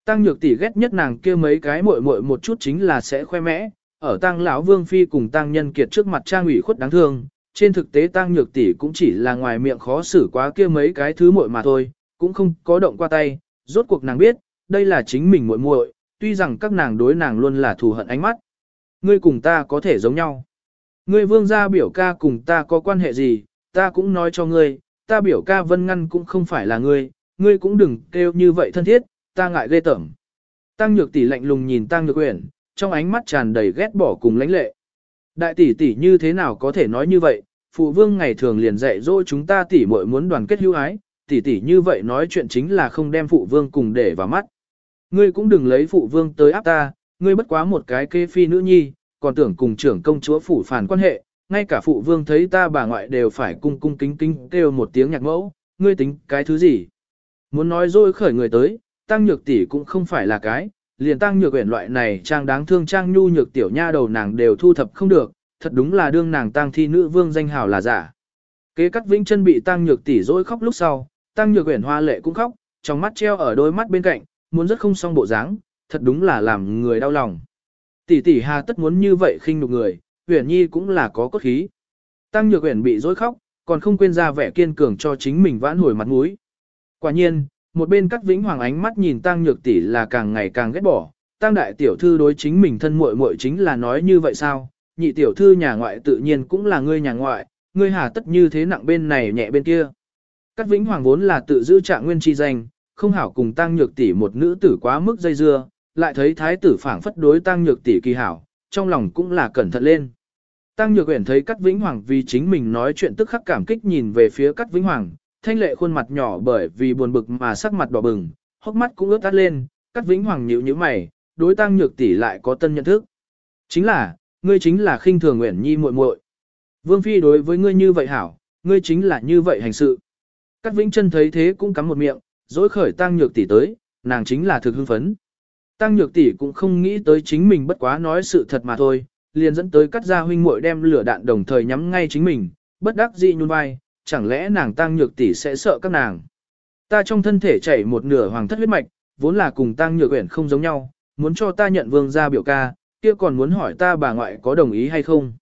Tăng Nhược tỷ ghét nhất nàng kia mấy cái muội muội một chút chính là sẽ khoe mẽ, ở Tăng lão Vương phi cùng Tăng Nhân Kiệt trước mặt trang ủy khuất đáng thương, trên thực tế Tăng Nhược tỷ cũng chỉ là ngoài miệng khó xử quá kia mấy cái thứ muội mà thôi, cũng không có động qua tay, rốt cuộc nàng biết, đây là chính mình muội muội, tuy rằng các nàng đối nàng luôn là thù hận ánh mắt. Ngươi cùng ta có thể giống nhau. Ngươi vương gia biểu ca cùng ta có quan hệ gì, ta cũng nói cho ngươi, ta biểu ca vân ngăn cũng không phải là ngươi, ngươi cũng đừng kêu như vậy thân thiết, ta ngại ghê tởm. Tăng nhược tỷ lạnh lùng nhìn tăng nhược uyển, trong ánh mắt tràn đầy ghét bỏ cùng lãnh lệ. Đại tỷ tỷ như thế nào có thể nói như vậy, phụ vương ngày thường liền dạy dỗ chúng ta tỷ muội muốn đoàn kết hữu ái, tỷ tỷ như vậy nói chuyện chính là không đem phụ vương cùng để vào mắt. Ngươi cũng đừng lấy phụ vương tới áp ta, ngươi bất quá một cái kê phi nữ nhi, còn tưởng cùng trưởng công chúa phủ phản quan hệ, ngay cả phụ vương thấy ta bà ngoại đều phải cung cung kính kính kêu một tiếng nhạc mẫu, ngươi tính cái thứ gì? Muốn nói dối khởi người tới, tăng nhược tỷ cũng không phải là cái, liền tăng nhược uyển loại này trang đáng thương trang nhu nhược tiểu nha đầu nàng đều thu thập không được, thật đúng là đương nàng tăng thi nữ vương danh hào là giả. Kế cắt vĩnh chân bị tăng nhược tỷ dối khóc lúc sau, tăng nhược Uyển hoa lệ cũng khóc, trong mắt treo ở đôi mắt bên cạnh, muốn rất không xong bộ dáng, thật đúng là làm người đau lòng. Tỷ tỷ hà tất muốn như vậy khinh nhục người, Uyển Nhi cũng là có cốt khí. Tăng Nhược Uyển bị dối khóc, còn không quên ra vẻ kiên cường cho chính mình vãn hồi mặt mũi. Quả nhiên, một bên các Vĩnh Hoàng ánh mắt nhìn Tăng Nhược tỷ là càng ngày càng ghét bỏ, Tăng đại tiểu thư đối chính mình thân muội muội chính là nói như vậy sao? Nhị tiểu thư nhà ngoại tự nhiên cũng là ngươi nhà ngoại, ngươi hà tất như thế nặng bên này nhẹ bên kia. Cát Vĩnh Hoàng vốn là tự giữ trạng nguyên chi danh, không hảo cùng Tăng Nhược tỷ một nữ tử quá mức dây dưa, lại thấy thái tử phảng phất đối Tăng Nhược tỷ kỳ hảo, trong lòng cũng là cẩn thận lên. Tăng Nhược Uyển thấy Cát Vĩnh Hoàng vì chính mình nói chuyện tức khắc cảm kích nhìn về phía Cát Vĩnh Hoàng, thanh lệ khuôn mặt nhỏ bởi vì buồn bực mà sắc mặt đỏ bừng, hốc mắt cũng ướt át lên, Cát Vĩnh Hoàng nhíu nhíu mày, đối Tăng Nhược tỷ lại có tân nhận thức. Chính là, ngươi chính là khinh thường Uyển Nhi muội muội. Vương phi đối với ngươi như vậy hảo, ngươi chính là như vậy hành sự. Cát Vĩnh Chân thấy thế cũng cắm một miệng, dối khởi Tăng Nhược tỷ tới, nàng chính là thực hưng phấn. Tăng Nhược tỷ cũng không nghĩ tới chính mình bất quá nói sự thật mà thôi, liền dẫn tới cắt ra huynh muội đem lửa đạn đồng thời nhắm ngay chính mình, bất đắc dĩ nhún vai, chẳng lẽ nàng Tăng Nhược tỷ sẽ sợ các nàng. Ta trong thân thể chảy một nửa hoàng thất huyết mạch, vốn là cùng Tăng Nhược Uyển không giống nhau, muốn cho ta nhận vương gia biểu ca, kia còn muốn hỏi ta bà ngoại có đồng ý hay không.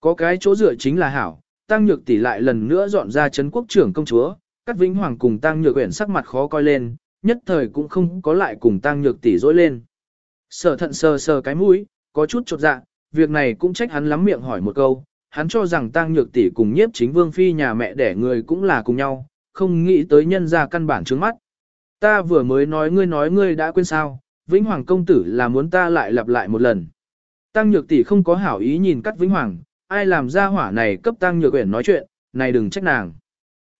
Có cái chỗ dựa chính là hảo, Tăng Nhược tỷ lại lần nữa dọn ra trấn quốc trưởng công chúa, Cát Vĩnh Hoàng cùng Tăng Nhược Uyển sắc mặt khó coi lên, nhất thời cũng không có lại cùng Tăng Nhược tỷ dỗi lên. Sở thận sờ sờ cái mũi, có chút chột dạ, việc này cũng trách hắn lắm miệng hỏi một câu, hắn cho rằng Tăng Nhược tỷ cùng nhiếp chính vương phi nhà mẹ đẻ người cũng là cùng nhau, không nghĩ tới nhân ra căn bản trước mắt. Ta vừa mới nói ngươi nói ngươi đã quên sao, Vĩnh Hoàng công tử là muốn ta lại lặp lại một lần. Tăng Nhược tỷ không có hảo ý nhìn Cát Vĩnh Hoàng, ai làm ra hỏa này cấp Tăng Nhược Uyển nói chuyện, này đừng trách nàng.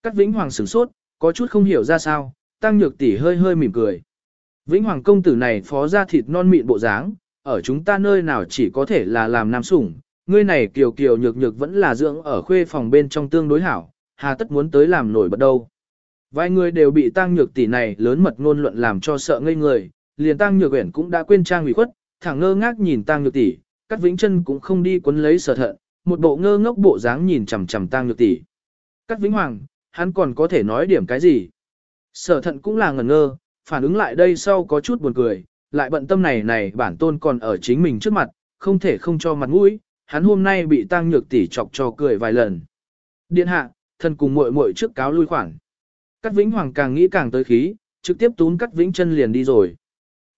Cát Vĩnh Hoàng sửng sốt, có chút không hiểu ra sao, Tăng Nhược tỷ hơi hơi mỉm cười. Vĩnh Hoàng công tử này phó ra thịt non mịn bộ dáng, ở chúng ta nơi nào chỉ có thể là làm nam sủng, ngươi này kiều kiều nhược nhược vẫn là dưỡng ở khuê phòng bên trong tương đối hảo, hà tất muốn tới làm nổi bật đâu. Vài người đều bị tăng nhược tỷ này lớn mật ngôn luận làm cho sợ ngây người, liền tăng nhược uyển cũng đã quên trang ủy khuất, thẳng ngơ ngác nhìn tăng nhược tỷ, Cát vĩnh chân cũng không đi quấn lấy sở thận, một bộ ngơ ngốc bộ dáng nhìn chằm chằm tăng nhược tỷ. Cát vĩnh hoàng, hắn còn có thể nói điểm cái gì? Sở thận cũng là ngẩn ngơ, phản ứng lại đây sau có chút buồn cười, lại bận tâm này này bản tôn còn ở chính mình trước mặt, không thể không cho mặt mũi, hắn hôm nay bị tăng nhược tỷ chọc cho cười vài lần. Điện hạ, thân cùng muội muội trước cáo lui khoản. Cát Vĩnh Hoàng càng nghĩ càng tới khí, trực tiếp tún Cát Vĩnh chân liền đi rồi.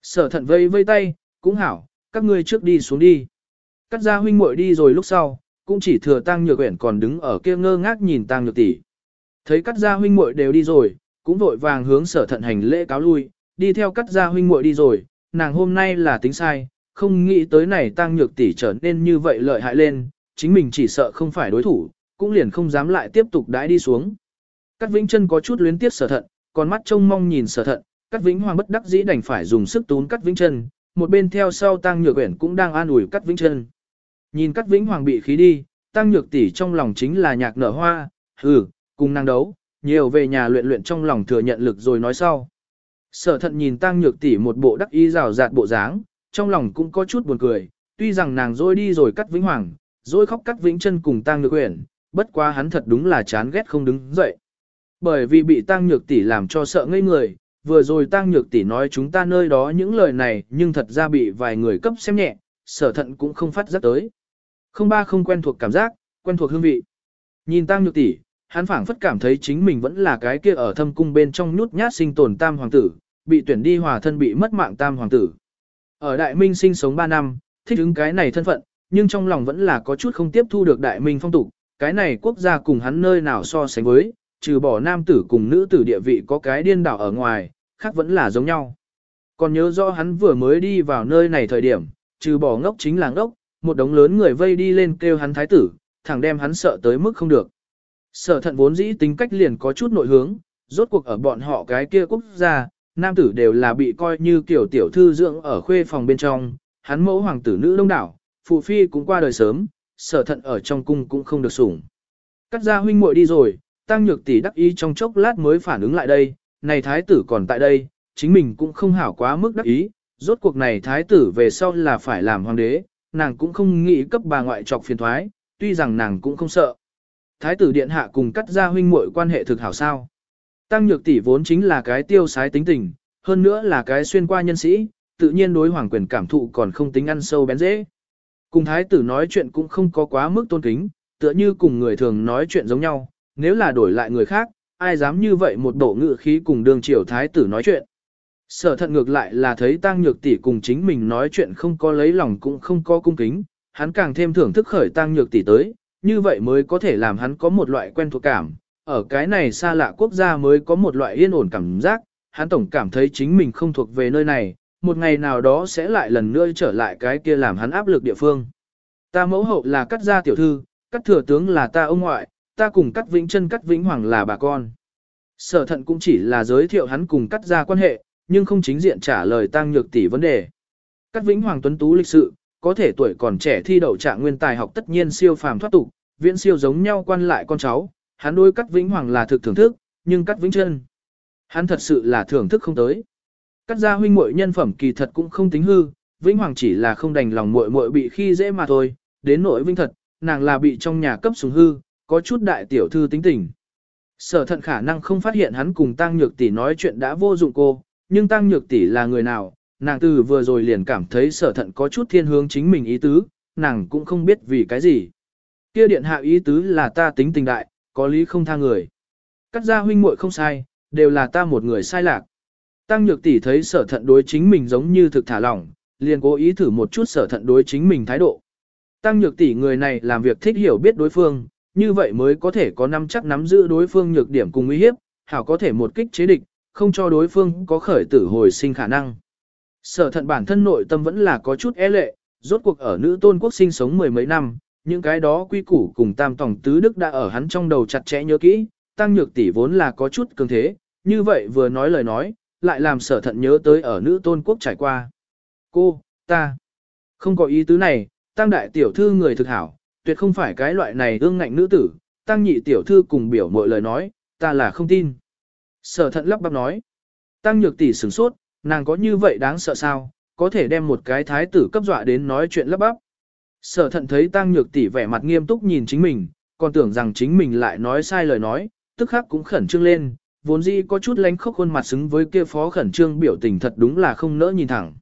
Sở thận vây vây tay, cũng hảo, các ngươi trước đi xuống đi. Cát gia huynh muội đi rồi lúc sau, cũng chỉ thừa tăng nhược uyển còn đứng ở kia ngơ ngác nhìn tăng nhược tỷ. Thấy Cát gia huynh muội đều đi rồi, cũng vội vàng hướng sở thận hành lễ cáo lui, đi theo Cát gia huynh muội đi rồi, nàng hôm nay là tính sai, không nghĩ tới này tăng nhược tỷ trở nên như vậy lợi hại lên, chính mình chỉ sợ không phải đối thủ, cũng liền không dám lại tiếp tục đãi đi xuống. Cát Vĩnh chân có chút luyến tiếc sở thận, còn mắt trông mong nhìn sở thận, Cát Vĩnh Hoàng bất đắc dĩ đành phải dùng sức tún Cát Vĩnh chân, một bên theo sau Tăng Nhược Uyển cũng đang an ủi Cát Vĩnh chân. Nhìn Cát Vĩnh Hoàng bị khí đi, Tăng Nhược tỷ trong lòng chính là nhạc nở hoa, hừ, cùng năng đấu, nhiều về nhà luyện luyện trong lòng thừa nhận lực rồi nói sau. Sở thận nhìn tăng nhược tỷ một bộ đắc ý rào rạt bộ dáng, trong lòng cũng có chút buồn cười, tuy rằng nàng dối đi rồi cắt vĩnh hoàng, dối khóc cắt vĩnh chân cùng tang nhược quyển, bất quá hắn thật đúng là chán ghét không đứng dậy. Bởi vì bị tang nhược tỷ làm cho sợ ngây người, vừa rồi tang nhược tỷ nói chúng ta nơi đó những lời này nhưng thật ra bị vài người cấp xem nhẹ, sở thận cũng không phát giác tới. Không ba không quen thuộc cảm giác, quen thuộc hương vị. Nhìn tang nhược tỷ, hắn phảng phất cảm thấy chính mình vẫn là cái kia ở thâm cung bên trong nhút nhát sinh tồn tam hoàng tử, bị tuyển đi hòa thân bị mất mạng tam hoàng tử. Ở Đại Minh sinh sống 3 năm, thích ứng cái này thân phận, nhưng trong lòng vẫn là có chút không tiếp thu được Đại Minh phong tục, cái này quốc gia cùng hắn nơi nào so sánh với, trừ bỏ nam tử cùng nữ tử địa vị có cái điên đảo ở ngoài, khác vẫn là giống nhau. Còn nhớ rõ hắn vừa mới đi vào nơi này thời điểm, trừ bỏ ngốc chính là ngốc, một đống lớn người vây đi lên kêu hắn thái tử, thẳng đem hắn sợ tới mức không được. Sở thận vốn dĩ tính cách liền có chút nội hướng, rốt cuộc ở bọn họ cái kia quốc gia, nam tử đều là bị coi như kiểu tiểu thư dưỡng ở khuê phòng bên trong, hắn mẫu hoàng tử nữ đông đảo, phụ phi cũng qua đời sớm, sở thận ở trong cung cũng không được sủng. Cắt ra huynh muội đi rồi, tăng nhược tỷ đắc ý trong chốc lát mới phản ứng lại đây, này thái tử còn tại đây, chính mình cũng không hảo quá mức đắc ý, rốt cuộc này thái tử về sau là phải làm hoàng đế, nàng cũng không nghĩ cấp bà ngoại trọc phiền thoái, tuy rằng nàng cũng không sợ. Thái tử điện hạ cùng cắt ra huynh muội quan hệ thực hảo sao. Tăng nhược tỷ vốn chính là cái tiêu sái tính tình, hơn nữa là cái xuyên qua nhân sĩ, tự nhiên đối hoàng quyền cảm thụ còn không tính ăn sâu bén dễ. Cùng thái tử nói chuyện cũng không có quá mức tôn kính, tựa như cùng người thường nói chuyện giống nhau, nếu là đổi lại người khác, ai dám như vậy một bộ ngự khí cùng đường triều thái tử nói chuyện. Sở thận ngược lại là thấy tăng nhược tỷ cùng chính mình nói chuyện không có lấy lòng cũng không có cung kính, hắn càng thêm thưởng thức khởi tăng nhược tỷ tới, như vậy mới có thể làm hắn có một loại quen thuộc cảm, ở cái này xa lạ quốc gia mới có một loại yên ổn cảm giác, hắn tổng cảm thấy chính mình không thuộc về nơi này, một ngày nào đó sẽ lại lần nữa trở lại cái kia làm hắn áp lực địa phương. Ta mẫu hậu là cắt gia tiểu thư, cắt thừa tướng là ta ông ngoại, ta cùng cắt vĩnh chân cắt vĩnh hoàng là bà con. Sở thận cũng chỉ là giới thiệu hắn cùng cắt gia quan hệ, nhưng không chính diện trả lời tăng nhược tỷ vấn đề. Cắt vĩnh hoàng tuấn tú lịch sự, có thể tuổi còn trẻ thi đậu trạng nguyên tài học tất nhiên siêu phàm thoát tục, viễn siêu giống nhau quan lại con cháu, hắn đôi cắt vĩnh hoàng là thực thưởng thức, nhưng cắt vĩnh chân. Hắn thật sự là thưởng thức không tới. Cắt gia huynh muội nhân phẩm kỳ thật cũng không tính hư, vĩnh hoàng chỉ là không đành lòng muội muội bị khi dễ mà thôi, đến nỗi vinh thật, nàng là bị trong nhà cấp xuống hư, có chút đại tiểu thư tính tình. Sở thận khả năng không phát hiện hắn cùng tăng nhược tỷ nói chuyện đã vô dụng cô, nhưng tăng nhược tỷ là người nào, nàng từ vừa rồi liền cảm thấy sở thận có chút thiên hướng chính mình ý tứ, nàng cũng không biết vì cái gì. Kia điện hạ ý tứ là ta tính tình đại, có lý không tha người. Cắt ra huynh muội không sai, đều là ta một người sai lạc. Tăng nhược tỷ thấy sở thận đối chính mình giống như thực thả lỏng, liền cố ý thử một chút sở thận đối chính mình thái độ. Tăng nhược tỷ người này làm việc thích hiểu biết đối phương, như vậy mới có thể có năm chắc nắm giữ đối phương nhược điểm cùng uy hiếp, hảo có thể một kích chế địch, không cho đối phương có khởi tử hồi sinh khả năng. Sở thận bản thân nội tâm vẫn là có chút e lệ, rốt cuộc ở nữ tôn quốc sinh sống mười mấy năm, những cái đó quy củ cùng tam tổng tứ đức đã ở hắn trong đầu chặt chẽ nhớ kỹ, tăng nhược tỷ vốn là có chút cường thế, như vậy vừa nói lời nói, lại làm sở thận nhớ tới ở nữ tôn quốc trải qua. Cô, ta, không có ý tứ này, tăng đại tiểu thư người thực hảo, tuyệt không phải cái loại này ương ngạnh nữ tử, tăng nhị tiểu thư cùng biểu mọi lời nói, ta là không tin. Sở thận lắp bắp nói, tăng nhược tỷ sửng sốt, nàng có như vậy đáng sợ sao, có thể đem một cái thái tử cấp dọa đến nói chuyện lắp bắp. Sở thận thấy tăng nhược tỷ vẻ mặt nghiêm túc nhìn chính mình, còn tưởng rằng chính mình lại nói sai lời nói, tức khắc cũng khẩn trương lên, vốn dĩ có chút lánh khóc khuôn mặt xứng với kia phó khẩn trương biểu tình thật đúng là không nỡ nhìn thẳng.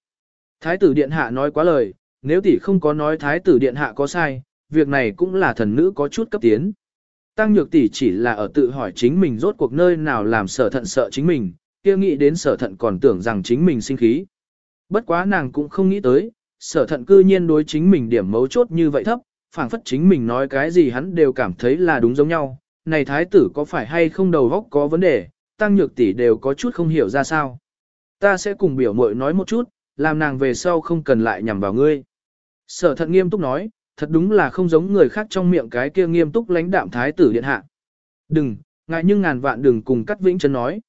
Thái tử điện hạ nói quá lời, nếu tỷ không có nói thái tử điện hạ có sai, việc này cũng là thần nữ có chút cấp tiến. Tăng nhược tỷ chỉ là ở tự hỏi chính mình rốt cuộc nơi nào làm sở thận sợ chính mình, kia nghĩ đến sở thận còn tưởng rằng chính mình sinh khí. Bất quá nàng cũng không nghĩ tới, sở thận cư nhiên đối chính mình điểm mấu chốt như vậy thấp, phảng phất chính mình nói cái gì hắn đều cảm thấy là đúng giống nhau. Này thái tử có phải hay không đầu góc có vấn đề, tăng nhược tỷ đều có chút không hiểu ra sao. Ta sẽ cùng biểu mội nói một chút, làm nàng về sau không cần lại nhằm vào ngươi. Sở thận nghiêm túc nói, thật đúng là không giống người khác trong miệng cái kia nghiêm túc lãnh đạm thái tử điện hạ. Đừng, ngại nhưng ngàn vạn đừng cùng cắt vĩnh chân nói.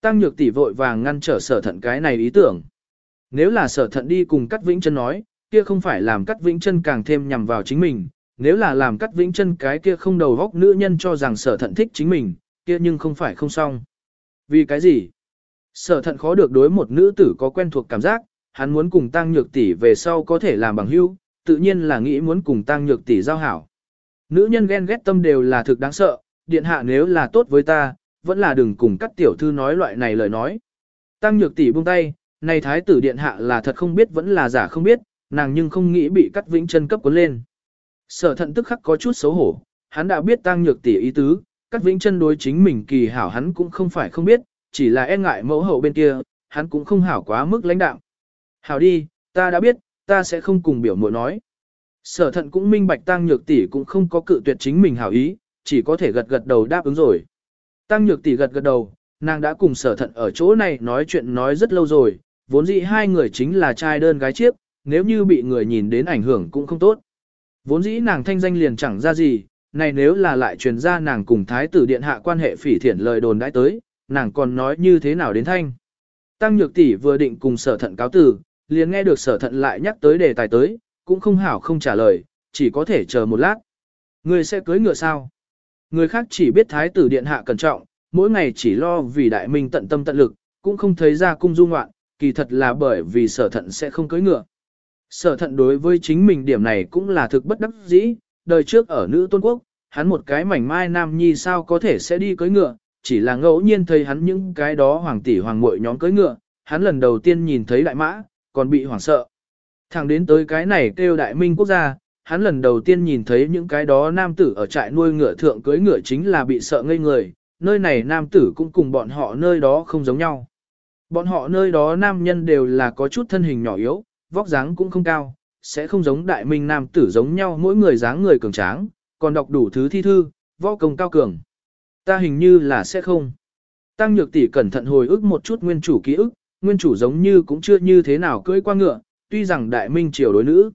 Tăng nhược tỷ vội vàng ngăn trở sở thận cái này ý tưởng. Nếu là sở thận đi cùng cắt vĩnh chân nói, kia không phải làm cắt vĩnh chân càng thêm nhằm vào chính mình. Nếu là làm cắt vĩnh chân cái kia không đầu góc nữ nhân cho rằng sở thận thích chính mình, kia nhưng không phải không xong. Vì cái gì? Sở thận khó được đối một nữ tử có quen thuộc cảm giác, hắn muốn cùng tăng nhược tỷ về sau có thể làm bằng hữu, tự nhiên là nghĩ muốn cùng tăng nhược tỷ giao hảo. Nữ nhân ghen ghét tâm đều là thực đáng sợ, điện hạ nếu là tốt với ta, vẫn là đừng cùng các tiểu thư nói loại này lời nói. Tăng nhược tỷ buông tay, này thái tử điện hạ là thật không biết vẫn là giả không biết, nàng nhưng không nghĩ bị cắt vĩnh chân cấp cuốn lên. Sở thận tức khắc có chút xấu hổ, hắn đã biết tăng nhược tỷ ý tứ, cắt vĩnh chân đối chính mình kỳ hảo hắn cũng không phải không biết, chỉ là e ngại mẫu hậu bên kia, hắn cũng không hảo quá mức lãnh đạo. Hảo đi, ta đã biết, ta sẽ không cùng biểu muội nói. Sở thận cũng minh bạch tăng nhược tỷ cũng không có cự tuyệt chính mình hảo ý, chỉ có thể gật gật đầu đáp ứng rồi. Tăng nhược tỷ gật gật đầu, nàng đã cùng sở thận ở chỗ này nói chuyện nói rất lâu rồi, vốn dĩ hai người chính là trai đơn gái chiếc, nếu như bị người nhìn đến ảnh hưởng cũng không tốt. Vốn dĩ nàng thanh danh liền chẳng ra gì, này nếu là lại truyền ra nàng cùng thái tử điện hạ quan hệ phỉ thiện lời đồn đãi tới, nàng còn nói như thế nào đến thanh. Tăng nhược tỷ vừa định cùng sở thận cáo tử, liền nghe được sở thận lại nhắc tới đề tài tới, cũng không hảo không trả lời, chỉ có thể chờ một lát. Người sẽ cưới ngựa sao? Người khác chỉ biết thái tử điện hạ cẩn trọng, mỗi ngày chỉ lo vì đại minh tận tâm tận lực, cũng không thấy ra cung du ngoạn, kỳ thật là bởi vì sở thận sẽ không cưới ngựa. Sở thận đối với chính mình điểm này cũng là thực bất đắc dĩ, đời trước ở nữ tôn quốc, hắn một cái mảnh mai nam nhi sao có thể sẽ đi cưới ngựa, chỉ là ngẫu nhiên thấy hắn những cái đó hoàng tỷ hoàng muội nhóm cưới ngựa, hắn lần đầu tiên nhìn thấy đại mã, còn bị hoảng sợ. Thẳng đến tới cái này kêu đại minh quốc gia, hắn lần đầu tiên nhìn thấy những cái đó nam tử ở trại nuôi ngựa thượng cưới ngựa chính là bị sợ ngây người, nơi này nam tử cũng cùng bọn họ nơi đó không giống nhau. Bọn họ nơi đó nam nhân đều là có chút thân hình nhỏ yếu, vóc dáng cũng không cao, sẽ không giống đại minh nam tử giống nhau mỗi người dáng người cường tráng, còn đọc đủ thứ thi thư, võ công cao cường. Ta hình như là sẽ không. Tăng nhược tỷ cẩn thận hồi ức một chút nguyên chủ ký ức, nguyên chủ giống như cũng chưa như thế nào cưỡi qua ngựa, tuy rằng đại minh triều đối nữ.